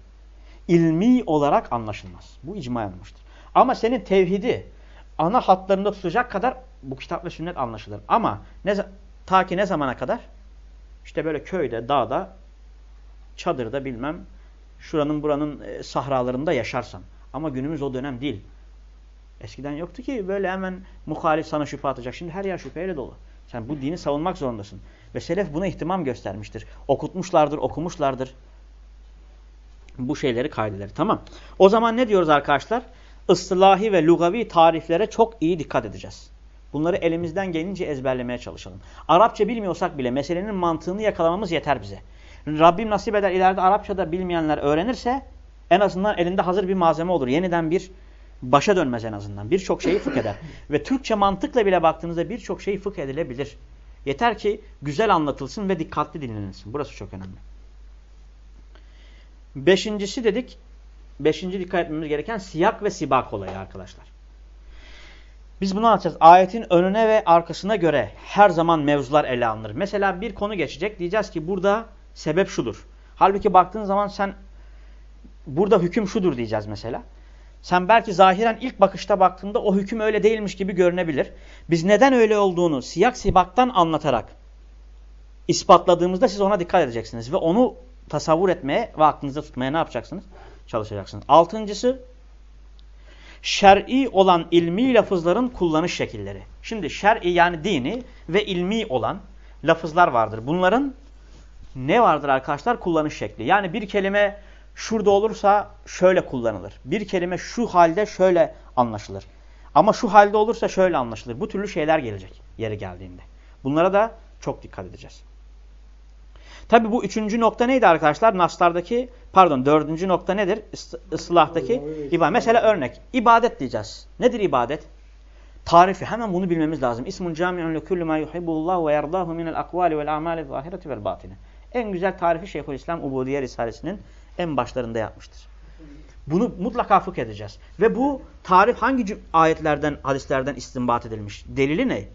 İlmi olarak anlaşılmaz. Bu icma yanılmıştır. Ama senin tevhidi ana hatlarında tutacak kadar bu kitap ve sünnet anlaşılır. Ama ne, ta ki ne zamana kadar? İşte böyle köyde, dağda, çadırda bilmem şuranın buranın e, sahralarında yaşarsan. Ama günümüz o dönem değil. Eskiden yoktu ki böyle hemen muhalif sana şüphe atacak. Şimdi her yer şüpheyle dolu. Sen bu dini savunmak zorundasın. Ve selef buna ihtimam göstermiştir. Okutmuşlardır, okumuşlardır. Bu şeyleri, kaideleri. Tamam. O zaman ne diyoruz arkadaşlar? Islahi ve lugavi tariflere çok iyi dikkat edeceğiz. Bunları elimizden gelince ezberlemeye çalışalım. Arapça bilmiyorsak bile meselenin mantığını yakalamamız yeter bize. Rabbim nasip eder ileride Arapçada bilmeyenler öğrenirse en azından elinde hazır bir malzeme olur. Yeniden bir başa dönmez en azından. Birçok şeyi fıkh eder. Ve Türkçe mantıkla bile baktığınızda birçok şeyi fıkh edilebilir. Yeter ki güzel anlatılsın ve dikkatli dinlenilsin. Burası çok önemli. Beşincisi dedik. Beşinci dikkat etmemiz gereken siyak ve sibak olayı arkadaşlar. Biz bunu anlatacağız. Ayetin önüne ve arkasına göre her zaman mevzular ele alınır. Mesela bir konu geçecek. Diyeceğiz ki burada sebep şudur. Halbuki baktığın zaman sen burada hüküm şudur diyeceğiz mesela. Sen belki zahiren ilk bakışta baktığında o hüküm öyle değilmiş gibi görünebilir. Biz neden öyle olduğunu siyak sibaktan anlatarak ispatladığımızda siz ona dikkat edeceksiniz. Ve onu tasavvur etmeye ve aklınızda tutmaya ne yapacaksınız? Çalışacaksınız. Altıncısı şer'i olan ilmi lafızların kullanış şekilleri. Şimdi şer'i yani dini ve ilmi olan lafızlar vardır. Bunların ne vardır arkadaşlar? Kullanış şekli. Yani bir kelime şurada olursa şöyle kullanılır. Bir kelime şu halde şöyle anlaşılır. Ama şu halde olursa şöyle anlaşılır. Bu türlü şeyler gelecek yeri geldiğinde. Bunlara da çok dikkat edeceğiz. Tabi bu üçüncü nokta neydi arkadaşlar? Naslardaki pardon dördüncü nokta nedir? Is ıslahtaki ibadet. Mesela örnek. ibadet diyeceğiz. Nedir ibadet? Tarifi. Hemen bunu bilmemiz lazım. İsmun cami'un li kulli ma yuhibbullah ve yerdahu minel akvali vel amali zahireti vel batine. En güzel tarifi Şeyhülislam Ubudiye Risalesi'nin en başlarında yapmıştır. Bunu mutlaka fıkh edeceğiz. Ve bu tarif hangi ayetlerden, hadislerden istinbat edilmiş? Delili ne?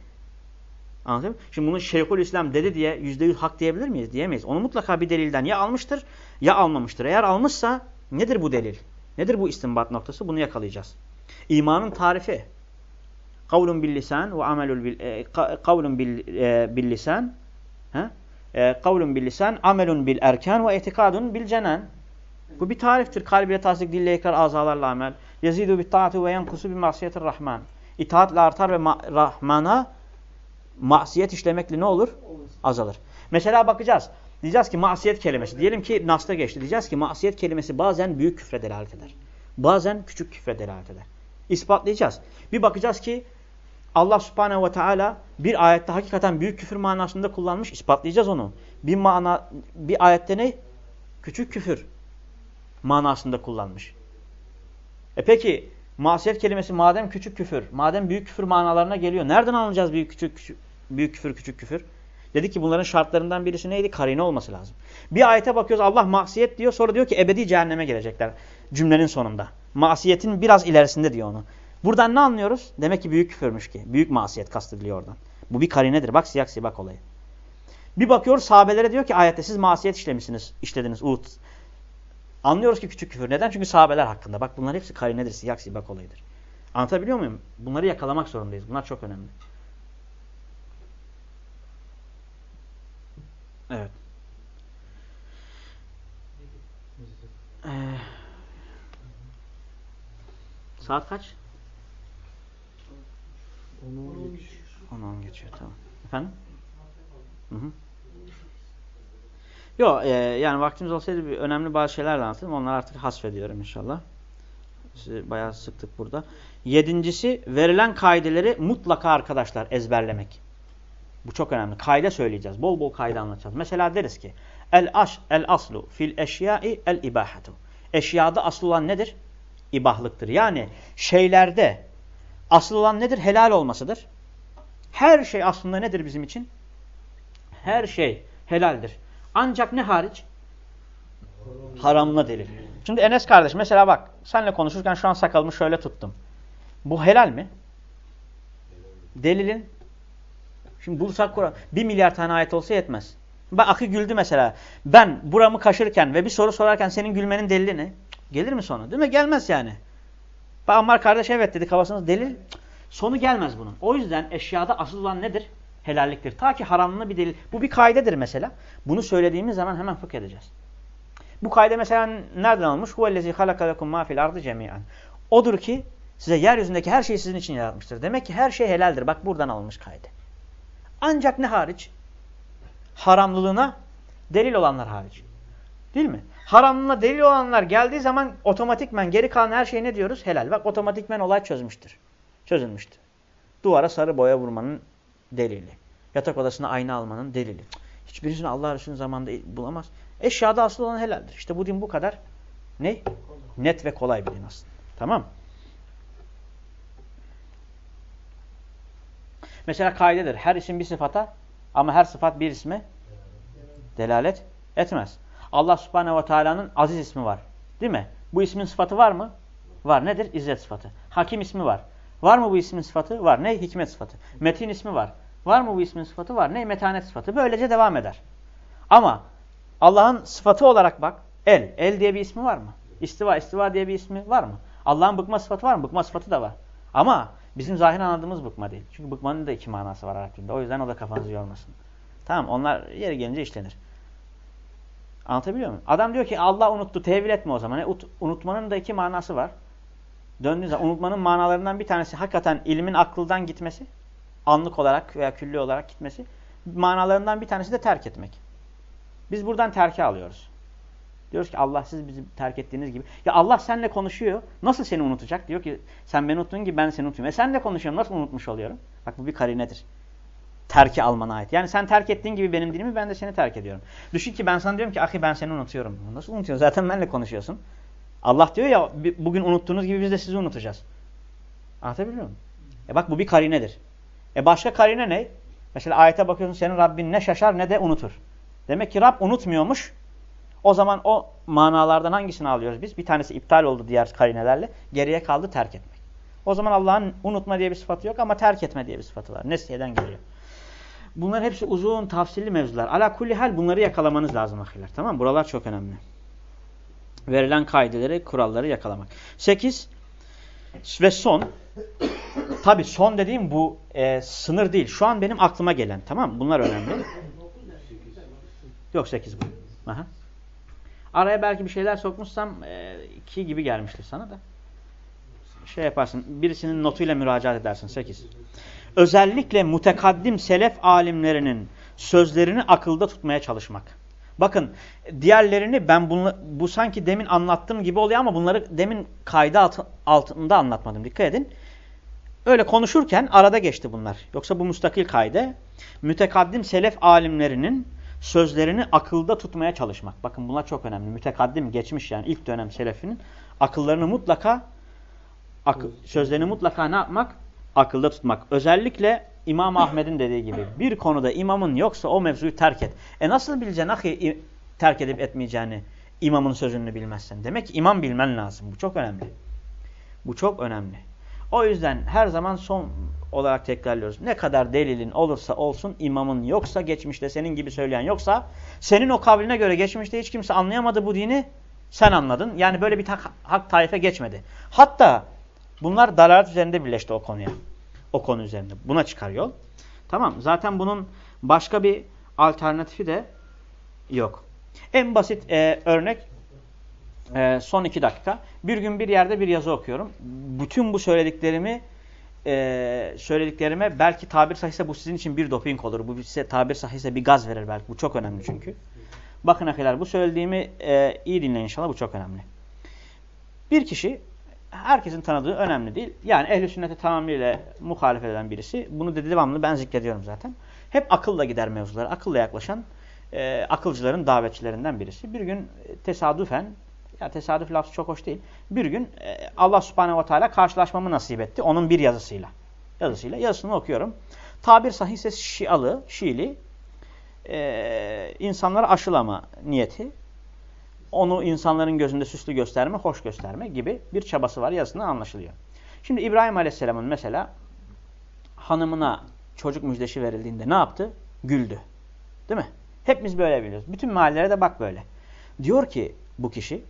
Anladın mı? Şimdi bunu Şeyhülislam dedi diye yüzde yüz hak diyebilir miyiz? Diyemeyiz. Onu mutlaka bir delilden ya almıştır ya almamıştır. Eğer almışsa nedir bu delil? Nedir bu istinbat noktası? Bunu yakalayacağız. İmanın tarifi. Kavlun bil lisan ve amelul bil e, kavlun bil, e, bil lisan ha? E, kavlun bil lisan, amelun bil erkan ve etikadun bil cenan. Bu bir tariftir. Kalbiyle tasdik, dille ikrar, azalarla amel. Yezidu bit taatu ve yankusu bi masiyetir rahman. İtaatle artar ve ma Rahman'a masiyet işlemekle ne olur? Azalır. Mesela bakacağız. Diyeceğiz ki masiyet kelimesi. Diyelim ki Nas'ta geçti. Diyeceğiz ki masiyet kelimesi bazen büyük küfre delalet eder. Bazen küçük küfre delalet eder. İspatlayacağız. Bir bakacağız ki Allah subhanehu ve teala bir ayette hakikaten büyük küfür manasında kullanmış. İspatlayacağız onu. Bir, mana, bir ayette ne? Küçük küfür manasında kullanmış. E peki masiyet kelimesi madem küçük küfür, madem büyük küfür manalarına geliyor. Nereden anlayacağız büyük küçük, küçük büyük küfür küçük küfür? Dedi ki bunların şartlarından birisi neydi? Karine olması lazım. Bir ayete bakıyoruz Allah masiyet diyor sonra diyor ki ebedi cehenneme gelecekler cümlenin sonunda. Masiyetin biraz ilerisinde diyor onu. Buradan ne anlıyoruz? Demek ki büyük küfürmüş ki. Büyük masiyet kastediliyor oradan. Bu bir karinedir. Bak siyak sibak olayı. Bir bakıyoruz sahabelere diyor ki ayette siz masiyet işlemişsiniz, işlediniz. Uhud. Anlıyoruz ki küçük küfür. Neden? Çünkü sahabeler hakkında. Bak bunlar hepsi karinedir, siyak sibak olayıdır. Anlatabiliyor muyum? Bunları yakalamak zorundayız. Bunlar çok önemli. Evet. Ee, saat kaç? 10 geçiyor. 10 geçiyor tamam. Efendim? Hı hı. Yok e, yani vaktimiz olsaydı bir önemli bazı şeyler anlatırım. Onları artık hasfediyorum inşallah. Sizi bayağı sıktık burada. Yedincisi verilen kaideleri mutlaka arkadaşlar ezberlemek. Bu çok önemli. Kaide söyleyeceğiz. Bol bol kaide anlatacağız. Mesela deriz ki el aş el aslu fil eşyai el ibahatu. Eşyada asıl olan nedir? İbahlıktır. Yani şeylerde asıl olan nedir? Helal olmasıdır. Her şey aslında nedir bizim için? Her şey helaldir. Ancak ne hariç? Haramla delil. Şimdi Enes kardeş mesela bak senle konuşurken şu an sakalımı şöyle tuttum. Bu helal mi? Delilin Şimdi bulsak Kur'an bir milyar tane ayet olsa yetmez. Bak Akı güldü mesela. Ben buramı kaşırken ve bir soru sorarken senin gülmenin delili ne? Gelir mi sonu? Değil mi? Gelmez yani. Bak Ammar kardeş evet dedi kafasında delil. Sonu gelmez bunun. O yüzden eşyada asıl olan nedir? Helalliktir. Ta ki haramlığına bir delil. Bu bir kaidedir mesela. Bunu söylediğimiz zaman hemen fıkh edeceğiz. Bu kaide mesela nereden almış? Huvellezî halakalekum mâ fil ardı cemiyen. Odur ki size yeryüzündeki her şeyi sizin için yaratmıştır. Demek ki her şey helaldir. Bak buradan almış kaide. Ancak ne hariç? Haramlılığına delil olanlar hariç. Değil mi? Haramlığına delil olanlar geldiği zaman otomatikmen geri kalan her şey ne diyoruz? Helal. Bak otomatikmen olay çözmüştür. Çözülmüştür. Duvara sarı boya vurmanın delili. Yatak odasına ayna almanın delili. Hiçbirisini Allah Resulü'nün zamanında bulamaz. Eşyada asıl olan helaldir. İşte bu din bu kadar ne? Net ve kolay bir din aslında. Tamam Mesela kaidedir. Her isim bir sıfata ama her sıfat bir isme delalet etmez. Allah subhanehu ve teala'nın aziz ismi var. Değil mi? Bu ismin sıfatı var mı? Var. Nedir? İzzet sıfatı. Hakim ismi var. Var mı bu ismin sıfatı? Var. Ne? Hikmet sıfatı. Metin ismi var. Var mı bu ismin sıfatı? Var. Ne? Metanet sıfatı. Böylece devam eder. Ama Allah'ın sıfatı olarak bak. El. El diye bir ismi var mı? İstiva. İstiva diye bir ismi var mı? Allah'ın bıkma sıfatı var mı? Bıkma sıfatı da var. Ama bizim zahir anladığımız bıkma değil. Çünkü bıkmanın da iki manası var Arap. O yüzden o da kafanızı yormasın. Tamam onlar yeri gelince işlenir. Anlatabiliyor muyum? Adam diyor ki Allah unuttu. Tevil etme o zaman. E, unutmanın da iki manası var. Döndüğü zaman unutmanın manalarından bir tanesi hakikaten ilmin akıldan gitmesi. Anlık olarak veya külli olarak gitmesi. Manalarından bir tanesi de terk etmek. Biz buradan terki alıyoruz. Diyoruz ki Allah siz bizi terk ettiğiniz gibi. Ya Allah seninle konuşuyor. Nasıl seni unutacak? Diyor ki sen beni unuttun gibi ben seni unutuyorum. E senle konuşuyorum. Nasıl unutmuş oluyorum? Bak bu bir karinedir. Terki almana ait. Yani sen terk ettiğin gibi benim dinimi ben de seni terk ediyorum. Düşün ki ben sana diyorum ki ahi ben seni unutuyorum. Nasıl unutuyorsun? Zaten benimle konuşuyorsun. Allah diyor ya bugün unuttuğunuz gibi biz de sizi unutacağız. Anlatabiliyor muyum? E bak bu bir karinedir. E başka karine ne? Mesela ayete bakıyorsun senin Rabbin ne şaşar ne de unutur. Demek ki Rab unutmuyormuş. O zaman o manalardan hangisini alıyoruz biz? Bir tanesi iptal oldu diğer karinelerle. Geriye kaldı terk etmek. O zaman Allah'ın unutma diye bir sıfatı yok ama terk etme diye bir sıfatı var. Nesiyeden geliyor. Bunlar hepsi uzun tafsilli mevzular. Ala kulli hal bunları yakalamanız lazım ahiler. Tamam Buralar çok önemli. Verilen kaideleri, kuralları yakalamak. Sekiz ve son. Tabi son dediğim bu e, sınır değil. Şu an benim aklıma gelen. Tamam Bunlar önemli. Yok sekiz bu. Aha. Araya belki bir şeyler sokmuşsam e, iki gibi gelmiştir sana da. Şey yaparsın. Birisinin notuyla müracaat edersin. Sekiz özellikle mutekaddim selef alimlerinin sözlerini akılda tutmaya çalışmak. Bakın diğerlerini ben bunu, bu sanki demin anlattığım gibi oluyor ama bunları demin kaydı altı, altında anlatmadım. Dikkat edin. Öyle konuşurken arada geçti bunlar. Yoksa bu müstakil kayde mütekaddim selef alimlerinin sözlerini akılda tutmaya çalışmak. Bakın bunlar çok önemli. Mütekaddim geçmiş yani ilk dönem selefinin akıllarını mutlaka akı, sözlerini mutlaka ne yapmak? Akılda tutmak. Özellikle İmam Ahmed'in dediği gibi bir konuda imamın yoksa o mevzuyu terk et. E nasıl bileceksin ahi terk edip etmeyeceğini imamın sözünü bilmezsen? Demek ki imam bilmen lazım. Bu çok önemli. Bu çok önemli. O yüzden her zaman son olarak tekrarlıyoruz. Ne kadar delilin olursa olsun imamın yoksa geçmişte senin gibi söyleyen yoksa senin o kavline göre geçmişte hiç kimse anlayamadı bu dini sen anladın. Yani böyle bir hak taife geçmedi. Hatta bunlar dalalet üzerinde birleşti o konuya o konu üzerinde. Buna çıkar yol. Tamam. Zaten bunun başka bir alternatifi de yok. En basit e, örnek e, son iki dakika. Bir gün bir yerde bir yazı okuyorum. Bütün bu söylediklerimi e, söylediklerime belki tabir sahihse bu sizin için bir doping olur. Bu size tabir sahihse bir gaz verir belki. Bu çok önemli çünkü. Bakın arkadaşlar bu söylediğimi e, iyi dinleyin inşallah. Bu çok önemli. Bir kişi herkesin tanıdığı önemli değil. Yani ehl-i sünnete tamamıyla muhalefet eden birisi. Bunu da devamlı ben zikrediyorum zaten. Hep akılla gider mevzulara. Akılla yaklaşan e, akılcıların davetçilerinden birisi. Bir gün e, tesadüfen, ya tesadüf lafı çok hoş değil. Bir gün e, Allah subhanehu ve teala karşılaşmamı nasip etti. Onun bir yazısıyla. Yazısıyla. Yazısını okuyorum. Tabir sahihse Şialı, Şiili e, insanları aşılama niyeti onu insanların gözünde süslü gösterme, hoş gösterme gibi bir çabası var yazısında anlaşılıyor. Şimdi İbrahim Aleyhisselam'ın mesela hanımına çocuk müjdeşi verildiğinde ne yaptı? Güldü. Değil mi? Hepimiz böyle biliyoruz. Bütün mahallelere de bak böyle. Diyor ki bu kişi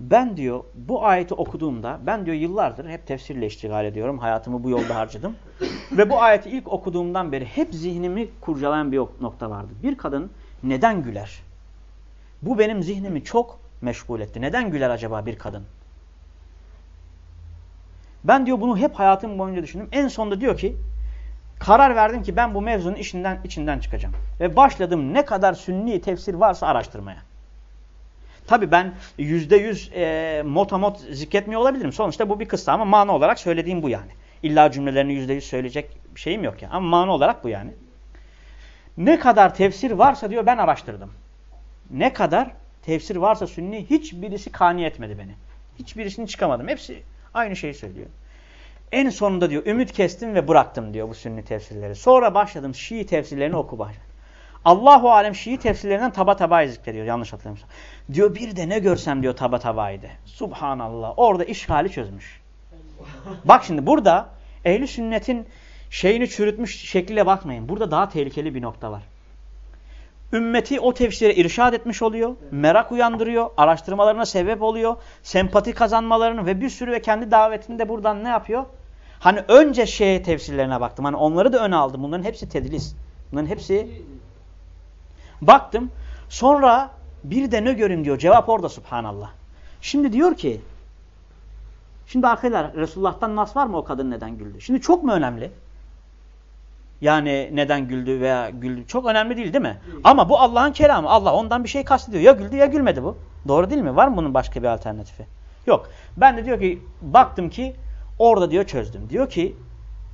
ben diyor bu ayeti okuduğumda ben diyor yıllardır hep tefsirle iştigal ediyorum. Hayatımı bu yolda harcadım. Ve bu ayeti ilk okuduğumdan beri hep zihnimi kurcalayan bir nokta vardı. Bir kadın neden güler? Bu benim zihnimi çok meşgul etti. Neden güler acaba bir kadın? Ben diyor bunu hep hayatım boyunca düşündüm. En sonunda diyor ki karar verdim ki ben bu mevzunun içinden, içinden çıkacağım. Ve başladım ne kadar sünni tefsir varsa araştırmaya. Tabi ben yüzde yüz e, motamot zikretmiyor olabilirim. Sonuçta bu bir kıssa ama mana olarak söylediğim bu yani. İlla cümlelerini yüzde yüz söyleyecek şeyim yok ya. Ama mana olarak bu yani. Ne kadar tefsir varsa diyor ben araştırdım ne kadar tefsir varsa sünni hiçbirisi kani etmedi beni. Hiçbirisini çıkamadım. Hepsi aynı şeyi söylüyor. En sonunda diyor ümit kestim ve bıraktım diyor bu sünni tefsirleri. Sonra başladım Şii tefsirlerini oku başladım. Allahu alem Şii tefsirlerinden taba tabayı zikrediyor yanlış hatırlamıyorsam. Diyor bir de ne görsem diyor taba tabaydı. Subhanallah. Orada işgali çözmüş. Bak şimdi burada ehli sünnetin şeyini çürütmüş şekliyle bakmayın. Burada daha tehlikeli bir nokta var ümmeti o tefsire irşad etmiş oluyor, merak uyandırıyor, araştırmalarına sebep oluyor, sempati kazanmalarını ve bir sürü ve kendi davetinde buradan ne yapıyor? Hani önce şeye tefsirlerine baktım. Hani onları da öne aldım. Bunların hepsi tedlis. Bunların hepsi baktım. Sonra bir de ne görün diyor. Cevap orada subhanallah. Şimdi diyor ki şimdi arkadaşlar Resulullah'tan nas var mı o kadın neden güldü? Şimdi çok mu önemli? Yani neden güldü veya güldü. Çok önemli değil değil mi? Ama bu Allah'ın kelamı. Allah ondan bir şey kastediyor. Ya güldü ya gülmedi bu. Doğru değil mi? Var mı bunun başka bir alternatifi? Yok. Ben de diyor ki baktım ki orada diyor çözdüm. Diyor ki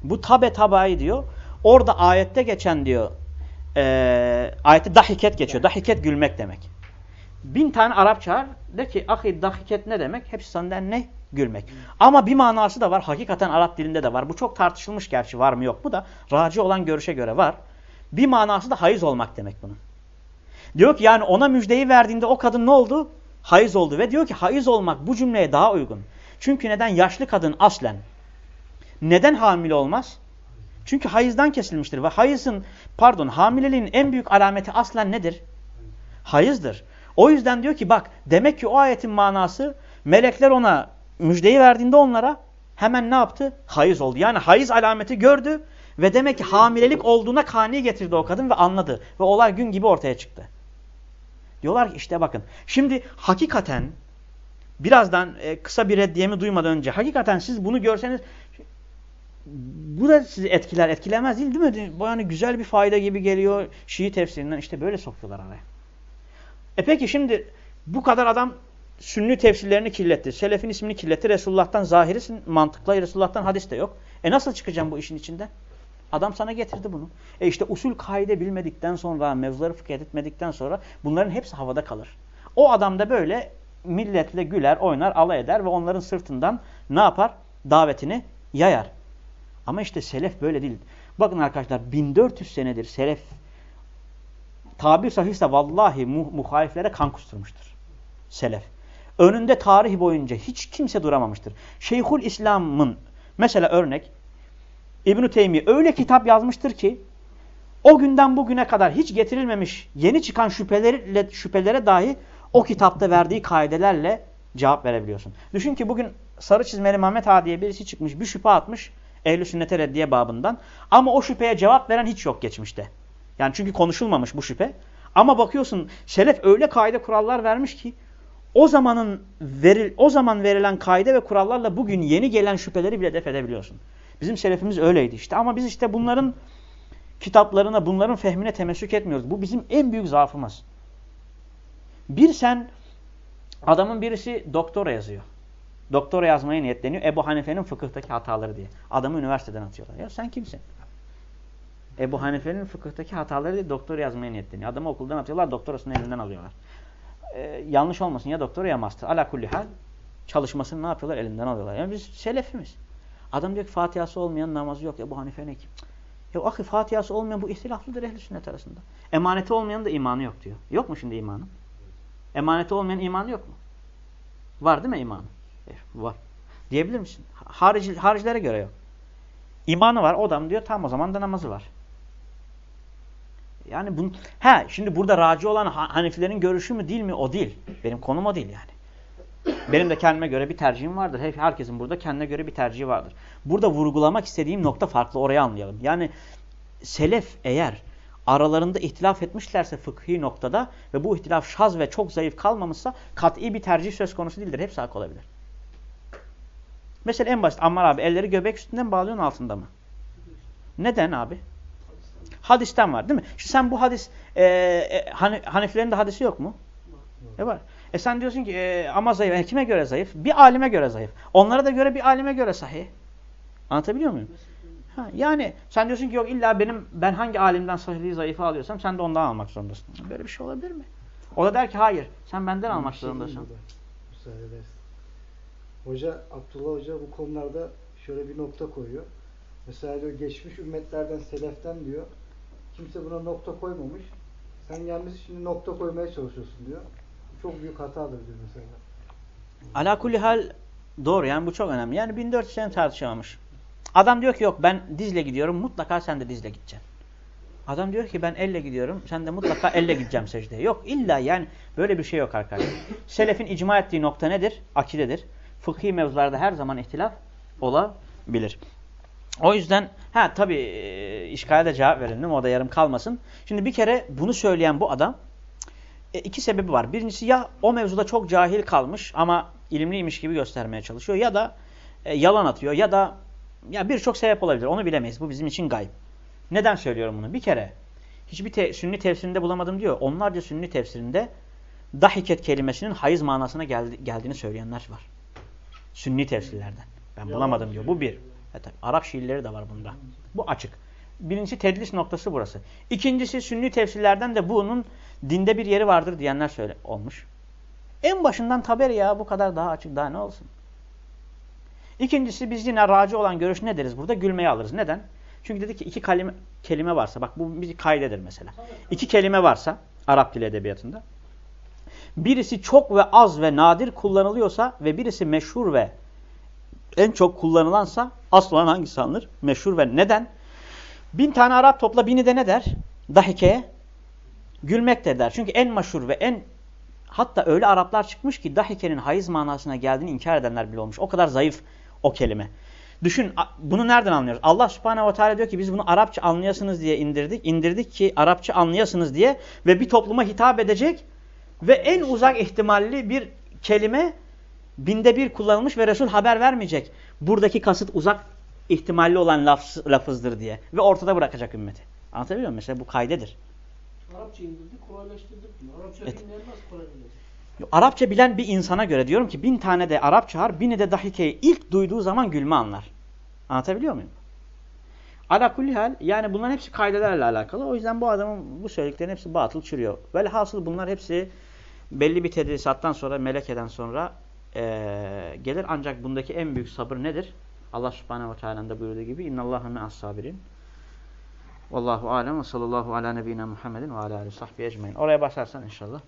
bu tabe tabayı diyor Orada ayette geçen diyor e, ayette dahiket geçiyor. Dahiket gülmek demek. Bin tane Arap çağır. De ki ahi dahiket ne demek? Hepsi senden ne? Gülmek. Ama bir manası da var. Hakikaten Arap dilinde de var. Bu çok tartışılmış gerçi var mı yok mu da. Raci olan görüşe göre var. Bir manası da hayız olmak demek bunun. Diyor ki yani ona müjdeyi verdiğinde o kadın ne oldu? Hayız oldu. Ve diyor ki hayız olmak bu cümleye daha uygun. Çünkü neden? Yaşlı kadın aslen. Neden hamile olmaz? Çünkü hayızdan kesilmiştir. Ve hayızın, pardon hamileliğin en büyük alameti aslen nedir? Hayızdır. O yüzden diyor ki bak demek ki o ayetin manası melekler ona müjdeyi verdiğinde onlara hemen ne yaptı? Hayız oldu. Yani hayız alameti gördü ve demek ki hamilelik olduğuna kani getirdi o kadın ve anladı. Ve olay gün gibi ortaya çıktı. Diyorlar ki işte bakın. Şimdi hakikaten birazdan e, kısa bir reddiyemi duymadan önce hakikaten siz bunu görseniz bu da sizi etkiler etkilemez değil değil mi? Bu yani güzel bir fayda gibi geliyor Şii tefsirinden işte böyle sokuyorlar araya. E peki şimdi bu kadar adam Sünni tefsirlerini kirletti. Selefin ismini kirletti. Resulullah'tan zahirisin mantıkla Resulullah'tan hadis de yok. E nasıl çıkacağım bu işin içinden? Adam sana getirdi bunu. E işte usul kaide bilmedikten sonra, mevzuları fıkh etmedikten sonra bunların hepsi havada kalır. O adam da böyle milletle güler, oynar, alay eder ve onların sırtından ne yapar? Davetini yayar. Ama işte selef böyle değil. Bakın arkadaşlar 1400 senedir selef tabir sahihse vallahi mu muhaliflere kan kusturmuştur. Selef. Önünde tarih boyunca hiç kimse duramamıştır. Şeyhül İslam'ın mesela örnek İbn-i Teymi öyle kitap yazmıştır ki o günden bugüne kadar hiç getirilmemiş yeni çıkan şüphelerle, şüphelere dahi o kitapta verdiği kaidelerle cevap verebiliyorsun. Düşün ki bugün sarı çizmeli Mehmet Ağa diye birisi çıkmış bir şüphe atmış ehl-i sünnete reddiye babından ama o şüpheye cevap veren hiç yok geçmişte. Yani çünkü konuşulmamış bu şüphe. Ama bakıyorsun selef öyle kaide kurallar vermiş ki o zamanın veril, o zaman verilen kaide ve kurallarla bugün yeni gelen şüpheleri bile def edebiliyorsun. Bizim selefimiz öyleydi işte ama biz işte bunların kitaplarına, bunların fehmine temessük etmiyoruz. Bu bizim en büyük zaafımız. Bir sen adamın birisi doktora yazıyor. Doktora yazmaya niyetleniyor. Ebu Hanife'nin fıkıhtaki hataları diye. Adamı üniversiteden atıyorlar. Ya sen kimsin? Ebu Hanife'nin fıkıhtaki hataları diye doktora yazmaya niyetleniyor. Adamı okuldan atıyorlar, doktorasını elinden alıyorlar. Ee, yanlış olmasın ya doktora ya master. Ala kulli hal çalışmasını ne yapıyorlar? Elinden alıyorlar. Yani biz selefimiz. Adam diyor ki Fatiha'sı olmayan namazı yok. Ebu Hanife ne ki? Ya ahi Fatiha'sı olmayan bu ihtilaflıdır ehl sünnet arasında. Emaneti olmayan da imanı yok diyor. Yok mu şimdi imanı? Emaneti olmayan imanı yok mu? Var değil mi imanı? Var. Diyebilir misin? Harici, haricilere göre yok. İmanı var. O adam diyor tam o zaman da namazı var. Yani bunu, he şimdi burada raci olan Hanefilerin görüşü mü değil mi? O değil. Benim konum o değil yani. Benim de kendime göre bir tercihim vardır. Herkesin burada kendine göre bir tercihi vardır. Burada vurgulamak istediğim nokta farklı. Orayı anlayalım. Yani selef eğer aralarında ihtilaf etmişlerse fıkhi noktada ve bu ihtilaf şaz ve çok zayıf kalmamışsa kat'i bir tercih söz konusu değildir. Hepsi hak olabilir. Mesela en basit Ammar abi elleri göbek üstünden bağlıyorsun altında mı? Neden abi? Hadisten var değil mi? Şimdi sen bu hadis e, e, Hanefilerin de hadisi yok mu? E var. E sen diyorsun ki e, ama zayıf. E, kime göre zayıf? Bir alime göre zayıf. Onlara da göre bir alime göre sahih. Anlatabiliyor muyum? Ha, yani sen diyorsun ki yok illa benim ben hangi alimden sahihliği zayıfı alıyorsam sen de ondan almak zorundasın. Böyle bir şey olabilir mi? O da der ki hayır sen benden almak şey zorundasın. Hoca, Abdullah Hoca bu konularda şöyle bir nokta koyuyor. Mesela diyor geçmiş ümmetlerden, seleften diyor. Kimse buna nokta koymamış. Sen gelmişsin şimdi nokta koymaya çalışıyorsun diyor. Çok büyük hatadır diyor mesela. Ala kulli hal doğru yani bu çok önemli. Yani 1400 sene tartışamamış. Adam diyor ki yok ben dizle gidiyorum mutlaka sen de dizle gideceksin. Adam diyor ki ben elle gidiyorum sen de mutlaka elle gideceğim secdeye. Yok illa yani böyle bir şey yok arkadaşlar. Selefin icma ettiği nokta nedir? Akidedir. Fıkhi mevzularda her zaman ihtilaf olabilir. O yüzden ha tabi e, işgale de cevap verelim o da yarım kalmasın. Şimdi bir kere bunu söyleyen bu adam e, iki sebebi var. Birincisi ya o mevzuda çok cahil kalmış ama ilimliymiş gibi göstermeye çalışıyor ya da e, yalan atıyor ya da ya birçok sebep olabilir. Onu bilemeyiz. Bu bizim için gayb. Neden söylüyorum bunu? Bir kere hiçbir te sünni tefsirinde bulamadım diyor. Onlarca sünni tefsirinde dahiket kelimesinin hayız manasına geldi, geldiğini söyleyenler var. Sünni tefsirlerden. Ben bulamadım diyor. Bu bir. Evet, Arap şiirleri de var bunda. Bu açık. Birincisi tedlis noktası burası. İkincisi sünni tefsirlerden de bunun dinde bir yeri vardır diyenler söyle olmuş. En başından taber ya bu kadar daha açık daha ne olsun. İkincisi biz yine racı olan görüş ne deriz burada? Gülmeyi alırız. Neden? Çünkü dedik ki iki kelime, kelime varsa bak bu bir kaydedir mesela. İki kelime varsa Arap dili edebiyatında birisi çok ve az ve nadir kullanılıyorsa ve birisi meşhur ve en çok kullanılansa asıl olan hangisi alınır? Meşhur ve neden? Bin tane Arap topla bini de ne der? Dahikeye gülmek de der. Çünkü en meşhur ve en hatta öyle Araplar çıkmış ki dahikenin hayız manasına geldiğini inkar edenler bile olmuş. O kadar zayıf o kelime. Düşün bunu nereden anlıyoruz? Allah subhanehu ve teala diyor ki biz bunu Arapça anlayasınız diye indirdik. İndirdik ki Arapça anlayasınız diye ve bir topluma hitap edecek ve en uzak ihtimalli bir kelime binde bir kullanılmış ve Resul haber vermeyecek. Buradaki kasıt uzak ihtimalli olan lafz, lafızdır diye. Ve ortada bırakacak ümmeti. Anlatabiliyor muyum? Mesela bu kaydedir. Arapça indirdik, kolaylaştırdık. Arapça Evet. bilmeyen nasıl kolay? Arapça bilen bir insana göre diyorum ki bin tane de Arapça har, bini de dahikeyi ilk duyduğu zaman gülme anlar. Anlatabiliyor muyum? Ala kulli hal yani bunların hepsi kaydelerle alakalı. O yüzden bu adamın bu söylediklerinin hepsi batıl çürüyor. Velhasıl bunlar hepsi belli bir tedrisattan sonra, melekeden sonra eee, gelir. Ancak bundaki en büyük sabır nedir? Allah subhanehu ve teala'nın da buyurduğu gibi innallâhe me'as sabirin. Vallahu alem ve sallallahu ala nebiyyina Muhammedin ve ala aleyhi sahbihi ecmain. Oraya basarsan inşallah.